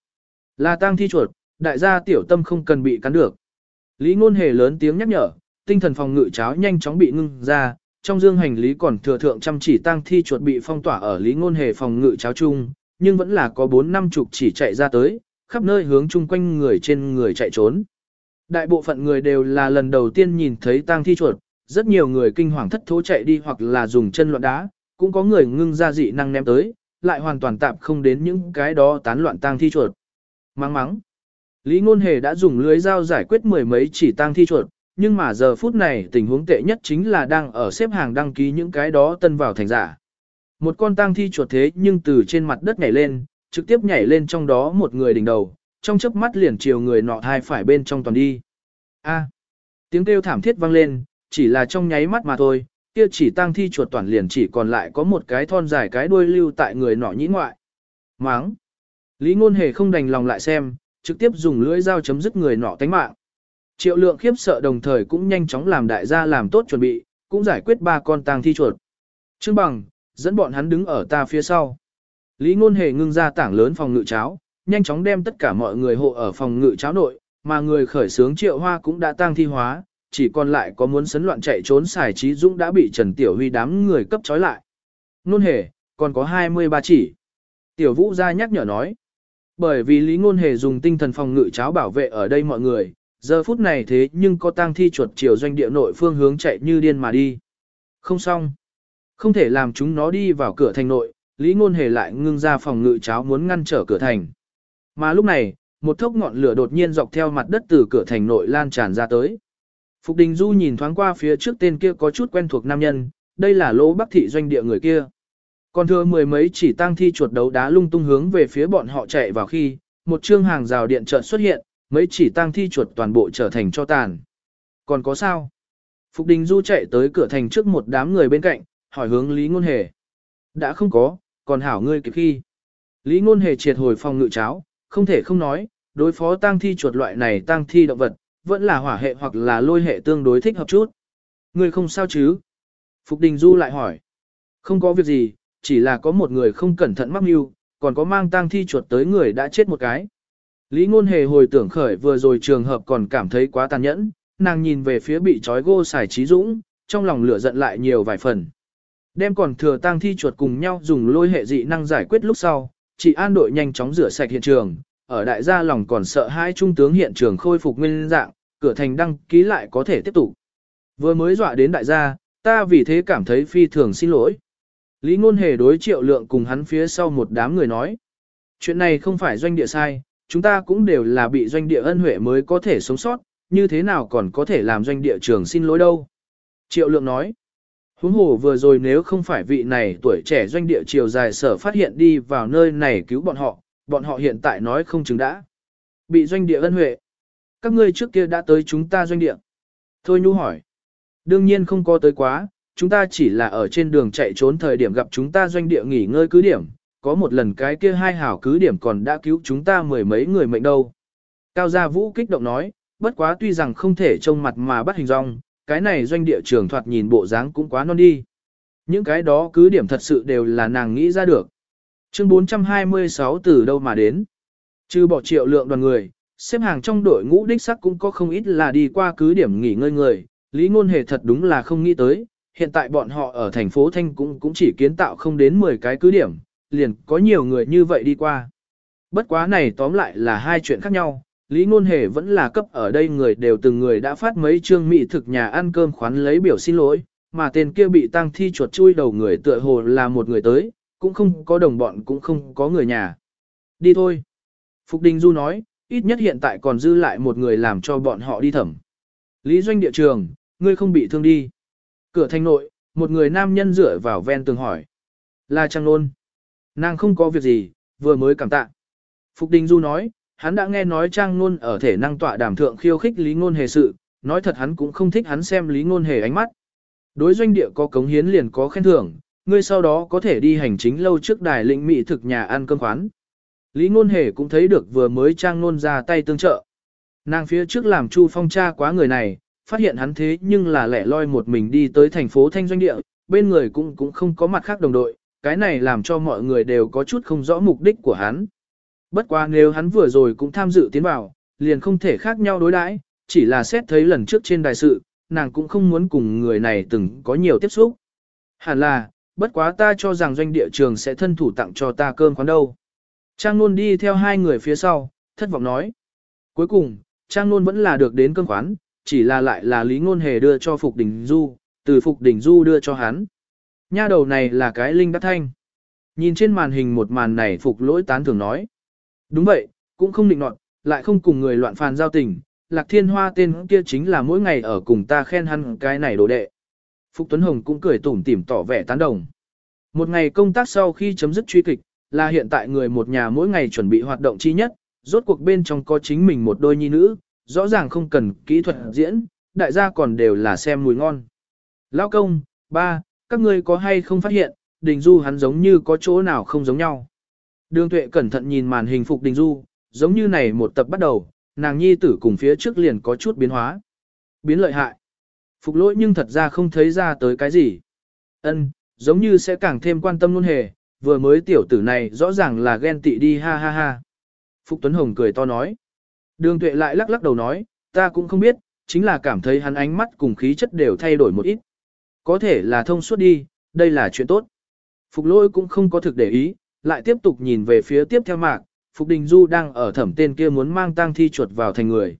Là tang thi chuột, đại gia tiểu tâm không cần bị cắn được. Lý ngôn hề lớn tiếng nhắc nhở, tinh thần phòng ngự cháo nhanh chóng bị ngưng ra, trong dương hành lý còn thừa thượng chăm chỉ tang thi chuột bị phong tỏa ở lý ngôn hề phòng ngự cháo chung, nhưng vẫn là có bốn năm chục chỉ chạy ra tới, khắp nơi hướng chung quanh người trên người chạy trốn. Đại bộ phận người đều là lần đầu tiên nhìn thấy tang thi chuột, rất nhiều người kinh hoàng thất thố chạy đi hoặc là dùng chân loạn đá, cũng có người ngưng ra dị năng ném tới, lại hoàn toàn tạm không đến những cái đó tán loạn tang thi chuột. Mắng mắng. Lý Ngôn Hề đã dùng lưới dao giải quyết mười mấy chỉ tang thi chuột, nhưng mà giờ phút này tình huống tệ nhất chính là đang ở xếp hàng đăng ký những cái đó tân vào thành giả. Một con tang thi chuột thế nhưng từ trên mặt đất nhảy lên, trực tiếp nhảy lên trong đó một người đỉnh đầu, trong chớp mắt liền chiều người nọ hai phải bên trong toàn đi. A. tiếng kêu thảm thiết vang lên, chỉ là trong nháy mắt mà thôi, kia chỉ tang thi chuột toàn liền chỉ còn lại có một cái thon dài cái đuôi lưu tại người nọ nhĩ ngoại. Máng. Lý ngôn hề không đành lòng lại xem, trực tiếp dùng lưỡi dao chấm dứt người nọ tánh mạng. Triệu lượng khiếp sợ đồng thời cũng nhanh chóng làm đại gia làm tốt chuẩn bị, cũng giải quyết ba con tang thi chuột. Trương bằng, dẫn bọn hắn đứng ở ta phía sau. Lý ngôn hề ngưng ra tảng lớn phòng ngự cháo, nhanh chóng đem tất cả mọi người hộ ở phòng ngự cháo nội, mà người khởi sướng triệu hoa cũng đã tang thi hóa, chỉ còn lại có muốn sấn loạn chạy trốn xài trí dũng đã bị Trần Tiểu Huy đám người cấp trói lại. Ngôn hề, còn có 23 chỉ. Tiểu Vũ ra nhắc nhở nói. Bởi vì Lý Ngôn Hề dùng tinh thần phòng ngự cháo bảo vệ ở đây mọi người, giờ phút này thế nhưng có tang thi chuột chiều doanh địa nội phương hướng chạy như điên mà đi. Không xong. Không thể làm chúng nó đi vào cửa thành nội, Lý Ngôn Hề lại ngưng ra phòng ngự cháo muốn ngăn trở cửa thành. Mà lúc này, một thốc ngọn lửa đột nhiên dọc theo mặt đất từ cửa thành nội lan tràn ra tới. Phục Đình Du nhìn thoáng qua phía trước tên kia có chút quen thuộc nam nhân, đây là lỗ bắc thị doanh địa người kia. Còn thừa mười mấy chỉ tang thi chuột đấu đá lung tung hướng về phía bọn họ chạy vào khi, một chương hàng rào điện chợt xuất hiện, mấy chỉ tang thi chuột toàn bộ trở thành cho tàn. Còn có sao? Phục Đình Du chạy tới cửa thành trước một đám người bên cạnh, hỏi hướng Lý Ngôn Hề. Đã không có, còn hảo ngươi kịp khi. Lý Ngôn Hề triệt hồi phòng ngự cháo, không thể không nói, đối phó tang thi chuột loại này tang thi động vật, vẫn là hỏa hệ hoặc là lôi hệ tương đối thích hợp chút. Ngươi không sao chứ? Phục Đình Du lại hỏi. Không có việc gì, chỉ là có một người không cẩn thận mắc mưu, còn có mang tang thi chuột tới người đã chết một cái. Lý ngôn hề hồi tưởng khởi vừa rồi trường hợp còn cảm thấy quá tàn nhẫn, nàng nhìn về phía bị trói gô xài trí dũng, trong lòng lửa giận lại nhiều vài phần. Đem còn thừa tang thi chuột cùng nhau dùng lôi hệ dị năng giải quyết lúc sau, chị an đội nhanh chóng rửa sạch hiện trường, ở đại gia lòng còn sợ hai trung tướng hiện trường khôi phục nguyên dạng, cửa thành đăng ký lại có thể tiếp tục. Vừa mới dọa đến đại gia, ta vì thế cảm thấy phi thường xin lỗi. Lý ngôn hề đối triệu lượng cùng hắn phía sau một đám người nói. Chuyện này không phải doanh địa sai, chúng ta cũng đều là bị doanh địa ân huệ mới có thể sống sót, như thế nào còn có thể làm doanh địa trưởng xin lỗi đâu. Triệu lượng nói. Huống hồ vừa rồi nếu không phải vị này tuổi trẻ doanh địa chiều dài sở phát hiện đi vào nơi này cứu bọn họ, bọn họ hiện tại nói không chứng đã. Bị doanh địa ân huệ. Các ngươi trước kia đã tới chúng ta doanh địa. Thôi nhu hỏi. Đương nhiên không có tới quá, chúng ta chỉ là ở trên đường chạy trốn thời điểm gặp chúng ta doanh địa nghỉ ngơi cứ điểm, có một lần cái kia hai hảo cứ điểm còn đã cứu chúng ta mười mấy người mệnh đâu. Cao Gia Vũ kích động nói, bất quá tuy rằng không thể trông mặt mà bắt hình dong, cái này doanh địa trường thoạt nhìn bộ dáng cũng quá non đi. Những cái đó cứ điểm thật sự đều là nàng nghĩ ra được. Chương 426 từ đâu mà đến? Trừ bỏ triệu lượng đoàn người, xếp hàng trong đội ngũ đích sắc cũng có không ít là đi qua cứ điểm nghỉ ngơi người, Lý Ngôn Hề thật đúng là không nghĩ tới, hiện tại bọn họ ở thành phố Thanh cũng cũng chỉ kiến tạo không đến 10 cái cứ điểm, liền có nhiều người như vậy đi qua. Bất quá này tóm lại là hai chuyện khác nhau, Lý Ngôn Hề vẫn là cấp ở đây người đều từng người đã phát mấy chương mỹ thực nhà ăn cơm khoán lấy biểu xin lỗi, mà tên kia bị tăng thi chuột chui đầu người tựa hồ là một người tới, cũng không có đồng bọn cũng không có người nhà. Đi thôi. Phục Đình Du nói, ít nhất hiện tại còn dư lại một người làm cho bọn họ đi thẩm. Lý Doanh địa trường, ngươi không bị thương đi. Cửa thành nội, một người nam nhân dựa vào ven tường hỏi. Là Trang Nôn. Nàng không có việc gì, vừa mới cảm tạ. Phục Đình Du nói, hắn đã nghe nói Trang Nôn ở thể năng tọa đàm thượng khiêu khích Lý Ngôn Hề sự, nói thật hắn cũng không thích hắn xem Lý Ngôn Hề ánh mắt. Đối doanh địa có cống hiến liền có khen thưởng, ngươi sau đó có thể đi hành chính lâu trước đài lĩnh mỹ thực nhà ăn cơm khoán. Lý Ngôn Hề cũng thấy được vừa mới Trang Nôn ra tay tương trợ. Nàng phía trước làm Chu Phong cha quá người này, phát hiện hắn thế nhưng là lẻ loi một mình đi tới thành phố Thanh Doanh Địa, bên người cũng cũng không có mặt khác đồng đội, cái này làm cho mọi người đều có chút không rõ mục đích của hắn. Bất quá nếu hắn vừa rồi cũng tham dự tiến vào, liền không thể khác nhau đối đãi, chỉ là xét thấy lần trước trên đài sự, nàng cũng không muốn cùng người này từng có nhiều tiếp xúc. Hẳn là, bất quá ta cho rằng doanh địa trường sẽ thân thủ tặng cho ta cơm quán đâu. Trang Nôn đi theo hai người phía sau, thất vọng nói. Cuối cùng, Trang Nôn vẫn là được đến cơm quán, chỉ là lại là Lý Ngôn Hề đưa cho Phục Đình Du, từ Phục Đình Du đưa cho hắn. Nha đầu này là cái linh đắc thanh. Nhìn trên màn hình một màn này Phục lỗi tán thường nói. Đúng vậy, cũng không định nọt, lại không cùng người loạn phàn giao tình. Lạc Thiên Hoa tên kia chính là mỗi ngày ở cùng ta khen hắn cái này đồ đệ. Phục Tuấn Hồng cũng cười tủm tỉm tỏ vẻ tán đồng. Một ngày công tác sau khi chấm dứt truy kịch, là hiện tại người một nhà mỗi ngày chuẩn bị hoạt động chi nhất, rốt cuộc bên trong có chính mình một đôi nhi nữ, rõ ràng không cần kỹ thuật diễn, đại gia còn đều là xem mùi ngon. Lão công, ba, các ngươi có hay không phát hiện, đình du hắn giống như có chỗ nào không giống nhau. Đường tuệ cẩn thận nhìn màn hình phục đình du, giống như này một tập bắt đầu, nàng nhi tử cùng phía trước liền có chút biến hóa. Biến lợi hại. Phục lỗi nhưng thật ra không thấy ra tới cái gì. Ân, giống như sẽ càng thêm quan tâm luôn hề, vừa mới tiểu tử này rõ ràng là ghen tị đi ha ha ha. Phục Tuấn Hồng cười to nói. Đường tuệ lại lắc lắc đầu nói, ta cũng không biết, chính là cảm thấy hắn ánh mắt cùng khí chất đều thay đổi một ít. Có thể là thông suốt đi, đây là chuyện tốt. Phục Lỗi cũng không có thực để ý, lại tiếp tục nhìn về phía tiếp theo mạc, Phục Đình Du đang ở thẩm tên kia muốn mang tang thi chuột vào thành người.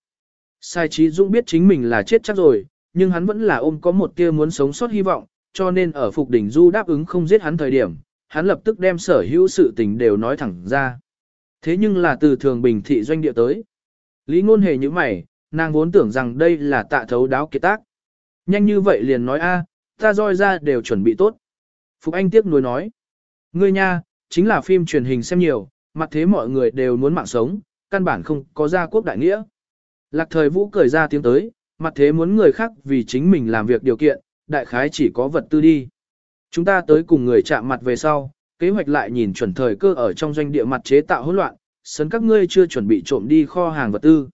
Sai trí Dũng biết chính mình là chết chắc rồi, nhưng hắn vẫn là ôm có một tia muốn sống sót hy vọng, cho nên ở Phục Đình Du đáp ứng không giết hắn thời điểm, hắn lập tức đem sở hữu sự tình đều nói thẳng ra. Thế nhưng là từ thường bình thị doanh địa tới. Lý ngôn hề như mày, nàng vốn tưởng rằng đây là tạ thấu đáo kiệt tác. Nhanh như vậy liền nói a, ta roi ra đều chuẩn bị tốt. Phục Anh tiếp nối nói. Ngươi nha, chính là phim truyền hình xem nhiều, mặt thế mọi người đều muốn mạng sống, căn bản không có gia quốc đại nghĩa. Lạc thời vũ cười ra tiếng tới, mặt thế muốn người khác vì chính mình làm việc điều kiện, đại khái chỉ có vật tư đi. Chúng ta tới cùng người chạm mặt về sau, kế hoạch lại nhìn chuẩn thời cơ ở trong doanh địa mặt chế tạo hỗn loạn, sấn các ngươi chưa chuẩn bị trộm đi kho hàng vật tư.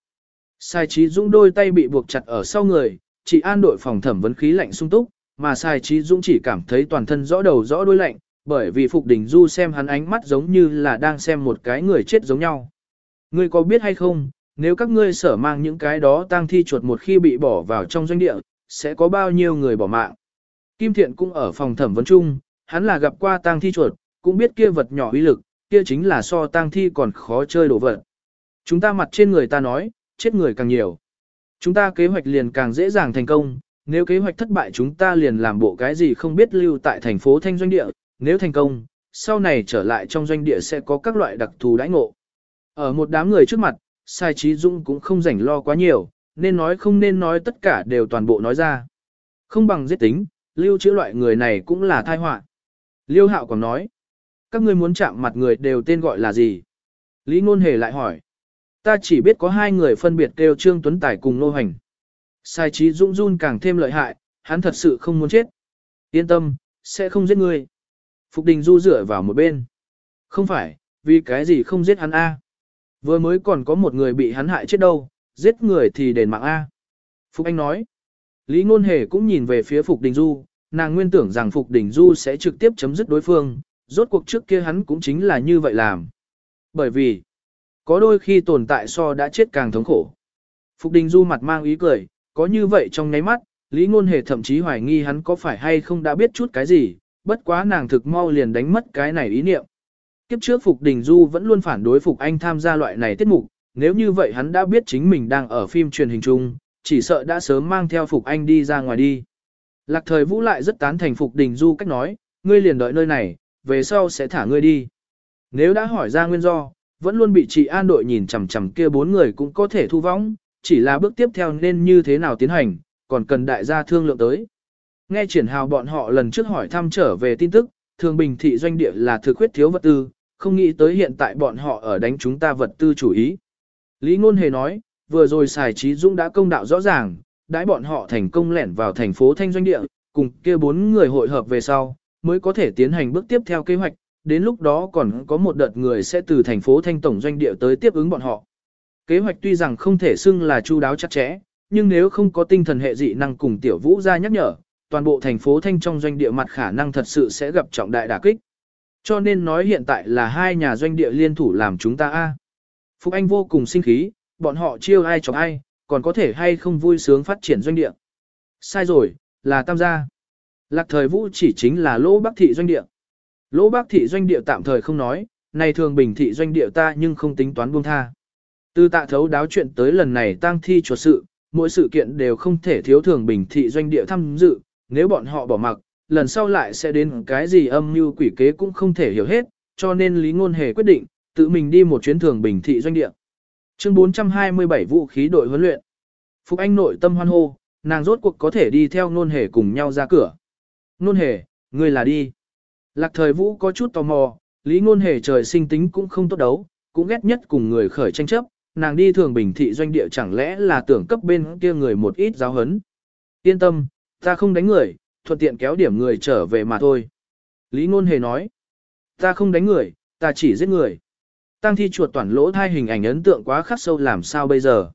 Sai trí dũng đôi tay bị buộc chặt ở sau người, chỉ an đội phòng thẩm vấn khí lạnh sung túc, mà sai trí dũng chỉ cảm thấy toàn thân rõ đầu rõ đuôi lạnh, bởi vì Phục Đình Du xem hắn ánh mắt giống như là đang xem một cái người chết giống nhau. Ngươi có biết hay không, nếu các ngươi sở mang những cái đó tang thi chuột một khi bị bỏ vào trong doanh địa, sẽ có bao nhiêu người bỏ mạng. Kim Thiện cũng ở phòng thẩm vấn chung, hắn là gặp qua tang thi chuột, cũng biết kia vật nhỏ uy lực, kia chính là so tang thi còn khó chơi đồ vật. Chúng ta mặt trên người ta nói, chết người càng nhiều. Chúng ta kế hoạch liền càng dễ dàng thành công, nếu kế hoạch thất bại chúng ta liền làm bộ cái gì không biết lưu tại thành phố Thanh Doanh Địa, nếu thành công, sau này trở lại trong doanh địa sẽ có các loại đặc thù đãi ngộ. Ở một đám người trước mặt, sai trí dung cũng không rảnh lo quá nhiều, nên nói không nên nói tất cả đều toàn bộ nói ra. Không bằng giết tính, lưu trữ loại người này cũng là tai họa. Liêu hạo còn nói, các ngươi muốn chạm mặt người đều tên gọi là gì? Lý Ngôn Hề lại hỏi, ta chỉ biết có hai người phân biệt kêu Trương Tuấn Tài cùng Nô Hành. Sai trí dung run càng thêm lợi hại, hắn thật sự không muốn chết. Yên tâm, sẽ không giết ngươi. Phục Đình Du dựa vào một bên. Không phải, vì cái gì không giết hắn A. Vừa mới còn có một người bị hắn hại chết đâu, giết người thì đền mạng A. Phục Anh nói. Lý Ngôn Hề cũng nhìn về phía Phục Đình Du, nàng nguyên tưởng rằng Phục Đình Du sẽ trực tiếp chấm dứt đối phương, rốt cuộc trước kia hắn cũng chính là như vậy làm. Bởi vì, có đôi khi tồn tại so đã chết càng thống khổ. Phục Đình Du mặt mang ý cười, có như vậy trong ngáy mắt, Lý Ngôn Hề thậm chí hoài nghi hắn có phải hay không đã biết chút cái gì, bất quá nàng thực mau liền đánh mất cái này ý niệm. Kiếp trước Phục Đình Du vẫn luôn phản đối Phục Anh tham gia loại này tiết mục, nếu như vậy hắn đã biết chính mình đang ở phim truyền hình chung, chỉ sợ đã sớm mang theo Phục Anh đi ra ngoài đi. Lạc thời vũ lại rất tán thành Phục Đình Du cách nói, ngươi liền đợi nơi này, về sau sẽ thả ngươi đi. Nếu đã hỏi ra nguyên do, vẫn luôn bị chị an đội nhìn chằm chằm kia bốn người cũng có thể thu vong, chỉ là bước tiếp theo nên như thế nào tiến hành, còn cần đại gia thương lượng tới. Nghe triển hào bọn họ lần trước hỏi thăm trở về tin tức, thường bình thị doanh địa là thực khuyết thiếu vật tư, không nghĩ tới hiện tại bọn họ ở đánh chúng ta vật tư chủ ý. Lý Ngôn Hề nói, vừa rồi xài trí dũng đã công đạo rõ ràng, đãi bọn họ thành công lẻn vào thành phố Thanh Doanh Địa, cùng kia bốn người hội hợp về sau, mới có thể tiến hành bước tiếp theo kế hoạch, đến lúc đó còn có một đợt người sẽ từ thành phố Thanh Tổng Doanh Địa tới tiếp ứng bọn họ. Kế hoạch tuy rằng không thể xưng là chu đáo chặt chẽ, nhưng nếu không có tinh thần hệ dị năng cùng tiểu vũ ra nhắc nhở, toàn bộ thành phố Thanh trong doanh địa mặt khả năng thật sự sẽ gặp trọng đại đả kích. Cho nên nói hiện tại là hai nhà doanh địa liên thủ làm chúng ta a. Phục Anh vô cùng sinh khí, bọn họ chiêu ai chọc ai, còn có thể hay không vui sướng phát triển doanh địa. Sai rồi, là tam gia. Lạc thời vũ chỉ chính là lỗ bắc thị doanh địa. Lỗ bắc thị doanh địa tạm thời không nói, này thường bình thị doanh địa ta nhưng không tính toán buông tha. Từ tạ thấu đáo chuyện tới lần này tăng thi chuột sự, mỗi sự kiện đều không thể thiếu thường bình thị doanh địa tham dự, nếu bọn họ bỏ mặc, lần sau lại sẽ đến cái gì âm mưu quỷ kế cũng không thể hiểu hết, cho nên Lý Ngôn Hề quyết định, tự mình đi một chuyến thường bình thị doanh địa. Chương 427 vũ khí đội huấn luyện. Phục Anh nội tâm hoan hô, nàng rốt cuộc có thể đi theo ngôn Hề cùng nhau ra cửa. ngôn Hề, ngươi là đi. Lạc thời vũ có chút tò mò, Lý ngôn Hề trời sinh tính cũng không tốt đấu, cũng ghét nhất cùng người khởi tranh chấp, nàng đi thường bình thị doanh địa chẳng lẽ là tưởng cấp bên kia người một ít giáo hấn. Yên tâm, ta không đánh người, thuận tiện kéo điểm người trở về mà thôi. Lý Ngôn Hề nói, ta không đánh người, ta chỉ giết người. Tăng thi chuột toàn lỗ thai hình ảnh ấn tượng quá khắc sâu làm sao bây giờ.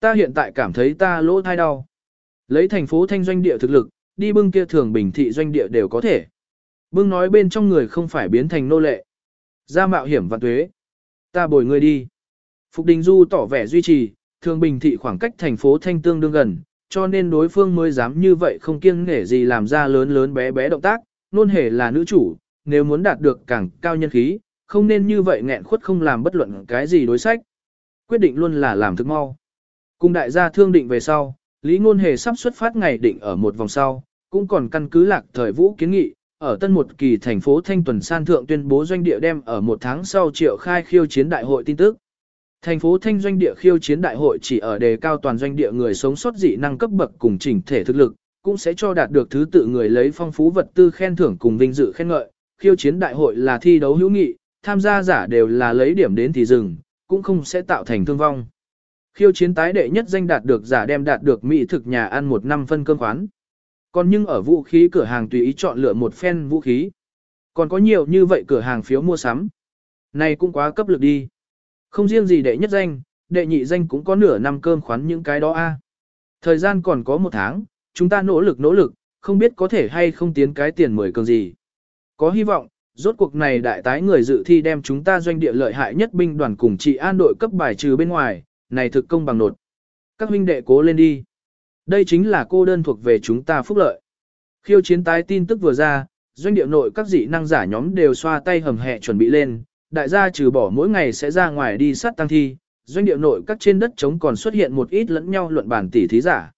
Ta hiện tại cảm thấy ta lỗ thai đau. Lấy thành phố thanh doanh địa thực lực, đi bưng kia thường bình thị doanh địa đều có thể. Bưng nói bên trong người không phải biến thành nô lệ. Ra mạo hiểm và tuế. Ta bồi người đi. Phục Đình Du tỏ vẻ duy trì, thường bình thị khoảng cách thành phố thanh tương đương gần, cho nên đối phương mới dám như vậy không kiêng nể gì làm ra lớn lớn bé bé động tác, nôn hề là nữ chủ, nếu muốn đạt được càng cao nhân khí, không nên như vậy nghẹn khuất không làm bất luận cái gì đối sách. Quyết định luôn là làm thức mau. Cùng đại gia thương định về sau, Lý Ngôn Hề sắp xuất phát ngày định ở một vòng sau, cũng còn căn cứ lạc thời vũ kiến nghị, ở tân một kỳ thành phố Thanh Tuần San Thượng tuyên bố doanh địa đem ở một tháng sau triệu khai khiêu chiến đại hội tin tức. Thành phố Thanh doanh địa khiêu chiến đại hội chỉ ở đề cao toàn doanh địa người sống sót dị năng cấp bậc cùng chỉnh thể thực lực, cũng sẽ cho đạt được thứ tự người lấy phong phú vật tư khen thưởng cùng vinh dự khen ngợi. Khiêu chiến đại hội là thi đấu hữu nghị, tham gia giả đều là lấy điểm đến thì dừng, cũng không sẽ tạo thành thương vong. Khiêu chiến tái đệ nhất danh đạt được giả đem đạt được mỹ thực nhà ăn một năm phân cơm khoán. Còn nhưng ở vũ khí cửa hàng tùy ý chọn lựa một phen vũ khí. Còn có nhiều như vậy cửa hàng phiếu mua sắm. Này cũng quá cấp lực đi. Không riêng gì đệ nhất danh, đệ nhị danh cũng có nửa năm cơm khoán những cái đó a. À. Thời gian còn có một tháng, chúng ta nỗ lực nỗ lực, không biết có thể hay không tiến cái tiền mười cường gì. Có hy vọng, rốt cuộc này đại tái người dự thi đem chúng ta doanh địa lợi hại nhất binh đoàn cùng trị an đội cấp bài trừ bên ngoài, này thực công bằng nột. Các huynh đệ cố lên đi. Đây chính là cô đơn thuộc về chúng ta phúc lợi. Khiêu chiến tái tin tức vừa ra, doanh địa nội các dị năng giả nhóm đều xoa tay hầm hẹ chuẩn bị lên, đại gia trừ bỏ mỗi ngày sẽ ra ngoài đi sát tăng thi, doanh địa nội các trên đất trống còn xuất hiện một ít lẫn nhau luận bản tỉ thí giả.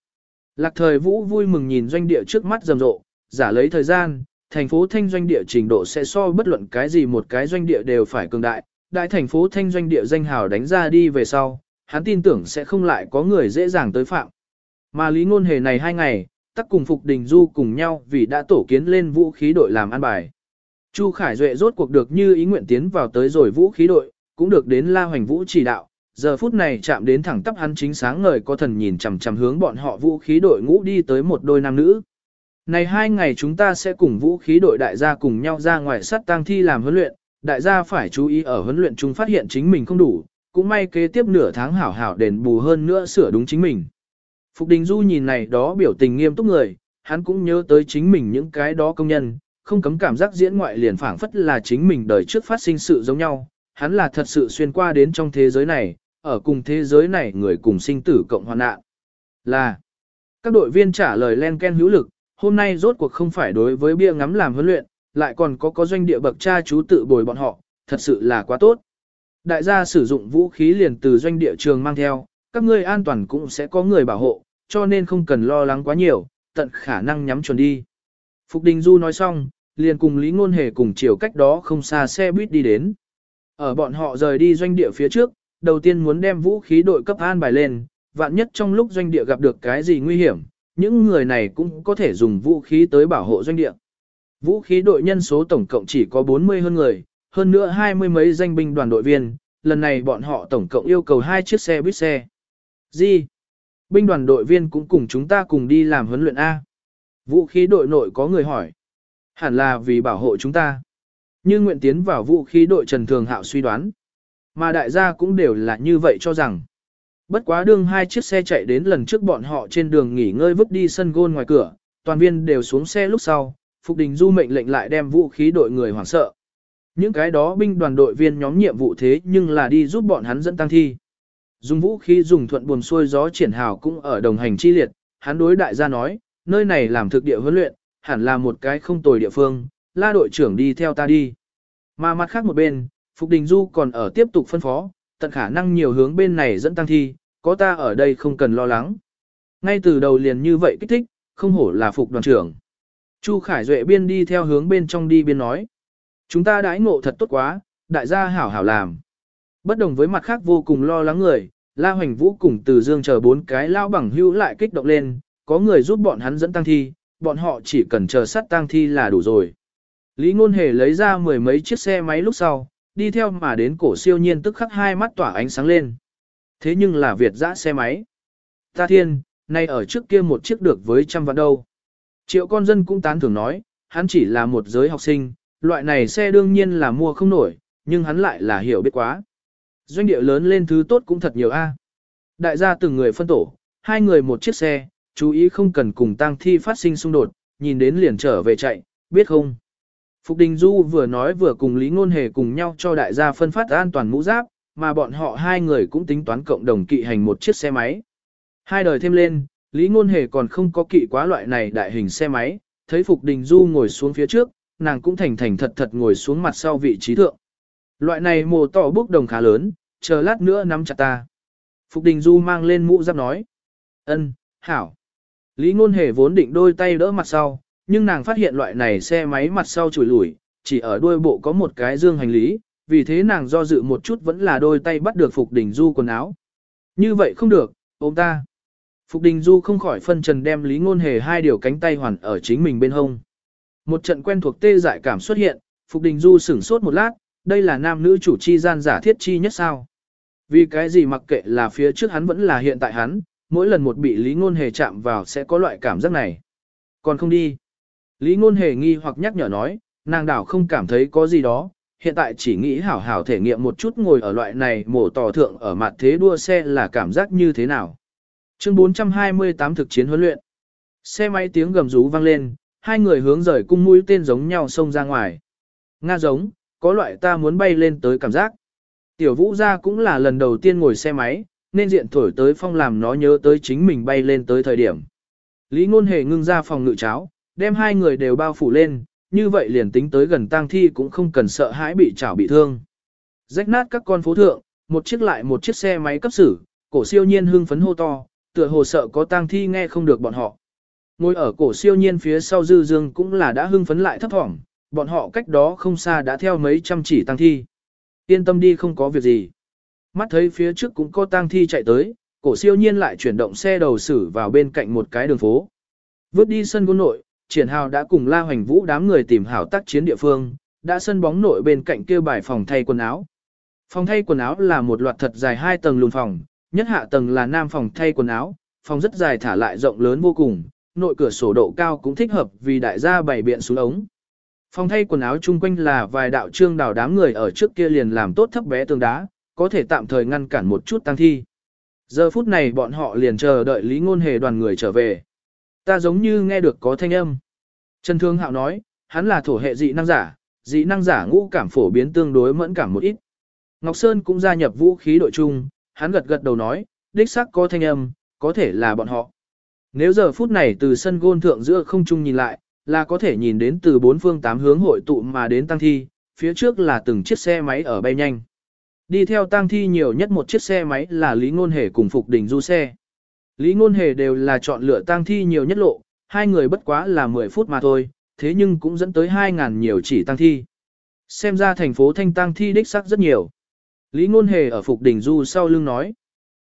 Lạc thời vũ vui mừng nhìn doanh địa trước mắt rầm rộ, giả lấy thời gian, thành phố thanh doanh địa trình độ sẽ so bất luận cái gì một cái doanh địa đều phải cường đại, đại thành phố thanh doanh địa danh hào đánh ra đi về sau, hắn tin tưởng sẽ không lại có người dễ dàng tới phạm. Mà lý ngôn hề này hai ngày, tắc cùng Phục Đình Du cùng nhau vì đã tổ kiến lên vũ khí đội làm ăn bài. Chu Khải Duệ rốt cuộc được như ý nguyện tiến vào tới rồi vũ khí đội, cũng được đến La Hoành Vũ chỉ đạo. Giờ phút này chạm đến thẳng tắp hắn chính sáng ngời có thần nhìn chằm chằm hướng bọn họ vũ khí đội ngũ đi tới một đôi nam nữ. Này hai ngày chúng ta sẽ cùng vũ khí đội đại gia cùng nhau ra ngoài sắt tang thi làm huấn luyện, đại gia phải chú ý ở huấn luyện chúng phát hiện chính mình không đủ, cũng may kế tiếp nửa tháng hảo hảo đền bù hơn nữa sửa đúng chính mình. Phục Đình Du nhìn này đó biểu tình nghiêm túc người, hắn cũng nhớ tới chính mình những cái đó công nhân, không cấm cảm giác diễn ngoại liền phảng phất là chính mình đời trước phát sinh sự giống nhau, hắn là thật sự xuyên qua đến trong thế giới này, ở cùng thế giới này người cùng sinh tử cộng hoàn nạn. Là, Các đội viên trả lời len ken hữu lực, hôm nay rốt cuộc không phải đối với bia ngắm làm huấn luyện, lại còn có có doanh địa bậc cha chú tự bồi bọn họ, thật sự là quá tốt. Đại gia sử dụng vũ khí liền từ doanh địa trường mang theo, các ngươi an toàn cũng sẽ có người bảo hộ, cho nên không cần lo lắng quá nhiều, tận khả năng nhắm chuẩn đi. Phục Đình Du nói xong, liền cùng Lý Ngôn Hề cùng chiều cách đó không xa xe buýt đi đến. Ở bọn họ rời đi doanh địa phía trước, đầu tiên muốn đem vũ khí đội cấp an bài lên, vạn nhất trong lúc doanh địa gặp được cái gì nguy hiểm, những người này cũng có thể dùng vũ khí tới bảo hộ doanh địa. Vũ khí đội nhân số tổng cộng chỉ có 40 hơn người, hơn nữa hai mươi mấy danh binh đoàn đội viên, lần này bọn họ tổng cộng yêu cầu hai chiếc xe buýt xe. Gì? Binh đoàn đội viên cũng cùng chúng ta cùng đi làm huấn luyện A. Vũ khí đội nội có người hỏi. Hẳn là vì bảo hộ chúng ta. Như nguyện tiến vào vũ khí đội Trần Thường Hạo suy đoán. Mà đại gia cũng đều là như vậy cho rằng. Bất quá đương hai chiếc xe chạy đến lần trước bọn họ trên đường nghỉ ngơi vứt đi sân gôn ngoài cửa, toàn viên đều xuống xe lúc sau, Phục Đình Du mệnh lệnh lại đem vũ khí đội người hoảng sợ. Những cái đó binh đoàn đội viên nhóm nhiệm vụ thế nhưng là đi giúp bọn hắn dẫn tăng thi. Dùng vũ khí dùng thuận buồm xuôi gió triển hào cũng ở đồng hành chi liệt, hắn đối đại gia nói, nơi này làm thực địa huấn luyện, hẳn là một cái không tồi địa phương, la đội trưởng đi theo ta đi. Mà mặt khác một bên, Phục Đình Du còn ở tiếp tục phân phó, tận khả năng nhiều hướng bên này dẫn tăng thi, có ta ở đây không cần lo lắng. Ngay từ đầu liền như vậy kích thích, không hổ là Phục đoàn trưởng. Chu Khải Duệ biên đi theo hướng bên trong đi biên nói. Chúng ta đãi ngộ thật tốt quá, đại gia hảo hảo làm. Bất đồng với mặt khác vô cùng lo lắng người, La Hoành Vũ cùng Từ Dương chờ bốn cái lao bằng hữu lại kích động lên, có người giúp bọn hắn dẫn tăng thi, bọn họ chỉ cần chờ sát tang thi là đủ rồi. Lý Ngôn Hề lấy ra mười mấy chiếc xe máy lúc sau, đi theo mà đến cổ siêu nhiên tức khắc hai mắt tỏa ánh sáng lên. Thế nhưng là Việt dã xe máy. Ta thiên, nay ở trước kia một chiếc được với trăm vạn đâu. Triệu con dân cũng tán thưởng nói, hắn chỉ là một giới học sinh, loại này xe đương nhiên là mua không nổi, nhưng hắn lại là hiểu biết quá. Doanh địa lớn lên thứ tốt cũng thật nhiều a. Đại gia từng người phân tổ, hai người một chiếc xe, chú ý không cần cùng tang thi phát sinh xung đột, nhìn đến liền trở về chạy, biết không? Phục Đình Du vừa nói vừa cùng Lý Ngôn Hề cùng nhau cho đại gia phân phát an toàn mũ giáp, mà bọn họ hai người cũng tính toán cộng đồng kỵ hành một chiếc xe máy. Hai đời thêm lên, Lý Ngôn Hề còn không có kỵ quá loại này đại hình xe máy, thấy Phục Đình Du ngồi xuống phía trước, nàng cũng thành thành thật thật ngồi xuống mặt sau vị trí thượng. Loại này mồ tỏ bước đồng khá lớn, chờ lát nữa nắm chặt ta. Phục Đình Du mang lên mũ giáp nói. ân, hảo. Lý Ngôn Hề vốn định đôi tay đỡ mặt sau, nhưng nàng phát hiện loại này xe máy mặt sau chùi lủi, chỉ ở đuôi bộ có một cái dương hành lý, vì thế nàng do dự một chút vẫn là đôi tay bắt được Phục Đình Du quần áo. Như vậy không được, ôm ta. Phục Đình Du không khỏi phân trần đem Lý Ngôn Hề hai điều cánh tay hoàn ở chính mình bên hông. Một trận quen thuộc tê dại cảm xuất hiện, Phục Đình Du sửng sốt một lát, đây là nam nữ chủ chi gian giả thiết chi nhất sao. Vì cái gì mặc kệ là phía trước hắn vẫn là hiện tại hắn, mỗi lần một bị Lý Ngôn Hề chạm vào sẽ có loại cảm giác này. Còn không đi. Lý Ngôn Hề nghi hoặc nhắc nhở nói, nàng đảo không cảm thấy có gì đó, hiện tại chỉ nghĩ hảo hảo thể nghiệm một chút ngồi ở loại này mổ tỏ thượng ở mặt thế đua xe là cảm giác như thế nào. Chương 428 thực chiến huấn luyện. Xe máy tiếng gầm rú vang lên, hai người hướng rời cung mũi tên giống nhau xông ra ngoài. Nga giống, có loại ta muốn bay lên tới cảm giác. Tiểu vũ gia cũng là lần đầu tiên ngồi xe máy, nên diện thổi tới phong làm nó nhớ tới chính mình bay lên tới thời điểm. Lý ngôn hề ngưng ra phòng ngự cháo, đem hai người đều bao phủ lên, như vậy liền tính tới gần tang thi cũng không cần sợ hãi bị chảo bị thương. Rách nát các con phố thượng, một chiếc lại một chiếc xe máy cấp xử, cổ siêu nhiên hưng phấn hô to, tựa hồ sợ có tang thi nghe không được bọn họ. Ngồi ở cổ siêu nhiên phía sau dư dương cũng là đã hưng phấn lại thấp thỏm, bọn họ cách đó không xa đã theo mấy trăm chỉ tang thi. Yên tâm đi không có việc gì. Mắt thấy phía trước cũng có tang thi chạy tới, cổ siêu nhiên lại chuyển động xe đầu xử vào bên cạnh một cái đường phố. Vớt đi sân gôn nội, triển hào đã cùng la hoành vũ đám người tìm hảo tác chiến địa phương, đã sân bóng nội bên cạnh kêu bài phòng thay quần áo. Phòng thay quần áo là một loạt thật dài hai tầng lùn phòng, nhất hạ tầng là nam phòng thay quần áo, phòng rất dài thả lại rộng lớn vô cùng, nội cửa sổ độ cao cũng thích hợp vì đại gia bày biện xuống ống. Phòng thay quần áo chung quanh là vài đạo trương đào đám người ở trước kia liền làm tốt thấp bé tường đá, có thể tạm thời ngăn cản một chút tăng thi. Giờ phút này bọn họ liền chờ đợi Lý Ngôn Hề đoàn người trở về. Ta giống như nghe được có thanh âm. Trần Thương Hạo nói, hắn là thổ hệ dị năng giả, dị năng giả ngũ cảm phổ biến tương đối mẫn cảm một ít. Ngọc Sơn cũng gia nhập vũ khí đội chung, hắn gật gật đầu nói, đích xác có thanh âm, có thể là bọn họ. Nếu giờ phút này từ sân gôn thượng giữa không trung nhìn lại, là có thể nhìn đến từ bốn phương tám hướng hội tụ mà đến tăng thi, phía trước là từng chiếc xe máy ở bay nhanh. Đi theo tang thi nhiều nhất một chiếc xe máy là Lý Ngôn Hề cùng Phục Đình Du xe. Lý Ngôn Hề đều là chọn lựa tang thi nhiều nhất lộ, hai người bất quá là 10 phút mà thôi, thế nhưng cũng dẫn tới 2.000 nhiều chỉ tang thi. Xem ra thành phố Thanh tang thi đích xác rất nhiều. Lý Ngôn Hề ở Phục Đình Du sau lưng nói.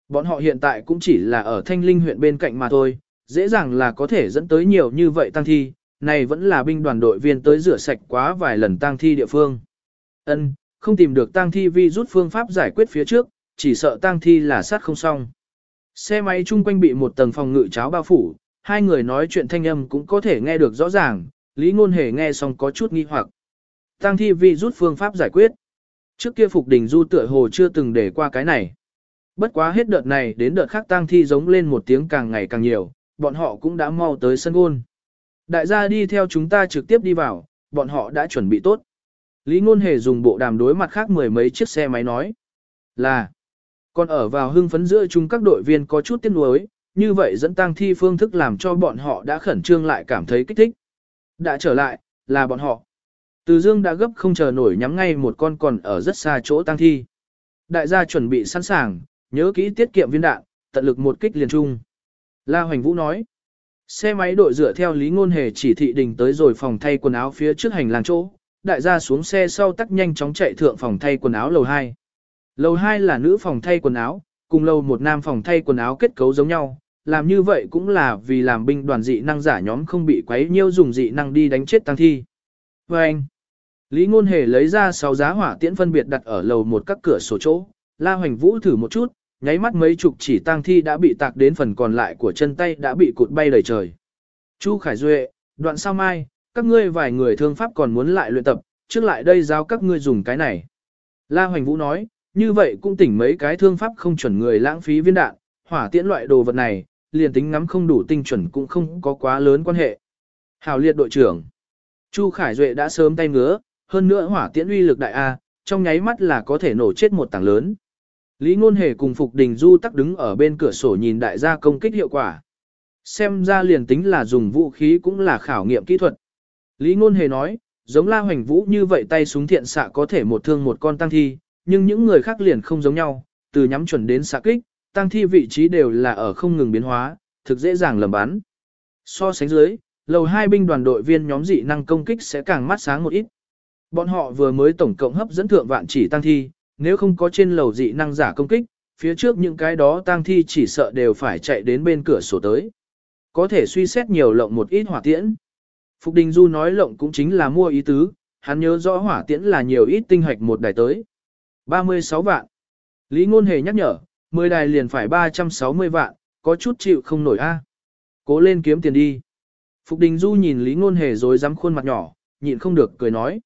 Bọn họ hiện tại cũng chỉ là ở Thanh Linh huyện bên cạnh mà thôi, dễ dàng là có thể dẫn tới nhiều như vậy tang thi, này vẫn là binh đoàn đội viên tới rửa sạch quá vài lần tang thi địa phương. Ân, không tìm được tang thi vi rút phương pháp giải quyết phía trước, chỉ sợ tang thi là sát không xong. Xe máy chung quanh bị một tầng phòng ngự cháo bao phủ, hai người nói chuyện thanh âm cũng có thể nghe được rõ ràng, Lý Ngôn Hề nghe xong có chút nghi hoặc. Tang thi vi rút phương pháp giải quyết. Trước kia Phục Đình Du tựa hồ chưa từng để qua cái này. Bất quá hết đợt này đến đợt khác tang thi giống lên một tiếng càng ngày càng nhiều, bọn họ cũng đã mau tới sân gôn. Đại gia đi theo chúng ta trực tiếp đi vào, bọn họ đã chuẩn bị tốt. Lý Ngôn Hề dùng bộ đàm đối mặt khác mười mấy chiếc xe máy nói. Là, còn ở vào hưng phấn giữa chúng các đội viên có chút tiếc nuối, như vậy dẫn tăng thi phương thức làm cho bọn họ đã khẩn trương lại cảm thấy kích thích. Đã trở lại, là bọn họ. Từ dương đã gấp không chờ nổi nhắm ngay một con còn ở rất xa chỗ tăng thi. Đại gia chuẩn bị sẵn sàng, nhớ kỹ tiết kiệm viên đạn, tận lực một kích liền trung. La Hoành Vũ nói. Xe máy đội dựa theo lý ngôn hề chỉ thị đình tới rồi phòng thay quần áo phía trước hành lang chỗ, đại gia xuống xe sau tắc nhanh chóng chạy thượng phòng thay quần áo lầu 2. Lầu 2 là nữ phòng thay quần áo, cùng lầu một nam phòng thay quần áo kết cấu giống nhau, làm như vậy cũng là vì làm binh đoàn dị năng giả nhóm không bị quấy nhiêu dùng dị năng đi đánh chết tăng thi. Và anh, Lý Ngôn Hề lấy ra 6 giá hỏa tiễn phân biệt đặt ở lầu một các cửa sổ chỗ, La Hoành Vũ thử một chút, nháy mắt mấy chục chỉ tang thi đã bị tạc đến phần còn lại của chân tay đã bị cụt bay đầy trời. Chu Khải Duệ, đoạn sao mai, các ngươi vài người thương pháp còn muốn lại luyện tập, trước lại đây giao các ngươi dùng cái này. La Hoành Vũ nói, như vậy cũng tỉnh mấy cái thương pháp không chuẩn người lãng phí viên đạn, hỏa tiễn loại đồ vật này, liền tính ngắm không đủ tinh chuẩn cũng không có quá lớn quan hệ. Hào liệt đội trưởng. Chu Khải Duệ đã sớm tay ngứa, hơn nữa hỏa tiễn uy lực đại A, trong nháy mắt là có thể nổ chết một tảng lớn. Lý Ngôn Hề cùng Phục Đình Du tắc đứng ở bên cửa sổ nhìn đại gia công kích hiệu quả. Xem ra liền tính là dùng vũ khí cũng là khảo nghiệm kỹ thuật. Lý Ngôn Hề nói, giống La Hoành Vũ như vậy tay súng thiện xạ có thể một thương một con tăng thi, nhưng những người khác liền không giống nhau, từ nhắm chuẩn đến xạ kích, tăng thi vị trí đều là ở không ngừng biến hóa, thực dễ dàng lầm bắn. So sánh dưới, lầu hai binh đoàn đội viên nhóm dị năng công kích sẽ càng mắt sáng một ít. Bọn họ vừa mới tổng cộng hấp dẫn thượng vạn chỉ tăng thi, nếu không có trên lầu dị năng giả công kích, phía trước những cái đó tăng thi chỉ sợ đều phải chạy đến bên cửa sổ tới. Có thể suy xét nhiều lộng một ít hỏa tiễn. Phục Đình Du nói lộng cũng chính là mua ý tứ, hắn nhớ rõ hỏa tiễn là nhiều ít tinh hạch một đài tới. 36 vạn. Lý Ngôn Hề nhắc nhở, 10 đài liền phải 360 vạn, có chút chịu không nổi a. À. Cố lên kiếm tiền đi. Phục Đình Du nhìn Lý Ngôn Hề rồi dám khuôn mặt nhỏ, nhịn không được cười nói.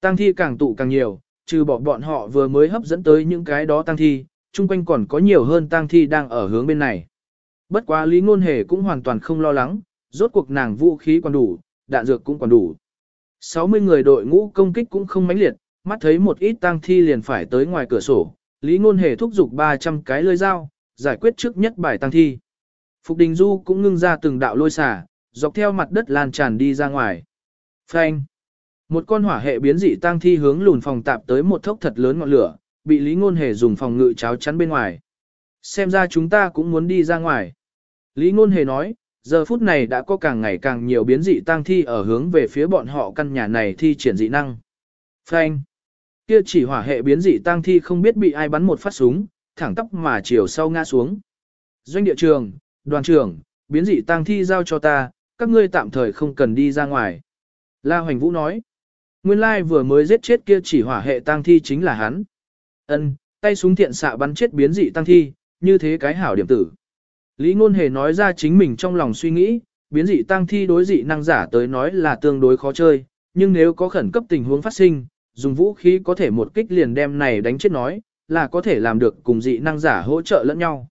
Tăng thi càng tụ càng nhiều, trừ bỏ bọn họ vừa mới hấp dẫn tới những cái đó tăng thi, chung quanh còn có nhiều hơn tăng thi đang ở hướng bên này. Bất quá Lý Ngôn Hề cũng hoàn toàn không lo lắng, rốt cuộc nàng vũ khí còn đủ, đạn dược cũng còn đủ. 60 người đội ngũ công kích cũng không mãnh liệt, mắt thấy một ít tang thi liền phải tới ngoài cửa sổ, Lý Ngôn Hề thúc giục 300 cái lưỡi dao, giải quyết trước nhất bài tang thi. Phục Đình Du cũng ngưng ra từng đạo lôi xả, dọc theo mặt đất lan tràn đi ra ngoài. Phanh! Một con hỏa hệ biến dị tang thi hướng lùn phòng tạp tới một thốc thật lớn ngọn lửa, bị Lý Ngôn Hề dùng phòng ngự cháo chắn bên ngoài. Xem ra chúng ta cũng muốn đi ra ngoài. Lý Ngôn Hề nói, giờ phút này đã có càng ngày càng nhiều biến dị tăng thi ở hướng về phía bọn họ căn nhà này thi triển dị năng. Phanh! Kia chỉ hỏa hệ biến dị tăng thi không biết bị ai bắn một phát súng, thẳng tóc mà chiều sau ngã xuống. Doanh địa trường, đoàn trưởng, biến dị tăng thi giao cho ta, các ngươi tạm thời không cần đi ra ngoài. La Hoành Vũ nói. Nguyên lai vừa mới giết chết kia chỉ hỏa hệ tăng thi chính là hắn. Ân, tay súng thiện xạ bắn chết biến dị tăng thi, như thế cái hảo điểm tử. Lý Ngôn Hề nói ra chính mình trong lòng suy nghĩ, biến dị tăng thi đối dị năng giả tới nói là tương đối khó chơi, nhưng nếu có khẩn cấp tình huống phát sinh, dùng vũ khí có thể một kích liền đem này đánh chết nói, là có thể làm được cùng dị năng giả hỗ trợ lẫn nhau.